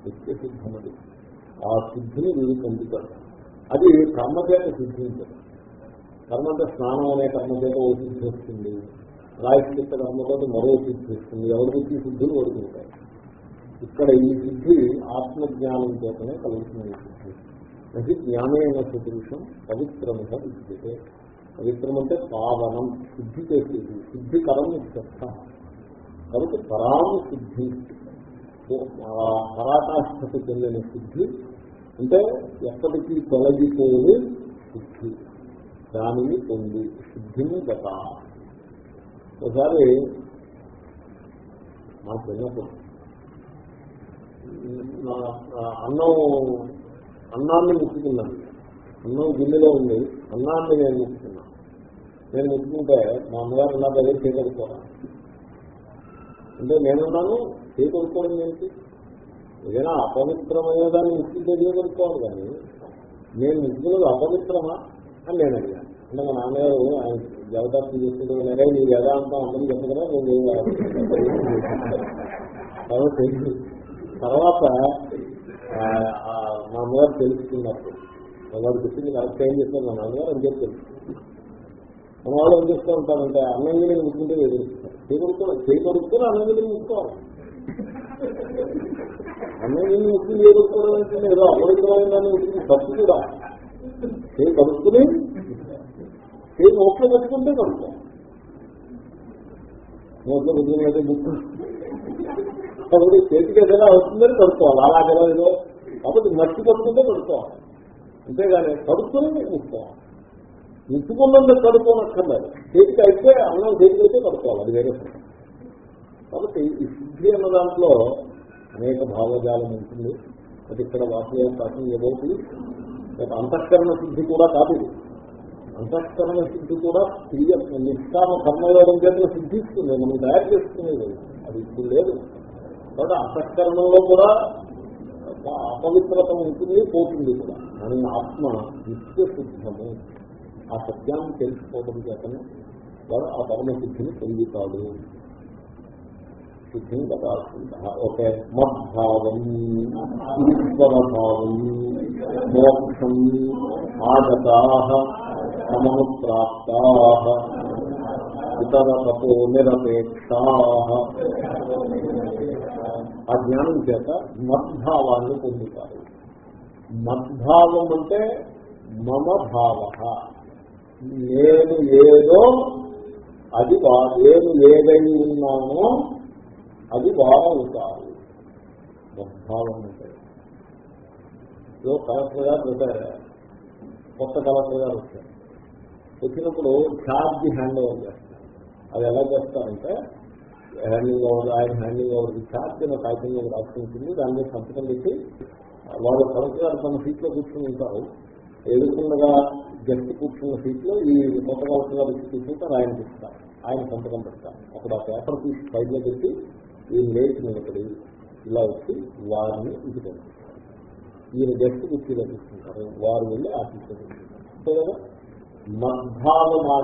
నిత్య శుద్ధమది. ఆ సిద్ధిని వీరు పొందుతారు అది కర్మచేత సిద్ధించదు కర్మ అంటే స్నానం అనే కర్మచేత ఓ సిద్ధి వస్తుంది. రాయశ్చిత్త కర్మతో మరో సిద్ధి వస్తుంది ఎవరికి సిద్ధులు కోరుకుంటాయి ఇక్కడ ఈ సిద్ధి ఆత్మజ్ఞానం చేతనే కలుగుతుంది సిద్ధి. అది జ్ఞానమైన సదృశం పవిత్రముగా విద్యతే. పవిత్రం అంటే పావనం సిద్ధి చేసేది. సిద్ధికరం చెప్త కాబట్టి పరామ సిద్ధి. పరాకాష్ఠకు చెందిన సిద్ధి అంటే ఎప్పటికీ తొలగిపోయే సిద్ధి. దానిని పొంది సిద్ధిని గత. ఒకసారి మా చిన్నప్పుడు అన్నం అన్నాన్ని ముట్టుకున్నాను అన్నం గిన్నెలో ఉంది. అన్నాన్ని నేను ముట్టుకున్నాను నేను ముట్టుకుంటే మా అమ్మగారు నా దగ్గర చేయగలుగుతాను అంటే నేనున్నాను చేయగలుగుతాను ఏంటి? ఏదైనా అపవిత్రమైన దాన్ని ముక్తి తెలియగలుగుతాను కానీ నేను ముక్కున్నది అపవిత్రమా అని నేను అడిగాను. అంటే మా నాన్నగారు ఆయన జగదార్థం చేసుకుంటే నీ వేదాంతం అందరూ చెప్పగలరా నేను కాబట్టి తర్వాత మా అమ్మగారు తెలుసుకున్నప్పుడు వాడు చెప్పింది కరెక్ట్ ఏం చేస్తారు మా నాన్నగారు అని చెప్పి మన వాళ్ళు ఏం చేస్తూ ఉంటారంటే అన్నంగిని ముట్టుకుంటే ఎదురుస్తారు చేయగలుగుతారు చేయగలుగుతారు అన్నంగిని ముట్టుకోవాలి అన్నంగిని ముట్టుకుని ఎదుర్కోవడం అంటే ఏదో అపరికమైన దాన్ని ముట్టుకుని తప్పు కూడా. చేయగలుగుతుంది చేయి నోట్లో పెట్టుకుంటే కలుపుతాం నోట్లో పెట్టుకుని ముక్కు. కాబట్టి చేతికి ఏదైనా అవుతుందని కడుక్కోవాలి అలా తెలియదు కాబట్టి మట్టి కడుక్కుంటే కడుక్కోవాలి అంతేగాని కడుక్కుని ముక్కోవాలి ముట్టుకున్నందుకు కడుక్కోనక్కర్లేదు చేతికి అయితే అన్నం చేతికి అయితే కడుక్కోవాలి. అది వేరే కాబట్టి ఈ సిద్ధి అన్న దాంట్లో అనేక భావజాలం ఉంటుంది. అది ఇక్కడ వాసు టాకింగ్ అబౌట్ అంతఃకరణ సిద్ధి కూడా కాదు అంతఃకరణ సిద్ధి కూడా క్రియ నిష్కామ కర్మయోగం చేత సిద్ధిస్తుంది. మనం తయారు చేస్తుంది అది. ఇప్పుడు లేదు. కాబట్టి అంతఃకరణలో కూడా అపవిత్రత ఉంటుంది పోతుంది కూడా. మన ఆత్మ నిత్య సిద్ధము ఆ సత్యాన్ని తెలుసుకోవడం చేతనే వాడు ఆ పరమ సిద్ధిని పొందుతాడు. సిద్ధిని కదా ఓకే. మద్భావం ఈశ్వరభావం మోక్షం ఆగతా సమను ప్రాప్తా. ఇతర తపో నిరపేక్ష. ఆ జ్ఞానం చేత మద్భావాన్ని పొందుతారు. మద్భావం అంటే మమ భావ. నేను ఏదో అది నేను ఏదై ఉన్నానో అది వారవుతారు. మద్భావం అంటే. ఏదో కలెక్టర్ గారు రిటైర్ కొత్త కలెక్టర్ గారు వచ్చారు. వచ్చినప్పుడు ఛార్జ్ హ్యాండ్ ఓవర్ చేస్తారు అది ఎలా చేస్తారంటే హ్యాండింగ్ ఓవర్ ఆయన హ్యాండింగ్ ఓవర్ ఛార్జ్ నాకు కాగితం మీద రాసుకుంటుంది దాని మీద సంతకం పెట్టి వాళ్ళు కలెక్టర్ గారు తమ సీట్లో కూర్చుని ఉంటారు. ఎదుర్కొండగా గెస్ట్ కూర్చున్న సీట్లో ఈ కొత్త కలెక్టర్ గారు వచ్చి కూర్చుంటారు ఆయన ఇస్తారు ఆయన సంతకం పెడతారు. అక్కడ ఆ పేపర్ తీసి సైడ్లో పెట్టి ఈ లేచి నిలబడి ఇలా వచ్చి వారిని ఇది పంపిస్తారు ఈయన జస్ట్ కుర్చీలో తీసుకుంటారు వారు వెళ్ళి ఆఫీస్లో అంతే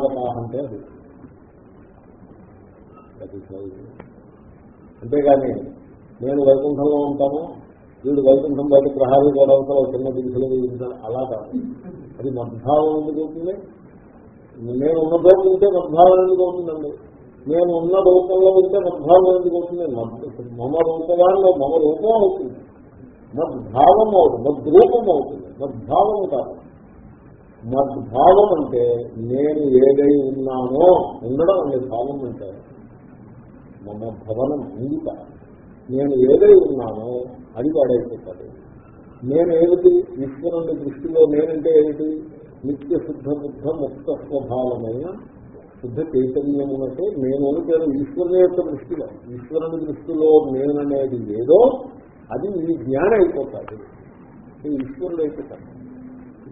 కదా అంటే అది. అంతేగాని నేను వైకుంఠంలో ఉంటాను వీడు వైకుంఠం బయట ప్రహారీ గోడవతలో చిన్న దిశలో ఉంటాను అలా కాదు. అది మద్భావం ఎందుకు అవుతుంది? నేను ఉన్న రూపం ఉంటే మద్భావం ఎందుకు అవుతుందండి? నేను ఉన్న రూపంలో ఉంటే మద్భావం ఎందుకు అవుతుంది? మమ రూపంలో మమ రూపం అవుతుంది. మద్భావం అవుతుంది. మద్రూపం అవుతుంది. మద్భావం కాదు. మద్భావం అంటే నేను ఏదై ఉన్నానో ఉండడం అనే భావం అంటే మన భవనం అంగిత నేను ఏదై ఉన్నానో అది వాడైపోతాడు నేను ఏమిటి? ఈశ్వరుని దృష్టిలో నేనంటే ఏమిటి? నిత్య శుద్ధ బుద్ధ ముక్త స్వభావమైన శుద్ధ చైతన్యమునకు నేను పేరు ఈశ్వరుని యొక్క దృష్టిలో. ఈశ్వరుని దృష్టిలో నేననేది ఏదో అది ఈ జ్ఞానం అయిపోతాడు ఈశ్వరుడు అయిపోతాడు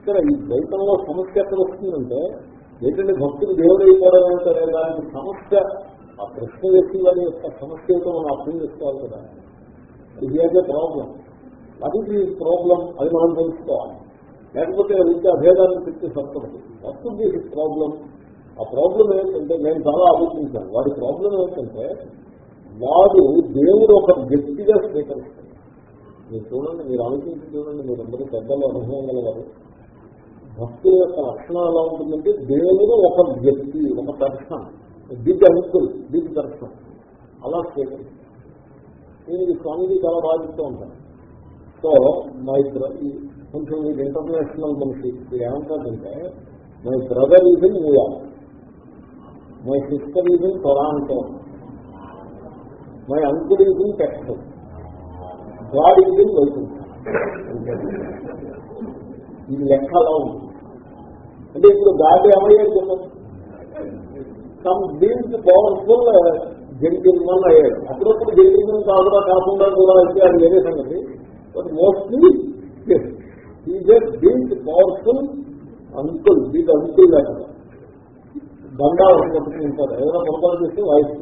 ఇక్కడ ఈ ద్వైతంలో సమస్య ఎక్కడ వస్తుందంటే ఏంటంటే భక్తులు దేవుడు అయిపోవడం ఏంటనే దానికి సమస్య ఆ ప్రశ్న వ్యక్తి వారి యొక్క సమస్య అయితే మనం అర్థం చేసుకోవాలి కదా. ఇది అయితే ప్రాబ్లం అది ప్రాబ్లం అది మనం తెలుసుకోవాలి. లేకపోతే విద్య అభేదాన్ని పెట్టి సత్తుంది వస్తుంది ఈ ప్రాబ్లం ఆ ప్రాబ్లం ఏంటంటే నేను చాలా ఆలోచించాను. వాడి ప్రాబ్లం ఏంటంటే వాడు దేవుడు ఒక వ్యక్తిగా స్వీకరిస్తాడు. మీరు చూడండి మీరు ఆలోచించి చూడండి మీరు అందరూ పెద్దలు అనుభవం గలవారు. భక్తి యొక్క లక్షణం ఎలా ఉంటుందంటే దేవుడు ఒక వ్యక్తి ఒక దర్శనం. బిగ్ అంకుల్ బిగ్ దర్శనం. అలా స్వీకరిస్తాడు నేను ఈ స్వామిజీ చాలా బాధిస్తూ ఉంటాను. సో మై కొంచెం ఇది ఇంటర్నేషనల్ మనిషి ఇది ఏమంటారంటే my brother is in New York my sister is in Toronto my uncle is in Texas god is in Vaikuntha ఇది లెక్క అలా ఉంది. అంటే ఇప్పుడు గాడి ఏమయ్యాడు చెప్పండి సమ్ బీన్స్ పవర్ఫుల్ జంటిల్మన్ అయ్యాడు. అప్పుడప్పుడు జంటిల్మన్ కాకుండా కాకుండా కూడా అయితే అది వేరే సంగతి. బట్ మోస్ట్లీ ఈ జస్ట్ బీన్స్ పవర్ఫుల్ అంకుల్ దీని అంకుల్ లేకుండా బండా పట్టుకుంటారు ఏదైనా పొరపాటు చేస్తే వాయిస్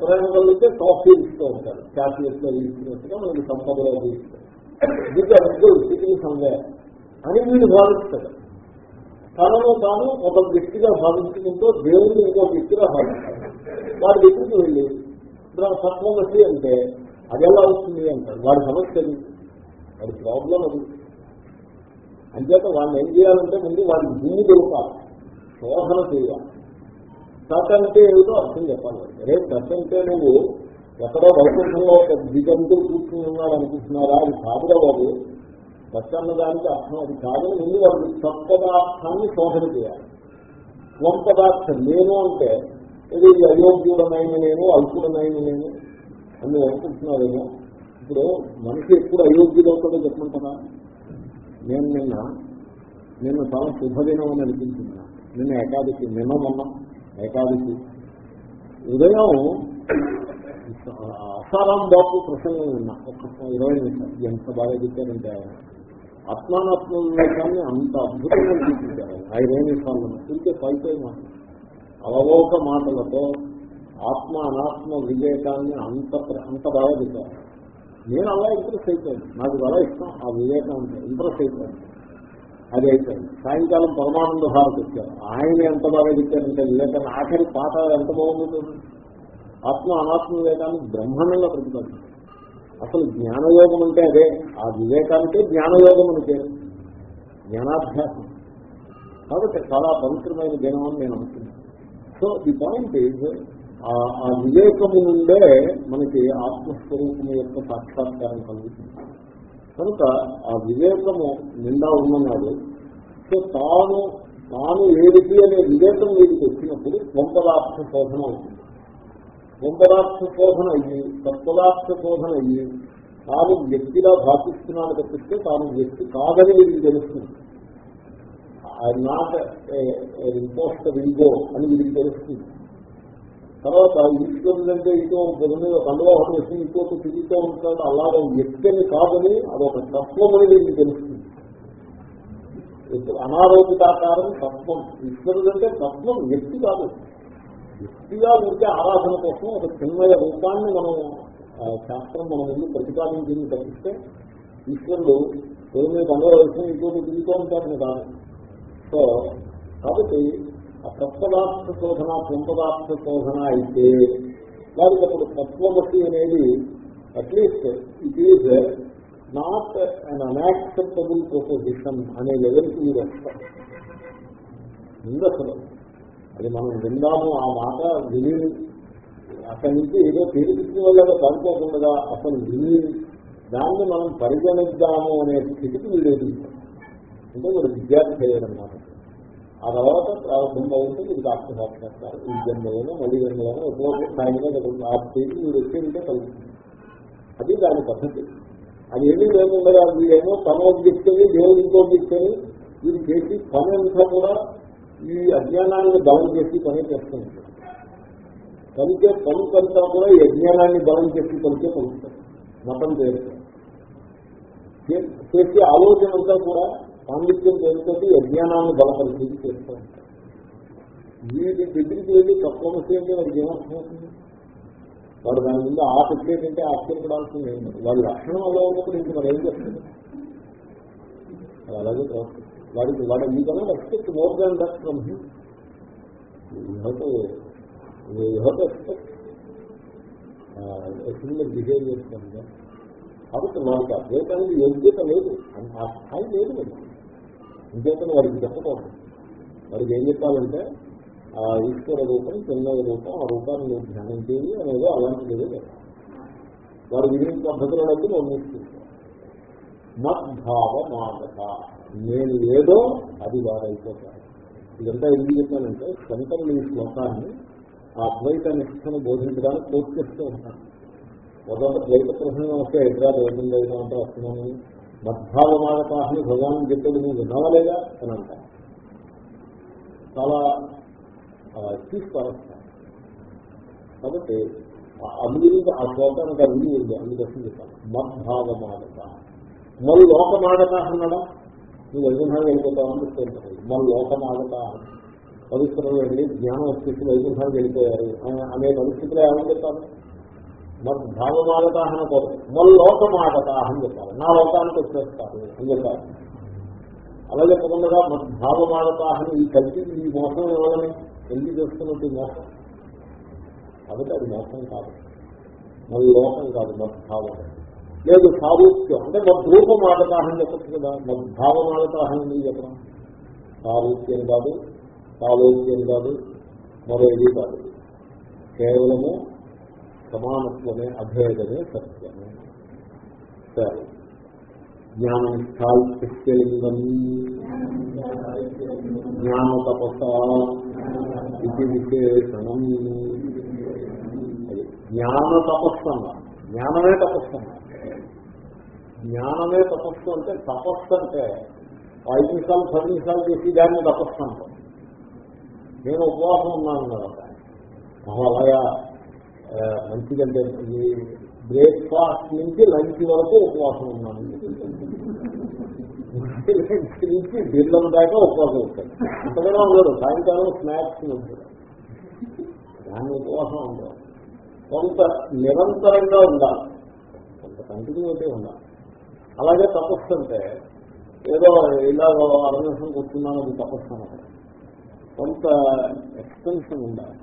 ప్రేమ కలిగితే కాఫీ ఇస్తూ ఉంటారు చాక్లెట్ ఇస్తున్నట్టుగా మనకి సంపదలో ఇస్తారు దీనికి అంకుల్ సిటీ సందే అని వీడు భావిస్తాడు. తనను తాను ఒక వ్యక్తిగా భావించుకుంటూ దేవుడిని ఇంకో వ్యక్తిగా భావించాలి వాడి దగ్గరికి వెళ్ళి ఇప్పుడు సత్వమసి అంటే అది ఎలా వస్తుంది? అంటారు వాడి సమస్య అది. వాడి ప్రాబ్లం అది. అంచేత వాడిని ఏం చేయాలంటే ముందు వాడికి భూమి దొరకాలి. శోధన చేయాలి. సత్ అంటే ఏమిటో అర్థం చెప్పాలి అరే సత్ అంటే నువ్వు ఎక్కడో వైకుంఠంలో ఒక దిగంతో కూర్చుని ఉన్నాడు అనుకుంటున్నారా అది కాదురా బాబు. సత్ అన్నదానికి అర్థం అది కాదని ముందు వాళ్ళు సత్పదార్థాన్ని శోధన చేయాలి స్వం పదార్థం నేను అంటే ఇది అయోగ్యుడమైన నేను అల్పుడమైన నేను అని అనుకుంటున్నారేమో ఇప్పుడు మనిషి ఎప్పుడు అయోగ్యుడవుతాడో చెప్పమంటారా నేను నిన్న నిన్న చాలా శుభదినం అని అనిపించింది నిన్న ఏకాదశి నిన్న మొన్న ఏకాదశి ఉదయం అసారాం బాపు ప్రసంగం విన్నా ఒక ఇరవై నిమిషాలు ఎంత బాగా చెప్పారంటే ఆత్మానాత్మ వివేకాన్ని అంత అద్భుతంగా చూపించారు ఆ ఇరవై నిమిషాల్లో తిరిగే పైపై మాట. అవలోక మాటలతో ఆత్మ అనాత్మ వివేకాన్ని అంత అంత బాగా చెప్పారు. నేను అలా ఇంప్రెస్ అయిపోయాను. నాకు చాలా ఇష్టం. ఆ వివేకం అంటే ఇంట్రెస్ట్ అయిపోయాను. అది అయిపోయింది. సాయంకాలం పరమానంద భారత్ వచ్చారు. ఆయన ఎంత బాగా చెప్పారంటే వివేకాన్ని ఆఖరి పాట ఎంత బాగుంది ఆత్మ అనాత్మ వివేకాన్ని బ్రహ్మాండంగా ప్రతిపాదించారు. అసలు జ్ఞానయోగం అంటే అదే. ఆ వివేకానికి జ్ఞానయోగం అంటే జ్ఞానాభ్యాసం. కాబట్టి చాలా పవిత్రమైన దినం అని నేను అనుకుంటున్నాను. సో ది పాయింట్ ఈజ్ ఆ వివేకము నుండే మనకి ఆత్మస్వరూపం యొక్క సాక్షాత్కారం కలుగుతుంది. కనుక ఆ వివేకము నిండా ఉన్ననాడు సో తాను తాను ఏమిటి అనే వివేకం వీడికి వచ్చినప్పుడు స్వంపదార్థ శోధన అవుతుంది. స్వంపదార్థ శోధన అయ్యి తత్పదార్థ శోధన అయ్యి తాను వ్యక్తిగా భాషిస్తున్నాను తప్పిస్తే తాను వ్యక్తి కాదని వీరికి తెలుస్తుంది. నాట్ ఇంపోస్ట్ ఇంగో అని వీరికి తెలుస్తుంది. తర్వాత ఈశ్వరుడు అంటే ఇటో పొద్దున్న కండుగా ఒకటి వచ్చి ఇంకోటి తిరుగుతూ ఉంటాడు. అలాగే వ్యక్తిని కాదని అదొక తత్వం అని వీరికి తెలుస్తుంది అనారోగ్యతాకారం తత్వం. ఈశ్వరుడు అంటే తత్వం వ్యక్తి కాదు. వ్యక్తిగా ఉంటే ఆరాధన కోసం ఒక చిన్నయ రూపాన్ని మనం శాస్త్రం మన ముందు ప్రతిపాదించింది తప్పిస్తే ఈశ్వరుడు పొద్దున్న కండుగా వచ్చి ఇంకోటి తిరుగుతూ ఉంటాడు కాదు. సో కాబట్టి ఆ తత్పదార్థ శోధన సంపదార్థ శోధన అయితే వారికి అప్పుడు తత్వమసి అనేది at least it is not an unacceptable proposition అనే లెవెల్కి మీరు వస్తారు. ముందు అసలు అది మనం విన్నాము ఆ మాట విని అక్కడి నుంచి ఏదో తెలిపించిన వల్ల పడిపోకుండా అసలు విని దాన్ని మనం పరిగణిద్దాము అనే స్థితికి వీడు అంటే మీరు విద్యార్థి అయ్యారన్నమాట ఆ తర్వాత ప్రారంభంగా ఉంటే ఇది ఆత్మసాక్షాత్కారం ఈ జన్మలోనో మళ్ళీ జన్మలోనో ఎప్పుడో సాయంగా ఆ స్టేజ్ మీరు వచ్చేంటే కలుగుతుంది. అది దాని పద్ధతి. అది ఏమీ లేకుండా వీడేమో తన ఒప్పిస్తుంది దేవుడు ఇంకో ఒప్పిస్తుంది వీరు చేసి పని అంతా కూడా ఈ అజ్ఞానాన్ని బలం చేసి పని చేస్తుంది కలిగే పలికే పలుకంతా కూడా ఈ అజ్ఞానాన్ని బలం చేసి కలిగే పలుకుతారు మతం చేస్తారు చేసే ఆలోచన అంతా కూడా పాండిత్యం పేరుతో అజ్ఞానాన్ని బలపరిచేది చేస్తూ. ఉంటారు వీటి దగ్గరికి వెళ్ళి తత్వమసి అంటే వాడికి ఏమర్థం అవుతుంది? వాడు దాని ముందు ఆ పెట్టేటంటే ఆశ్చర్యపడాల్సింది. ఏం లేదు వాడి లక్షణం అలా ఉన్నప్పుడు ఇంక మరి ఏం చేస్తుంది అలాగే ప్రవర్తిస్తుంది వాడికి వాడు ఈ కన్నా expect more than that from him expect similar behaviour కాబట్టి వాడికి అద్వైతానికి యోగ్యత లేదు. ఆ స్థాయి లేదు వాడికి ఇంకేతను వారికి చెప్పకూడదు. వారికి ఏం చెప్పాలంటే ఆ ఈశ్వర రూపం చిన్న రూపం ఆ రూపాన్ని నువ్వు ధ్యానం చేయాలి అనేది అలాంటిది లేదు. వారు వివిధ పద్ధతులు అనేది వర్ణిస్తుంది మద్భావ మాదత నేను ఏదో అది వారైపోతాను ఇదంతా ఎందుకు చెప్పానంటే శంకరులు ఈ శ్లోకాన్ని ఆ అద్వైత నిష్ఠను బోధించడానికి కోర్టు చేస్తూ ఉంటాను మొదట ద్వైత ప్రసంగం వస్తే హైదరాబాద్ ఏమైంది అయినా అంటే వస్తున్నాను మద్భావమాగతాహని భగవాన్ చెప్పేది నువ్వు వినవలేదా అని అంటాను చాలా తీసుకొస్తాను కాబట్టి అందుగురించి ఆ శ్లోకానికి అన్ని ఉంది. అందుకోసం చెప్పాను. మద్భావమాగత మళ్ళీ లోకమాగత అన్నాడా? నువ్వు వైకుంఠానికి వెళ్ళిపోతావని మన లోకం లోకమాగత పవిత్రం వెళ్ళి జ్ఞానం వచ్చేసి వైకుంఠానికి వెళ్ళిపోయారు అనే పరిస్థితిలో ఏమని చెప్పాలి మరి భావమాగతాహన కోరు మన లోకం మళ్ళీ అని చెప్పాలి నా లోకానికి వచ్చేస్తారు అని చెప్పాలి అలా చెప్పకుండా మరి భావమాగతాహని ఈ కలిసి ఈ మోసం ఇవ్వాలని ఎందుకు చేస్తున్నట్టు మోసం? కాబట్టి అది మోసం కాదు. మన లోకం కాదు మన మద్భావం లేదు సారూప్యం. అంటే మద్రూపమాగతాహని చెప్పచ్చు కదా. మద్భావమాగతాహని ఎందుకు చెప్పడం. సారూప్యం కాదు సాలోక్యం కాదు మరేది కాదు. కేవలము సమానత్వమే అభేదమే సత్యమే. సరే. జ్ఞానం జ్ఞాననిష్టాలింగం జ్ఞాన తపస ఇది విశేషణం. జ్ఞాన తపస్సు అన్న జ్ఞానమే తపస్సు అన్న జ్ఞానమే తపస్సు అంటే తపస్సు అంటే ఐదు నిమిషాలు పది నిమిషాలు చేసి దాన్ని తపస్సు అంటాం. నేను ఉపవాసం ఉన్నాను మహాలయా అలాగా మంచిదంటే బ్రేక్ఫాస్ట్ నుంచి లంచ్ వరకు ఉపవాసం ఉన్నాను. లంచ్ నుంచి బిల్లం దాకా ఉపవాసం ఉంటాను. అంతగానే ఉండదు. సాయంకాలం స్నాక్స్ ఉంటుంది దాన్ని ఉపవాసం ఉండదు కొంత నిరంతరంగా ఉండాలి. కొంత కంటిన్యూటీ ఉండాలి. అలాగే తపస్సు అంటే ఏదో ఇలా అరనిమిషం కూర్చున్నాను అది తపస్సు అన్నమాట కొంత ఎక్స్టెన్షన్ ఉండాలి.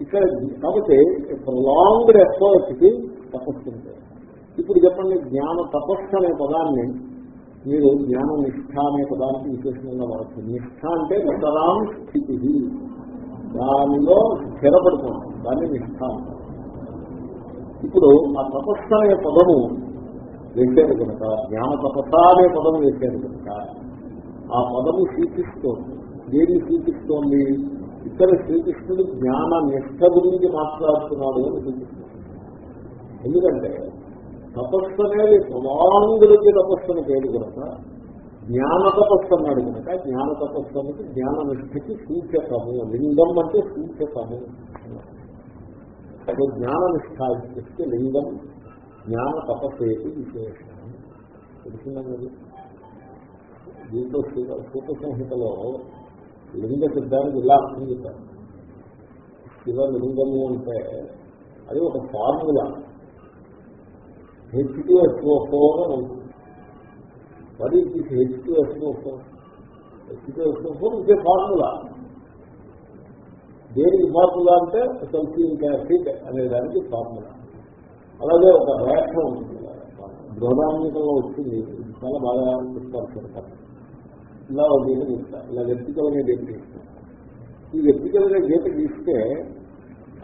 ఇక్కడ కాబట్టి లాంగ్ ఎఫర్ట్కి తపస్సు ఉంటుంది ఇప్పుడు చెప్పండి జ్ఞాన తపస్సు అనే పదాన్ని మీరు జ్ఞాన నిష్ఠ అనే పదానికి విశేషంగా వాడచ్చు. నిష్ఠ అంటే నితరాం స్థితి. దానిలో స్థిరపడుతుంది దాన్ని నిష్ఠ ఇప్పుడు ఆ తపస్సు అనే పదము వెళ్ళారు కనుక జ్ఞాన తపస్స అనే పదం వేశారు కనుక ఆ పదము సూచిస్తోంది దేని సూచిస్తోంది ఇక్కడ శ్రీకృష్ణుడు జ్ఞాన నిష్ట గురించి మాట్లాడుతున్నాడు అని సూచిస్తున్నాడు ఎందుకంటే తపస్సు అనేది ప్రమాంగులకి తపస్సు అని పేరు కనుక జ్ఞాన తపస్సు అన్నాడు కనుక జ్ఞాన తపస్సు అనేది జ్ఞాన నిష్ఠకి సూచకము లింగం అంటే సూచకము. అదే జ్ఞాన నిష్ఠ లింగం జ్ఞాన తపస్సేటి విశేషం తెలిసిందండి దీంట్లో సూత సంహితలో లింగ సిద్ధానికి ఇలా అర్థం చెప్పారు. శివ లింగము అంటే అది ఒక ఫార్ములా. హెచ్ అని ఉంటుంది మరి ఇది హెచ్ టు ఇదే ఫార్ములా దేనికి ఫార్ములా అంటే సల్ఫ్యూరిక్ యాసిడ్ అనే దానికి ఫార్ములా అలాగే ఒక రేఖ ఉంటుంది. బృహదాన్నికంలో వచ్చింది. చాలా బాగా పెడతారు ఇలా ఒక గీత గీస్తారు ఇలా వ్యక్తిగతంగా గీత గీస్తారు ఈ వ్యక్తిగతంగా గీత గీస్తే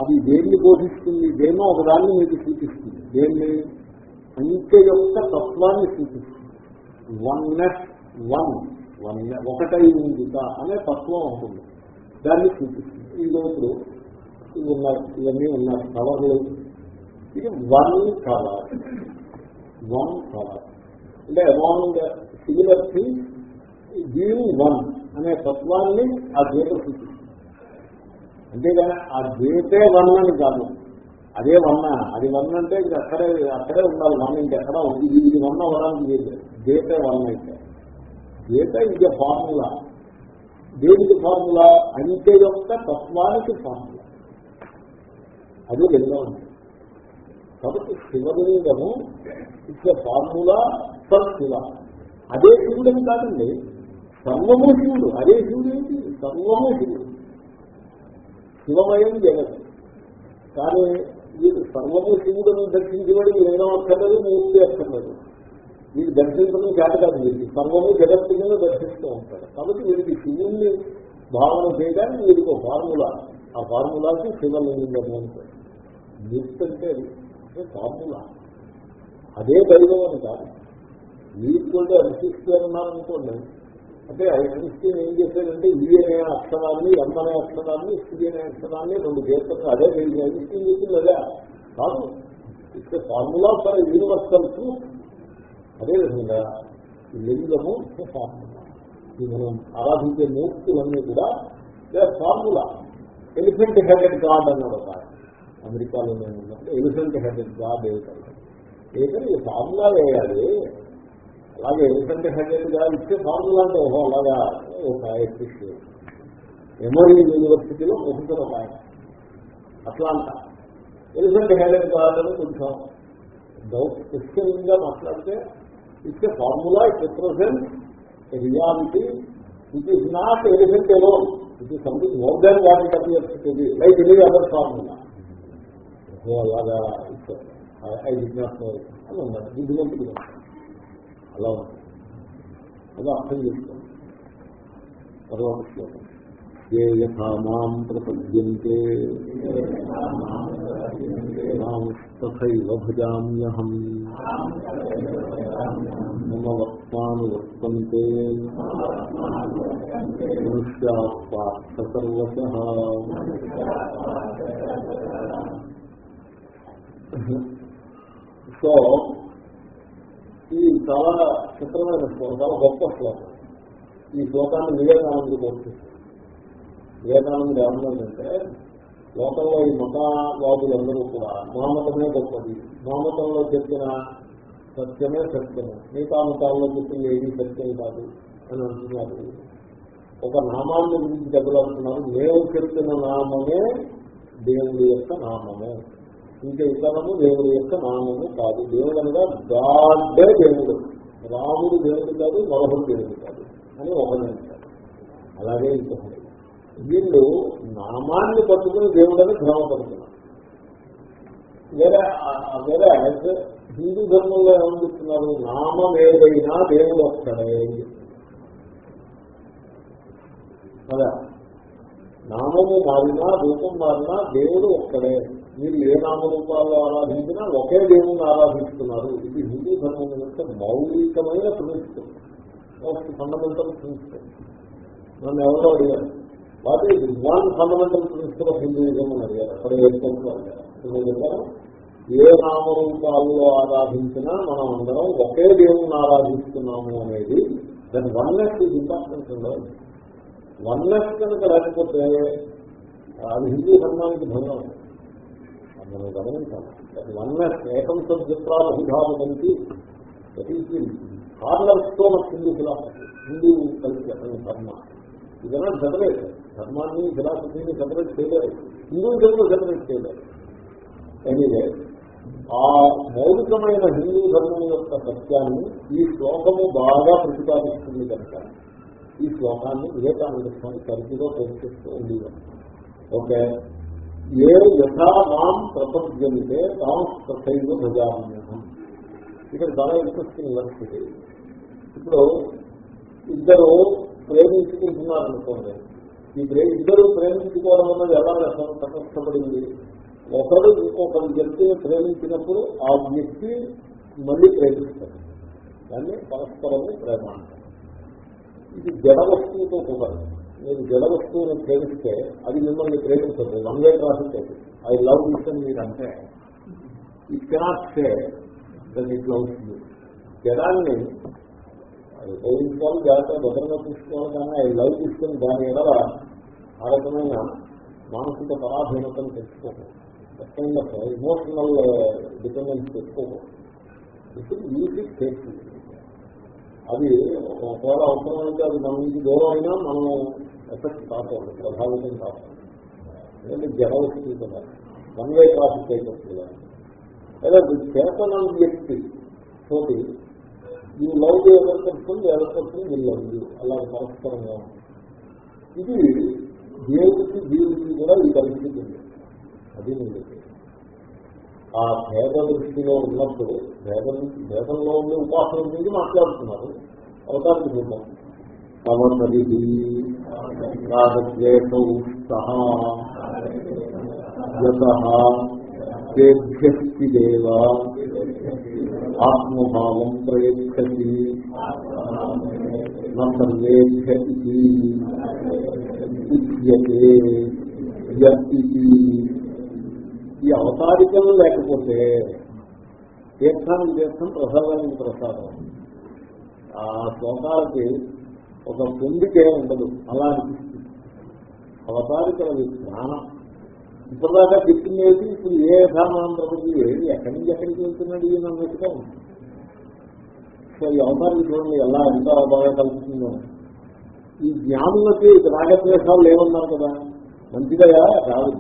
అది దేన్ని బోధిస్తుంది? దేన్నో ఒకదాన్ని మీకు సూచిస్తుంది. దేన్ని? అంత్య యొక్క తత్వాన్ని సూచిస్తుంది. వన్నెస్ వన్ వన్ ఒకటై ఉందిట అనే తత్వం ఉంటుంది. దాన్ని సూచిస్తుంది. ఇది ఇప్పుడు ఇవి ఉన్నాయి. ఇవన్నీ ఉన్నారు కవర్లు ఇది వన్ కవర్ వన్ కవర్ అంటే among similar thing being one అనే తత్వాన్ని ఆ గీత సూచిస్తుంది. అంతేగాని ఆ గీతే వన్ అని కాదు. అదే వన్న అది వన్ అంటే ఇది అక్కడే అక్కడే ఉండాలి. వన్ ఇంకెక్కడ ఉంది. ఇది వన్ అవ్వడానికి లేదు. గీతే వన్ అయితే. గీత ఇది ఫార్ములా దేనికి ఫార్ములా అంత్య యొక్క తత్వానికి ఫార్ములా అది రెండో ఉంది కాబట్టి శివలింగము ఇచ్చే ఫార్ములా ఫర్ శివ. అదే శివుడని కాదండి. సర్వము శివుడు. అదే శివుడు ఏంటి? సర్వము శివుడు. శివమయం జగత్. కానీ వీడు సర్వము శివుడును దర్శించేవాడు ఏదో అక్కర్లేదు మూర్తి అక్కర్లేదు. వీడు దర్శించడం చేత కాదు వీడికి. సర్వము మీద దర్శిస్తూ ఉంటాడు. కాబట్టి వీడికి శివుణ్ణి భావన చేయడానికి వీడికి ఒక ఫార్ములా. ఆ ఫార్ములాకి శివలింగము అంటారు నిత్ అంటే అది ఫార్ములా. అదే దైవం అని కాదు. వీటితోటి అరిశిస్తూ అన్నారనుకోండి అంటే ఐన్స్టీన్ ఏం చేశాడంటే ఈ అనే అక్షరాన్ని ఎం అనే అక్షరాన్ని స్త్రీ అనే అక్షరాన్ని రెండు గీతలు అదే ఐన్స్టీన్ చెప్పింది అదే. కాదు. ఇక్కడ ఫార్ములా ఫర్ యూనివర్సల్ ట్రూత్ అదేవిధంగా లింగము ఫార్ములా. ఇది మనం ఆరాధించే మూర్తులన్నీ కూడా ఫార్ములా. ఎలిఫెంట్ హెడెడ్ గాడ్ అన్నాడు ఒక ఆయన. అమెరికాలో నేను ఉన్నప్పుడు ఎలిఫెంట్ హెడ్ గాడ్ ఏమిటంటే ఏదైనా ఈ ఫార్ములా వేయాలి. అలాగే ఎలిఫెంట్ హెడ్ గాడ్ ఇచ్చే ఫార్ములా అంటే ఓహో అలాగా ఒక ఎక్స్ప్రెస్ మెమోరియల్ యూనివర్సిటీలో ప్రొఫెసర్ ఒక ఆయన అట్లా అంట ఎలిఫెంట్ హెడ్ గాడ్ కొంచెం డౌట్ క్వశ్చన్గా మాట్లాడితే ఇచ్చే formula it represent reality it is not elephant alone it is something more than what it appears like any other formula నేను అలాగా ఐ డి నాట్ నో అని ఉన్నారు అలా ఉంటుంది అది అర్థం చేసుకోండి తర్వాత శ్లోకం. ఏ యథా మాం ప్రపద్యంతే. తథైవ భజామ్యహం. మమ వక్మాను వర్తంతే. సర్వశ. సో ఇది చాలా చిత్రమైన శ్లోకం చాలా గొప్ప శ్లోకం. ఈ శ్లోకాన్ని వివేకానందుకు కోరుతుంది వివేకానందుడు ఏమన్నాడంటే లోకంలో ఈ మతవాదులందరూ కూడా మహామతమే గొప్పది. మహామతంలో చెప్పిన సత్యమే సత్యము. మిగతా మతాల్లో చెప్పిన ఏది సత్యం కాదు అని అంటున్నారు ఒక నామాన్ని గురించి దెబ్బలాడుతున్నారు మేము చెప్పిన నామమే దేవుడి యొక్క నామము. ఇంకా ఇతరము దేవుడి యొక్క నామము కాదు. దేవుడు అనగా గాడ్డే దేవుడు. రాముడు దేవుడు కాదు మరొకరు దేవుడు కాదు అని ఒకనంటారు అలాగే ఇంకొకటి వీళ్ళు నామాన్ని పట్టుకుని దేవుడని భ్రమపడుతున్నారు. వేరే వేరే హిందూ ధర్మంలో ఏమని చెప్తున్నారు నామం ఏదైనా దేవుడు వస్తాడే. కదా? నామము మారినా రూపం మారినా దేవుడు ఒక్కడే. మీరు ఏ నామరూపాల్లో ఆరాధించినా ఒకే దేవుణ్ణి ఆరాధిస్తున్నారు. ఇది హిందూ ధర్మం యొక్క మౌలికమైన ప్రిన్సిపల్. మోస్ట్ ఫండమెంటల్ ప్రిన్సిపల్ నన్ను ఎవరో అడిగారు. What is one fundamental principle of Hinduism అని అడిగారు. అక్కడ ఏర్పడుతున్నారు ఏ నామరూపాల్లో ఆరాధించినా మనం అందరం ఒకే దేవుణ్ణి ఆరాధిస్తున్నాము అనేది దాని వన్నెస్ ఇది ఇంపార్టెంట్ ఉండదు వన్నెస్ కనుక లేకపోతే అది హిందూ ధర్మానికి భంగం. మనం గమనించాలి వన్నెస్ ఏకం సబ్జెక్టాలు అభిభావనంకి corner stone of Hindu philosophy Hindu culture అనే ధర్మ. ఇదన్నా సెపరేట్ ధర్మాన్ని ఫిలాసఫీని సెపరేట్ చేయలేదు. హిందూ ధర్మం సెపరేట్ చేయలేదు. ఎనీవే ఆ మౌలికమైన హిందూ ధర్మం యొక్క సత్యాన్ని ఈ శ్లోకము బాగా ప్రతిపాదిస్తుంది కనుక ఈ శ్లోకాన్ని వివేకానంద స్వామి తరచుగా ప్రశ్నిస్తూ ఉండేవారు. ఓకే? ఏ యథా మాం ప్రపద్యంతే తాం తథైవ భజామ్యహం. ఇక్కడ చాలా ఇంట్రెస్టింగ్ వర్క్ ఇది. ఇప్పుడు ఇద్దరు ప్రేమించుకుంటున్నారనుకోండి. ఈ ప్రే ఇద్దరు ప్రేమించుకోవడం అన్నది ఎలా తటస్థపడింది? ఒకరు ఇంకొకరు వ్యక్తిని ప్రేమించినప్పుడు ఆ వ్యక్తి మళ్ళీ ప్రేమిస్తారు దాన్ని పరస్పరము ప్రేమ అంటారు. ఇది జడ వస్తువుతో కుదరదు మీరు జడ వస్తువును ప్రేమిస్తే అది మిమ్మల్ని ప్రేమించదు. వన్ వే ట్రాఫిక్ అయితే. ఐ లవ్ మిషన్ మీరు అంటే it cannot say that it loves you జడాన్ని అది ఉపయోగించుకోవాలి జాగ్రత్త భద్రంగా చూసుకోవాలి కానీ ఐ లవ్ తీసుకుని దాని ఎడల ఆ రకమైన మానసిక పరాధీనతను తెచ్చుకోకూడదు ఇమోషనల్ డిపెండెన్స్ తెచ్చుకోకూడదు ఇప్పుడు మ్యూజిక్ చేసి అది ఒకవేళ అవసరమైతే అది మన నుంచి దూరం అయినా మనం ఎఫెక్ట్ కాకూడదు ప్రభావితం కాకూడదు. ఎందుకంటే జడ వస్తుంది కదా వన్ వే ట్రాఫిక్ అయిపోతుంది కదా లేదా చేతన వ్యక్తి తోటి ఈ లవ్ ది ఎవరి పర్సన్ ఎవరి పర్సన్ వీళ్ళు అలా పరస్పరంగా ఇది దేవుడికి జీవుడికి కూడా ఈ పరిస్థితి ఉంది. అది నేను ఆ భేద దృష్టిలో ఉన్నప్పుడు భేదం భేదంలో ఉండే ఉపాసన గురించి మాట్లాడుతున్నారు. అవతారికి చూద్దాం సమనది రాగద్వేషౌ ఆత్మభావం ప్రయచ్చతి నర్వేభ్య ఇత్యతే ఈ అవతారికలు లేకపోతే తీర్థానికి తీర్థం ప్రసాదానికి ప్రసాదం. ఆ శ్లోకాలకి ఒక పొందికే ఉండదు. అలా అనిపిస్తుంది. అవతారికల జ్ఞానం ఇప్పటిదాకా చెప్పింది ఇప్పుడు ఏ యథామాంధ్రపతి ఏది ఎక్కడి నుంచి ఎక్కడికి వెళ్తున్నాడు ఈయన అన్నట్టుగా ఉంటుంది సో ఈ అవతారం చూడండి ఎలా ఎంత బాగా కలుపుతుందో. ఈ జ్ఞానులకి రాగద్వేషాలు లేవన్నారు కదా? మంచిదయా రాదు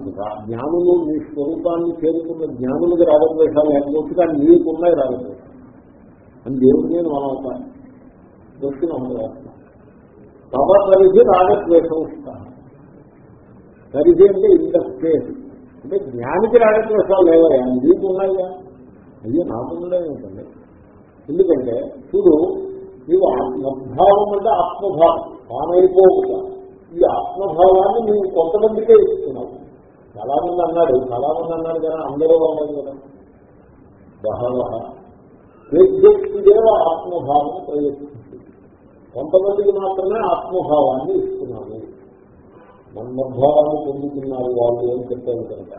జ్ఞానులు మీ స్వరూపాన్ని చేరుకున్న జ్ఞానులకి రాగద్వేషాలు లేకపోతే కానీ నీకున్నాయి రాగద్వేషాలు అని దేవుడి మీద మనం అవుతాం దృష్టి మనం వేస్తాం తమ పరిధి రాగద్వేషం ఇస్తాం పరిధి అంటే ఇంత స్పేస్ అంటే జ్ఞానికి రాగద్వేషాలు లేవయా నీకు ఉన్నాయా అయ్యో నాకుండా ఉంటుంది ఎందుకంటే చూడు నీవు ఆత్మభావం అంటే ఆత్మభావం. తానైపోవుట ఈ ఆత్మభావాన్ని మేము కొంతమందికే ఇస్తున్నాం చాలా మంది అన్నాడు చాలా మంది అన్నాడు కదా అందరూ అన్నారు కదా. బహవ వ్యక్తిదేవ ఆత్మభావం ప్రయత్నిస్తుంది కొంతమందికి మాత్రమే ఆత్మభావాన్ని ఇస్తున్నాము మన్మభావాన్ని పొందుతున్నారు వాళ్ళు ఏం చెప్పారు కనుక?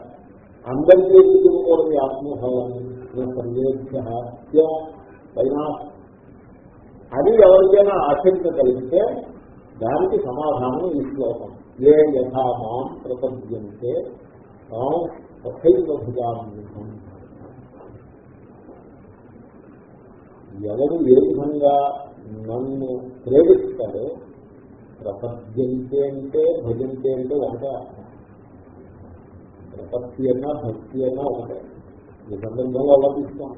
అందరికీ కూడా ఈ ఆత్మభావాన్ని సంవేద్య పైన అది ఎవరికైనా ఆశంక కలిగితే దానికి సమాధానం ఈ శ్లోకం. ఏ యథామాం ప్రపద్యంతే తాం తథైవ భుజాన్వితం. ఎవరు ఏ విధంగా నన్ను ప్రేరిస్తారో ప్రపద్యంతే అంటే భజంతే అంటే ఒకటే ప్రపత్తి అన్నా భక్తి అన్నా ఒకటే. ఈ సందర్భంలో అలా తీస్తాం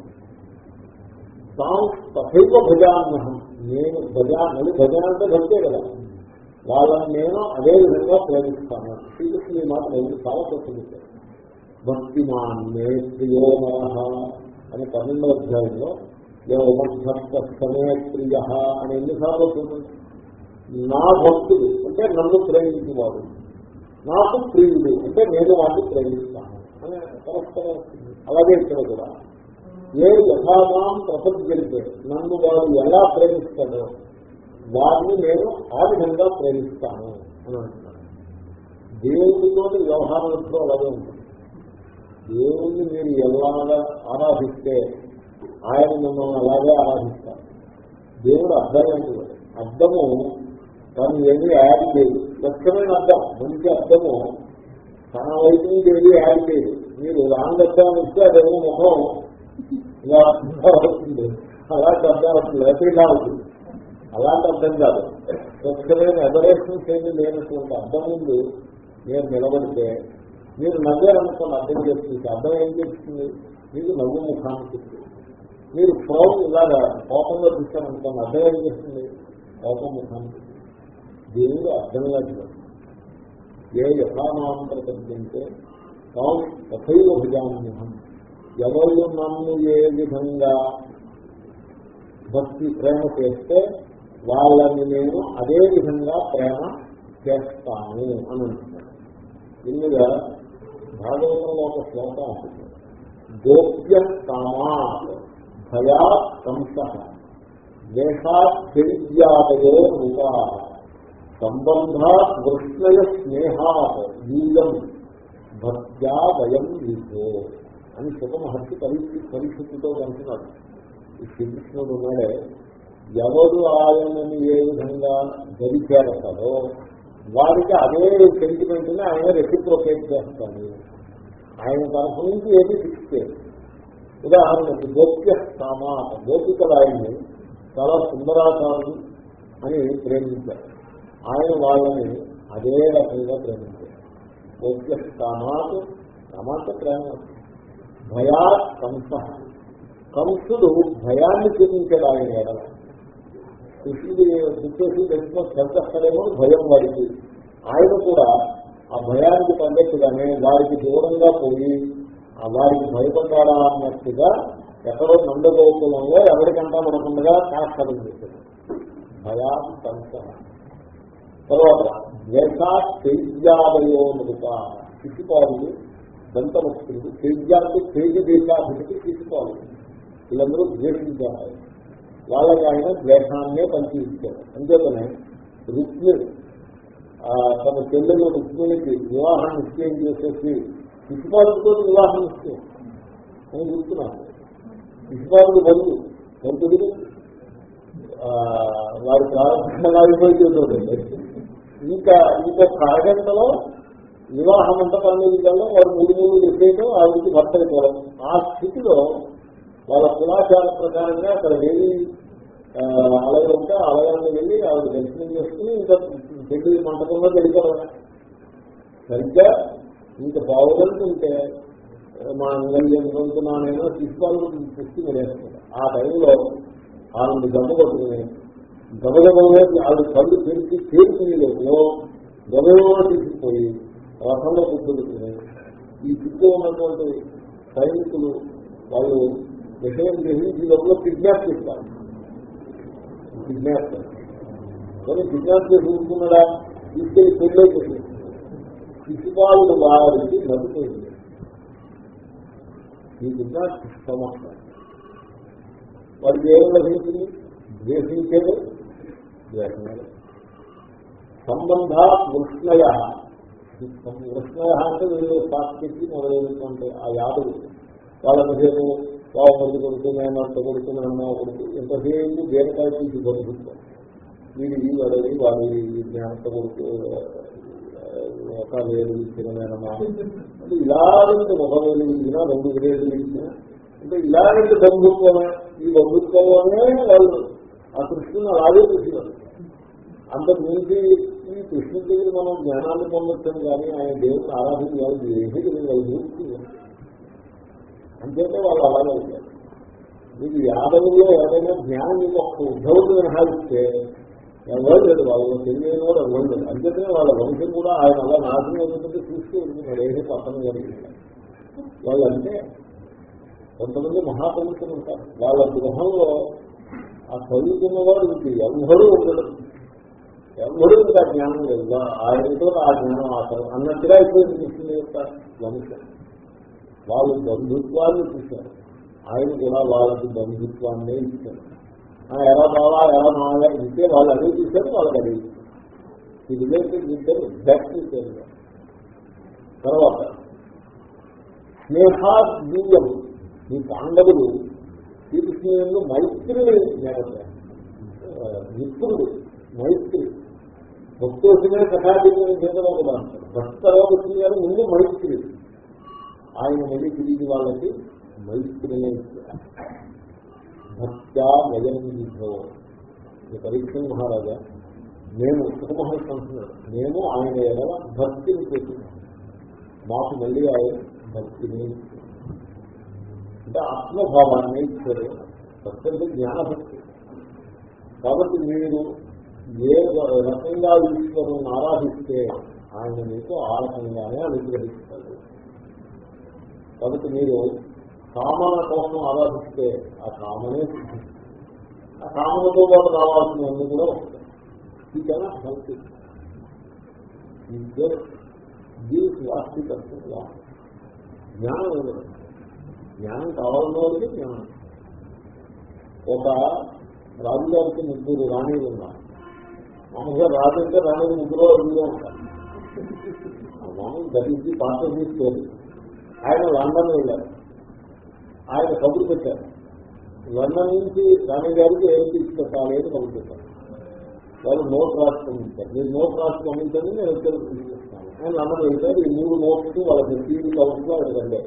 తాం తథైవ భజాన్యహం నేను భజా మళ్ళీ భజన అంటే భక్తే కదా. వాళ్ళని నేను అదే విధంగా ప్రేమిస్తాను. శ్రీకృష్ణుని మాట నేను చాలా ప్రసంగిస్తాను భక్తి మాన్నే ప్రియో ప్రియోమర అని పన్నెండో అధ్యాయంలో దేవమధ్యమే ప్రియ అని ఎన్నిసార్లు చూడండి నా భక్తుడు అంటే నన్ను ప్రేమించేవాడు నాకు ప్రియుడు అంటే నేను వాడిని ప్రేమిస్తాను అని పరస్పరం వస్తుంది. అలాగే ఇక్కడ కూడా. ఏ యథామాం ప్రపద్యంతే నన్ను వాడు ఎలా ప్రేమిస్తాడో వారిని నేను ఆ విధంగా ప్రేమిస్తాను అని అంటున్నాను దేవుడితో వ్యవహారం ఎప్పుడూ అలాగే ఉంటుంది. దేవుణ్ణి మీరు ఎలాగా ఆరాధిస్తే ఆయన మిమ్మల్ని అలాగే ఆరాధిస్తారు. దేవుడు అర్థం ఏంటి అర్థము తను ఏమి యాడ్ చేయదు. లక్ష్యమైన అర్థం మంచి అర్థము తన వైపు నుంచి ఏది యాడ్ చేయదు. మీరు రాంగ్ అర్థం ఇస్తే అదేమో ముఖం ఇలా అర్థం అవుతుంది. అలాంటి అర్థం అవుతుంది. లేకపోతే ఇలా అవుతుంది అలాంటి అర్థం కాదు. స్వచ్ఛమైన ఎబరేషన్స్ ఏమి లేనటువంటి అర్థం ఉంది నేను నిలబడితే మీరు నవ్వారనుకోండి అర్థం చేస్తుంది అర్థం ఏం చేస్తుంది? మీకు నవ్వు ముఖానికి మీరు ప్రౌడ్ ఇలాగా కోపంలో చూశారనుకోండి అర్థం ఏం చేస్తుంది? కోపం ముఖానికి దేవుడు అర్థం కాదు. ఏ యథానాం ప్రపంచంటే తాను తథైవ భుజాన్యహం ఎవరు నన్ను ఏ విధంగా భక్తి ప్రేమ చేస్తే వాళ్ళని నేను అదే విధంగా ప్రేమ చేస్తాను అని అంటున్నాను ఇందుగా భాగవతంలో ఒక శ్లోకం గోప్య కామా భయా కంస ద్వేషాద్యాదయో రూపా సంబంధ వృష్ణయ స్నేహాత్ వీలం భక్త్యా వయం విభో అని సుఖ మహర్షి పరిస్థితి పరిస్థితితో అంటున్నాడు ఈ శ్రీకృష్ణుడు ఉన్నాడే. ఎవరు ఆయనని ఏ విధంగా గడిచేరతాడో వారికి అదే సెంటిమెంట్ని ఆయన రెసిప్రోకేట్ చేస్తాడు. ఆయన తరఫు నుంచి ఏది ఫిక్స్ చేయాలి ఉదాహరణకు గోప్య సామాత గోపికలు ఆయన్ని చాలా సుందరాకారుడు అని ప్రేమించారు. ఆయన వాళ్ళని అదే రకంగా ప్రేమించారు. గోప్య సామాత్ సామాత ప్రేమ. భయా కంస. కంసుడు భయాన్ని చూపించాడు ఆయన ఎడలా కృష్ణుడి గుర్తేసి తెలుసుకో చెంతస్తాడేమో భయం వాడికి. ఆయన కూడా ఆ భయానికి తగ్గట్టుగానే వారికి దూరంగా పోయి వారికి భయపడ్డా అన్నట్టుగా ఎక్కడో నందగోకులంలో ఎవరికంటా మనకుండగా కాష్టం చేశాడు భయా కంస తర్వాత ద్వేషా తేజ్యాదయో మృత శిశుపాలు దంతముక్తుడు తేజ్యానికి తేజ దేశాభివృద్ధి తీసుకోవాలి. వీళ్ళందరూ ద్వేషించారు వాళ్ళకి ఆయన ద్వేషాన్నే పంచి ఇచ్చారు రుక్మిణి తన చెల్లెలు రుక్మిణికి వివాహం నిశ్చయం చేసేసి శిశుపాలతో వివాహం నిశ్చయం అని చెప్తున్నాను శిశుపాలకు బదులు ఎంతది వారి ప్రారంభంగా అయిపోయింది ఇంకా ఇంకొక అరగంటలో అంతా పనులు వారు మూడు మూడు చెప్పేయడం ఆవిడికి భర్త అయిపోవడం ఆ స్థితిలో వాళ్ళ కులాచార ప్రకారంగా అక్కడ వెళ్ళి ఆలయం ఉంటే ఆలయాన్ని వెళ్ళి ఆవిడ దర్శనం చేసుకుని ఇంకా పెళ్ళి మంటపంలో వెళ్ళిపోవడం సరిగ్గా ఇంకా బాగుంటుంటే మా అంగల్యం పొందుతున్నానైనా తీసుకోవాలని పుష్టి పడేస్తుంది ఆ టైంలో ఆవిడ గమ్మ కొట్టుకుని గమగమే ఆవిడ కళ్ళు తెరిచి తేరుకునే లోపల గమగమలో తీసుకుపోయి రథంలో కూర్చోబెట్టుకుని ఈ చుట్టూ ఉన్నటువంటి సైనికులు వాళ్ళు విషయం గ్రహించి లోపల కిడ్నాప్ చేస్తారు. కిడ్నాప్ కానీ కిడ్నాప్ చేసి ఉంటున్నాడా తీసుకెళ్ళి పెళ్ళే చేసి శిశుపాలు వారికి నడుతుంది ఈ కిడ్నాప్ సమస్య. వారికి ఏం లభించింది ద్వేషించేది? ద్వేషమే సంబంధ వృష్ణయ. వృష్ణయ అంటే వీళ్ళు సాక్షికి మొదలైనటువంటి ఆ యాదులు వాళ్ళ మధ్యలో బావమరిది కొడుకు అంత కొడుకు నాన్న కొడుకు ఎంతసేపు బీరకాయ తీసి కొడుకుంటాం వీడి వాడేది వాడి అంత కొడుకు ఒక వేలు ఇచ్చిన మేనమా అంటే ఇలాంటి ఒక వేలు ఇచ్చిన రెండు వేలు ఇచ్చిన అంటే ఇలాంటి బంధుత్వమే ఈ బంధుత్వంలోనే వాళ్ళు ఆ కృష్ణుని అలాగే చూసినారు. అంతకు మించి ఈ కృష్ణుడి దగ్గర మనం జ్ఞానాన్ని పొందొచ్చాం కానీ ఆయన దేవుని ఆరాధించాలి ఏమీ తెలియదు అంతేతే వాళ్ళు అలాగే ఉంటారు. మీకు యాదవులో ఏదైనా జ్ఞానం మీకు ఒక ఉద్యోగం మినహాయిస్తే ఎవరు లేదు వాళ్ళు తెలియని కూడా ఎవరు లేదు అంతేతే వాళ్ళ వంశం కూడా ఆయన అలా నాశనం అవుతుంటే చూస్తూ ఉంటున్నాడు ఏదో పక్కన జరిగింది వాళ్ళంటే కొంతమంది మహాపండితులు ఉంటారు. వాళ్ళ గృహంలో ఆ చదువుకున్నవాడు ఇంటి ఎవరూ ఉండడు. ఎవరూ ఇంకా జ్ఞానం లేదు. ఆయనతో ఆ జ్ఞానం ఆసరం అన్నట్టుగా ఇప్పుడు కృష్ణుని యొక్క వంశం. వాళ్ళు బంధుత్వాన్ని చూశారు. ఆయన కూడా వాళ్ళకి బంధుత్వాన్నే ఇచ్చారు. ఎలా బావా ఎలా మావా ఇంటే వాళ్ళు అడిగి చూశారు వాళ్ళకి అడిగి ఈ రిలేషన్ ఇద్దరు ఎగ్జాక్ట్ ఇచ్చారు తర్వాత స్నేహాద్వీయం ఈ పాండవులు శ్రీకృష్ణుడు మైత్రిని నేర్పారు మిత్రుడు మైత్రి. భక్తోషమే సహాయం చేసిన ఒక భక్తలో గారు ముందు మైత్రి. ఆయన వెళ్ళి తిరిగి వాళ్ళకి మైత్రినే భక్త్యా వయం విధో పరీక్ష మహారాజా మేము సుఖమహర్షి అంటున్నాడు మేము ఆయన ఎలా భక్తిని చేస్తున్నాం మాకు మళ్ళీ ఆయన భక్తిని అంటే ఆత్మభావాన్ని ఇచ్చారు. భక్తి అంటే జ్ఞానభక్తి. కాబట్టి మీరు ఏ రకంగా ఈశ్వరుని ఆరాధిస్తే ఆయన మీకు ఆ రకంగానే అనుగ్రహిస్తారు. కాబట్టి మీరు కామన కోసం ఆరాధిస్తే ఆ కామనే ఆ కామనతో పాటు రావాల్సినవన్నీ కూడా వస్తాయి ఈ కెనా హెల్త్ దీనికి వాస్తిక జ్ఞానం ఉండదు జ్ఞానం కావాలన్న వాళ్ళకి జ్ఞానం. ఒక రాజుగారికి ముగ్గురు రాణీలు ఉన్నారు. మామూలుగా రాజంటే రాణి ముగ్గురు అడుగులో ఉంటారు. మామూలు దట్ పార్ట్ ఆఫ్ స్టోరీ ఆయన లండన్ వెళ్ళారు. ఆయన కబురు పెట్టారు. లండన్ నుంచి రాణి గారికి ఏం తీసుకొస్తాను అని కబురు పెట్టారు. వాళ్ళు నోట్ రాసుకొని ఉంటారు మీరు నోట్ రాసుకొని ఉంటేనే నేను వచ్చే తీసుకొస్తాను. ఆయన లండన్ వెళ్తారు ఈ మూడు నోట్స్ వాళ్ళకి టీవీ కవర్స్లో ఆయన రండి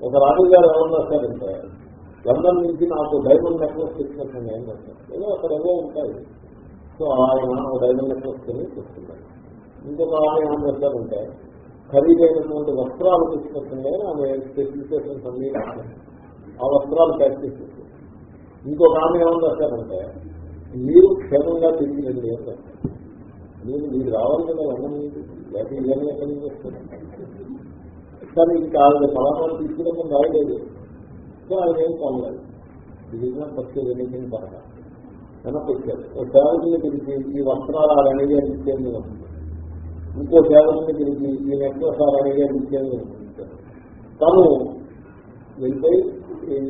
ఒక రాణి గారు ఎవరన్నా రాస్తారంటే లండన్ నుంచి నాకు డైమండ్ నెక్లెస్ తీసుకొచ్చండి ఏం రాస్తారు ఏదో అక్కడ ఏవో ఉంటాయి సో ఆయన డైమండ్ నెక్లెస్ కొని తెస్తున్నారు ఇంకొక ఆమె ఏం చేస్తారంటే ఖరీదైనటువంటి వస్త్రాలు తీసుకొచ్చండి ఆమె స్పెసిఫికేషన్స్ అన్ని ఆ వస్త్రాలు ప్యాక్ చేసి ఇంకొక ఆమె ఏమని రాశారంటే మీరు క్షేమంగా తిరిగి రండి అని మీరు మీరు రావాలి కదా లండన్ నుంచి లేకపోతే ఇవన్నీ ఎక్కడి నుంచి వస్తారు? కానీ ఇంకా ఆవిడ ఫలానాలు తీసుకున్నప్పుడు రాయలేదు. సో ఆయన ఏం కొనలేదు. ఇది పచ్చి ఎనీథింగ్ పడక వెనక్కి వచ్చారు. ఒక ఈ వస్త్రాలు ఆ రణిగా ఇచ్చేది వస్తుంది ఇంకో సేవకుని పిలిచి ఈ నెక్లెస్ ఆ రణిగా తను వెళ్ళిపోయి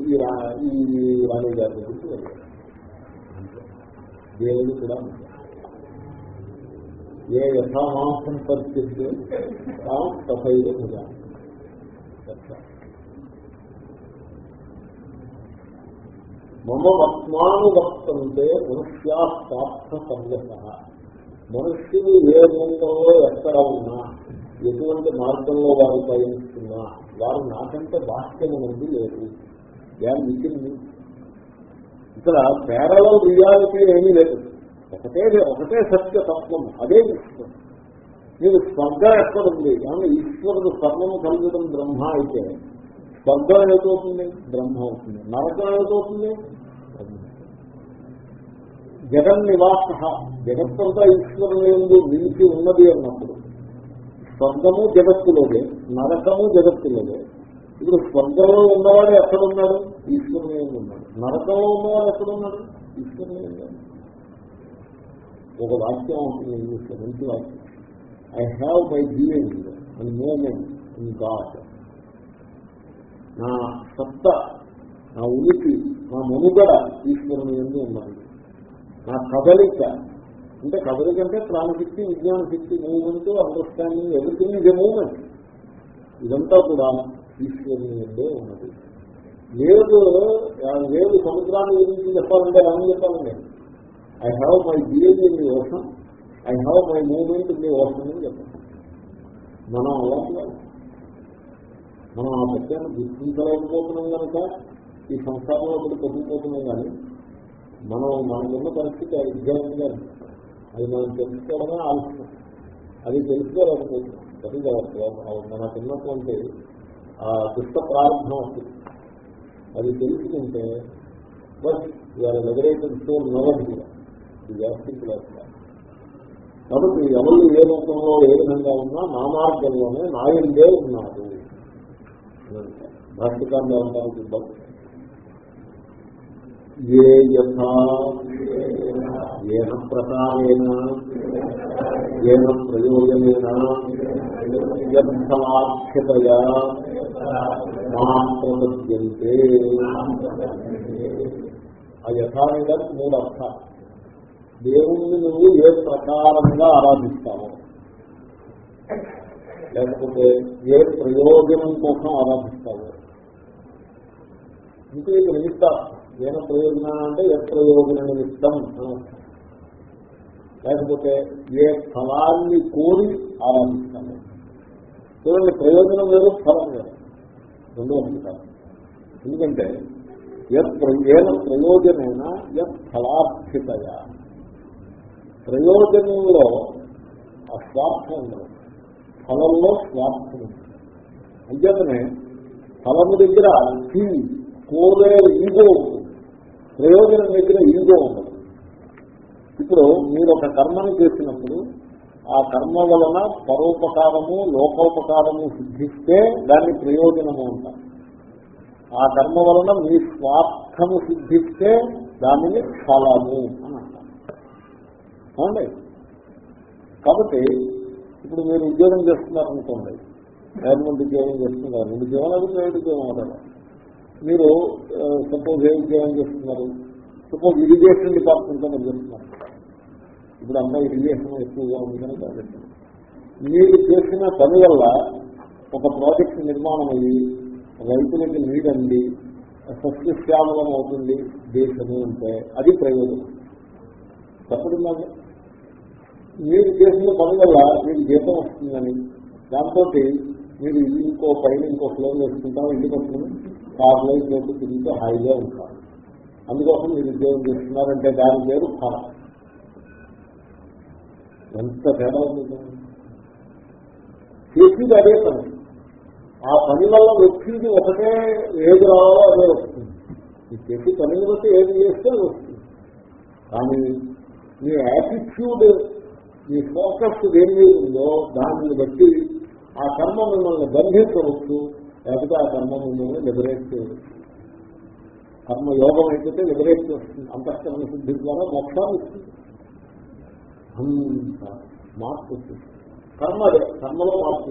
ఈ రాణి గారి దగ్గరికి వెళ్ళారు దేవుడు కూడా ఏ యథామాసం పరిస్థితి తాం తథైవ మమ వర్త్మానువర్తంతే మనుష్యార్థ సంయత మనుష్యులు ఏ రూపంలో ఎక్కడ ఉన్నా ఎటువంటి మార్గంలో వారు పయనిస్తున్నా వారు నాకంటే బాహ్యం అనేది లేదు యాన్ ఇక్కడ పేరలో రియాలిటీ ఏమీ లేదు. ఒకటే ఒకటే సత్య తత్వం అదే విశ్వం. మీరు స్వర్గం ఎక్కడుంది కానీ ఈశ్వరుడు సర్వము కలగడం బ్రహ్మ అయితే స్వర్గం ఏదవుతుంది? బ్రహ్మ అవుతుంది. నరకం ఏదవుతుంది? జగన్ నివాస జగత్తంతా ఈశ్వరుని ఎందు నిలిచి ఉన్నది అన్నప్పుడు స్వర్గము జగత్తులోదే నరకము జగత్తులోదే. ఇప్పుడు స్వర్గంలో ఉన్నవాడు ఎక్కడున్నాడు? ఈశ్వరుని ఎందు ఉన్నాడు. నరకంలో ఉన్నవాడు ఎక్కడున్నాడు? ఈశ్వరుని ఉన్నాడు. ఒక వాక్యం ఉంటుంది ఇంగ్లీష్లో మంచి వాక్యం. I have my being and moment in god నా సత్త నా ఉనికి నా మనుగడ ఈశ్వరుని ఎందు ఉన్నది. నా కదలిక. అంటే కదలిక అంటే ప్రాణశక్తి విజ్ఞాన శక్తి మూమెంట్ అండర్స్టాండింగ్ ఎవ్రీథింగ్ ఇదే మూమెంట్ ఇదంతా కూడా ఈశ్వరుని ఎందే ఉన్నది. లేదు లేదు సముద్రాన్ని గురించి చెప్పాలంటే రాని చెప్పాలండి I have my behaviour in the ocean I have my moment in the ocean అని చెప్పాలి. మనం అలాంటి మనం ఆ సత్యాన్ని గుర్తించలేకపోతున్నాం కనుక ఈ సంసారంలో ఒకటి కొట్టుకుపోతున్నాం కానీ మనం మనకున్న పరిస్థితి ఎగ్జాక్ట్గా అది మనం తెలుసుకోవడమే ఆలోచన. అది తెలుసుకోలేకపోతున్నాం అది మనకున్నటువంటి ఆ దుష్ట ప్రారంభం అవుతుంది అది తెలుసుకుంటే బట్ ఇవాళ ఎగరేటెడ్ సో నవర్ ఇది వ్యాప్తికి కాబట్టి ఎవరు ఏ రూపంలో ఏ విధంగా ఉన్నా నా మార్గంలోనే నాయందే ఉన్నారు. భాష్యకాన్ని ఏమంటారు? ఏ యథా ఏన ప్రకారేణ ఏన ప్రయోజనేన. యథాఖ్యతయా మాం ప్రపద్యంతే ఆ యథానికి మూడు అర్థాలు దేవుణ్ణి నువ్వు ఏ ప్రకారంగా ఆరాధిస్తావు. లేకపోతే ఏ ప్రయోజనం కోసం ఆరాధిస్తావు. ఇంకా ఇది ఏన ప్రయోజనం అంటే ఏ ప్రయోజన నిమిత్తం లేకపోతే ఏ ఫలాన్ని కోరి ఆరంభిస్తాను చూడండి ప్రయోజనం లేదు ఫలం లేదు రెండు ఉంటారు ఎందుకంటే ఏన ప్రయోజనైన యత్ ప్రయోజనంలో ఆ స్వార్థం ఉండదు. ఫలంలో స్వార్థం ఉంది అంచేతనే ఫలము దగ్గర కోరే ఈగో ఉంటుంది ప్రయోజనం దగ్గర ఈగో ఉండదు. ఇప్పుడు మీరు ఒక కర్మను చేసినప్పుడు ఆ కర్మ వలన పరోపకారము లోకోపకారము సిద్ధిస్తే దాన్ని ప్రయోజనము ఉంటారు ఆ కర్మ వలన మీ స్వార్థము సిద్ధిస్తే దానిని ఫలము అని అంటారు. కాబట్టి ఇప్పుడు మీరు ఉద్యోగం చేస్తున్నారనుకోండి గవర్నమెంట్ ఉద్యోగం చేస్తున్నారు? రెండు జీవనాలు ప్రైవేట్ ఉద్యోగం అవుతారు మీరు సపోజ్ ఏం చేయాలని చేస్తున్నారు సపోజ్ ఇరిగేషన్ డిపార్ట్మెంట్లో మీరు చెప్తున్నారు. ఇప్పుడు అంతా ఇరిగేషన్ ఎక్కువగా ఉందని కాబట్టి మీరు చేసిన పని వల్ల ఒక ప్రాజెక్ట్ నిర్మాణం అయ్యి రైతులకి నీడండి సస్యశ్యామలం అవుతుంది దేశము అంటే అది ప్రయోజనం. తప్పదున్నాను మీరు చేసిన పని వల్ల మీకు జీతం వస్తుందని దాంతో మీరు ఇంకో పైన ఇంకో ఫ్లోర్ వేసుకుంటాం ఇంటికి వస్తుంది కార్లైన్ తిరిగితే హాయిగా ఉంటారు. అందుకోసం మీరు ఉద్యోగం చేస్తున్నారంటే దాని పేరు ఫల ఎంత తేడా ఉంది చేసేది అదే పని. ఆ పని వల్ల వచ్చేది ఒకటే ఏది రావాలో అదే వస్తుంది. ఈ చేసి పనిని బట్టి ఏది చేస్తే వస్తుంది. కానీ మీ యాటిట్యూడ్ మీ ఫోకస్ దేని మీద ఉందో దానిని బట్టి ఆ కర్మ మిమ్మల్ని బంధించవచ్చు. లేకపోతే ఆ కర్మ మిమ్మల్ని లిబరేట్ చేయవచ్చు కర్మ యోగం అయిపోతే లిబరేట్ చేస్తుంది. అంతఃకరణ శుద్ధి ద్వారా మోక్షాన్ని ఇస్తుంది అంత మార్పు వస్తుంది. కర్మ అదే. కర్మలో మార్పు.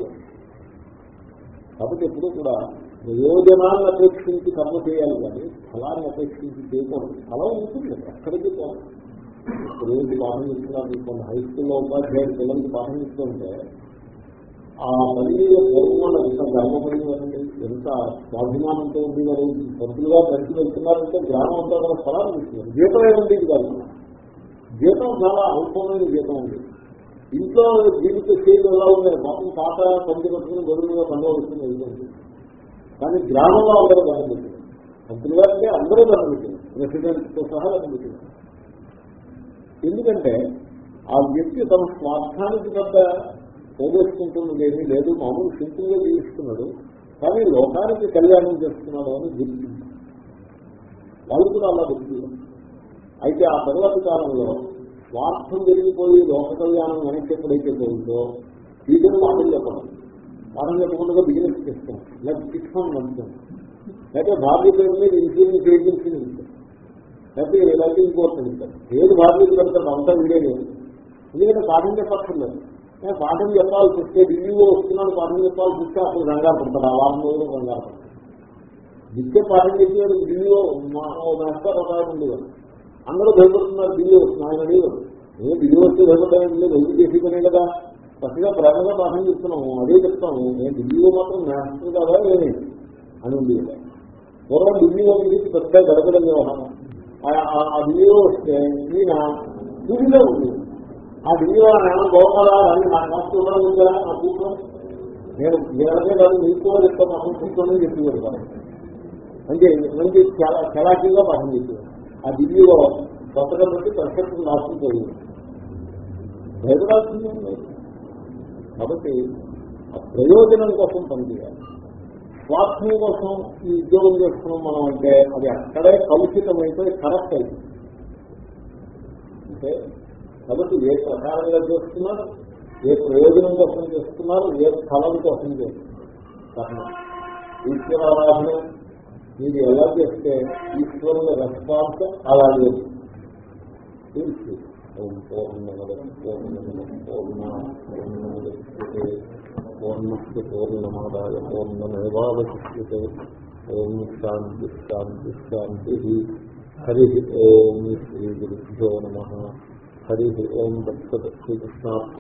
కాబట్టి ఎప్పుడు కూడా ప్రయోజనాన్ని అపేక్షించి కర్మ చేయాలి కానీ ఫలాన్ని అపేక్షించి చేయకూడదు. ఫలం ఉంటుంది ఎక్కడికి పోవాలి రోజు పాఠం ఇస్తున్నారు కొన్ని హై స్కూల్లో ఉపాధ్యాయులు పిల్లలకి పాఠం ఇస్తుంటే ఆ పని పూర్వం ఎంత గర్వపడినారండి ఎంత స్వాభిమానంతో ఉండేవారు? పంతులుగా కలిసి వెళ్తున్నారంటే గ్రామం అంతా కూడా స్థలాలు ఇస్తున్నారు జీతం ఏమండి ఇది కాదు. జీతం చాలా అల్పమైన జీతం ఉంది ఇంట్లో జీవిత శైలి ఎలా ఉంది? మొత్తం పాత పంది పట్టుకుని గొడవలుగా పండుగ కానీ గ్రామంలో అందరూ దండం పెట్టారు పంతులు గారికి అందరూ దండం ప్రెసిడెంట్తో సహా దండం ఎందుకంటే ఆ వ్యక్తి తన స్వార్థానికి పెద్ద పోగొట్టుకుంటున్నది ఏమీ లేదు. మామూలు సింపుల్గా జీవిస్తున్నాడు. కానీ లోకానికి కళ్యాణం చేస్తున్నాడు అని గుర్తు. వాళ్ళు కూడా అలా గుర్తు. అయితే ఆ తర్వాత కాలంలో స్వార్థం జరిగిపోయి లోక కళ్యాణం వెనక్కి ఎప్పుడైతే పోయిందో వీటిని మాటలు చెప్పడం. పాఠం చెప్పకుండా బిజినెస్ చేస్తాం. లేకపోతే శిక్షణ నడుస్తాం లేకపోతే భార్య పేరు మీద ఇన్సూరెన్స్ ఏజెన్సీ ఇస్తాం లేకపోతే లేకపోతే ఇంకోర్ట్ ఇస్తాం ఏది భార్యకు పెడతారు అంతా వీడే లేదు ఎందుకంటే పాఠం చెప్పక్కర్లేదు. నేను పాఠం చెప్పాల్సి వస్తే ఢిల్లీలో వస్తున్నాను పాఠం చెప్పాల్సి వస్తే అప్పుడు కంగారు పడతాడు ఆ వారం రోజులు కంగారు పడతాడు. నిత్య పాఠం చెప్పేవాడు ఢిల్లీలో మాస్టర్ ఒక ఆయన ఉండేవాడు. అందరూ భయపడుతున్నారు ఢిల్లీ వస్తున్నారు ఆయన అడిగారు నేను ఢిల్లీ వస్తే భయపడ్డాను లేదు ఎందుకు చేసి పనే కదా. చక్కగా ప్రేమగా పాఠం చెప్తున్నాము అదే చెప్తాము నేను ఢిల్లీలో మాత్రం మాస్టర్ కదా ఏమి అని ఉండేది పూర్వం ఢిల్లీలో నుంచి పెద్ద గడపడం వ్యవహారం. ఆ ఢిల్లీలో వస్తే ఈయన ఢిల్లీలో ఉంది ఆ ఢిల్లీలో నేను గోపాలా అని నా మాస్టర్ ఉందా? నా కూతురు నేను నేనదే కాదు మీకు కూడా చెప్తాను నా కూర్చొని చెప్పి పెడతాను అంటే మంచి చాలా చలాకీగా పాఠం చెప్పారు ఆ ఢిల్లీలో కొత్తగా బట్టి ప్రసక్తి రాసుకుపోయింది భయపడాల్సింది లేదు కాబట్టి ఆ ప్రయోజనం కోసం పనిచేయాలి. స్వార్థం కోసం ఈ ఉద్యోగం చేస్తున్నాం మనం అంటే అది అక్కడే కలుషితమైపోయి కరెక్ట్ అయింది అంటే కాబట్టి ఏ ప్రకారంగా చేస్తున్నారు? ఏ ప్రయోజనం కోసం చేస్తున్నారు? ఏ స్థలం కోసం చేస్తున్నారు? ఈశ్వరారాధన మీరు ఎలా చేస్తే ఈశ్వరుని రెస్పాన్స్ అలాగే తెలుసు పూర్ణమద పూర్ణమ పూర్ణ పూర్ణముద్యతే పూర్ణస్ పూర్ణమాదాయ పూర్ణమేవాశిష్యతే ఓం శాంతి శాంతి శాంతి. హరి ఓం శ్రీ గురుభ్యో నమ. హరి ఓం దత్త శ్రీకృష్ణ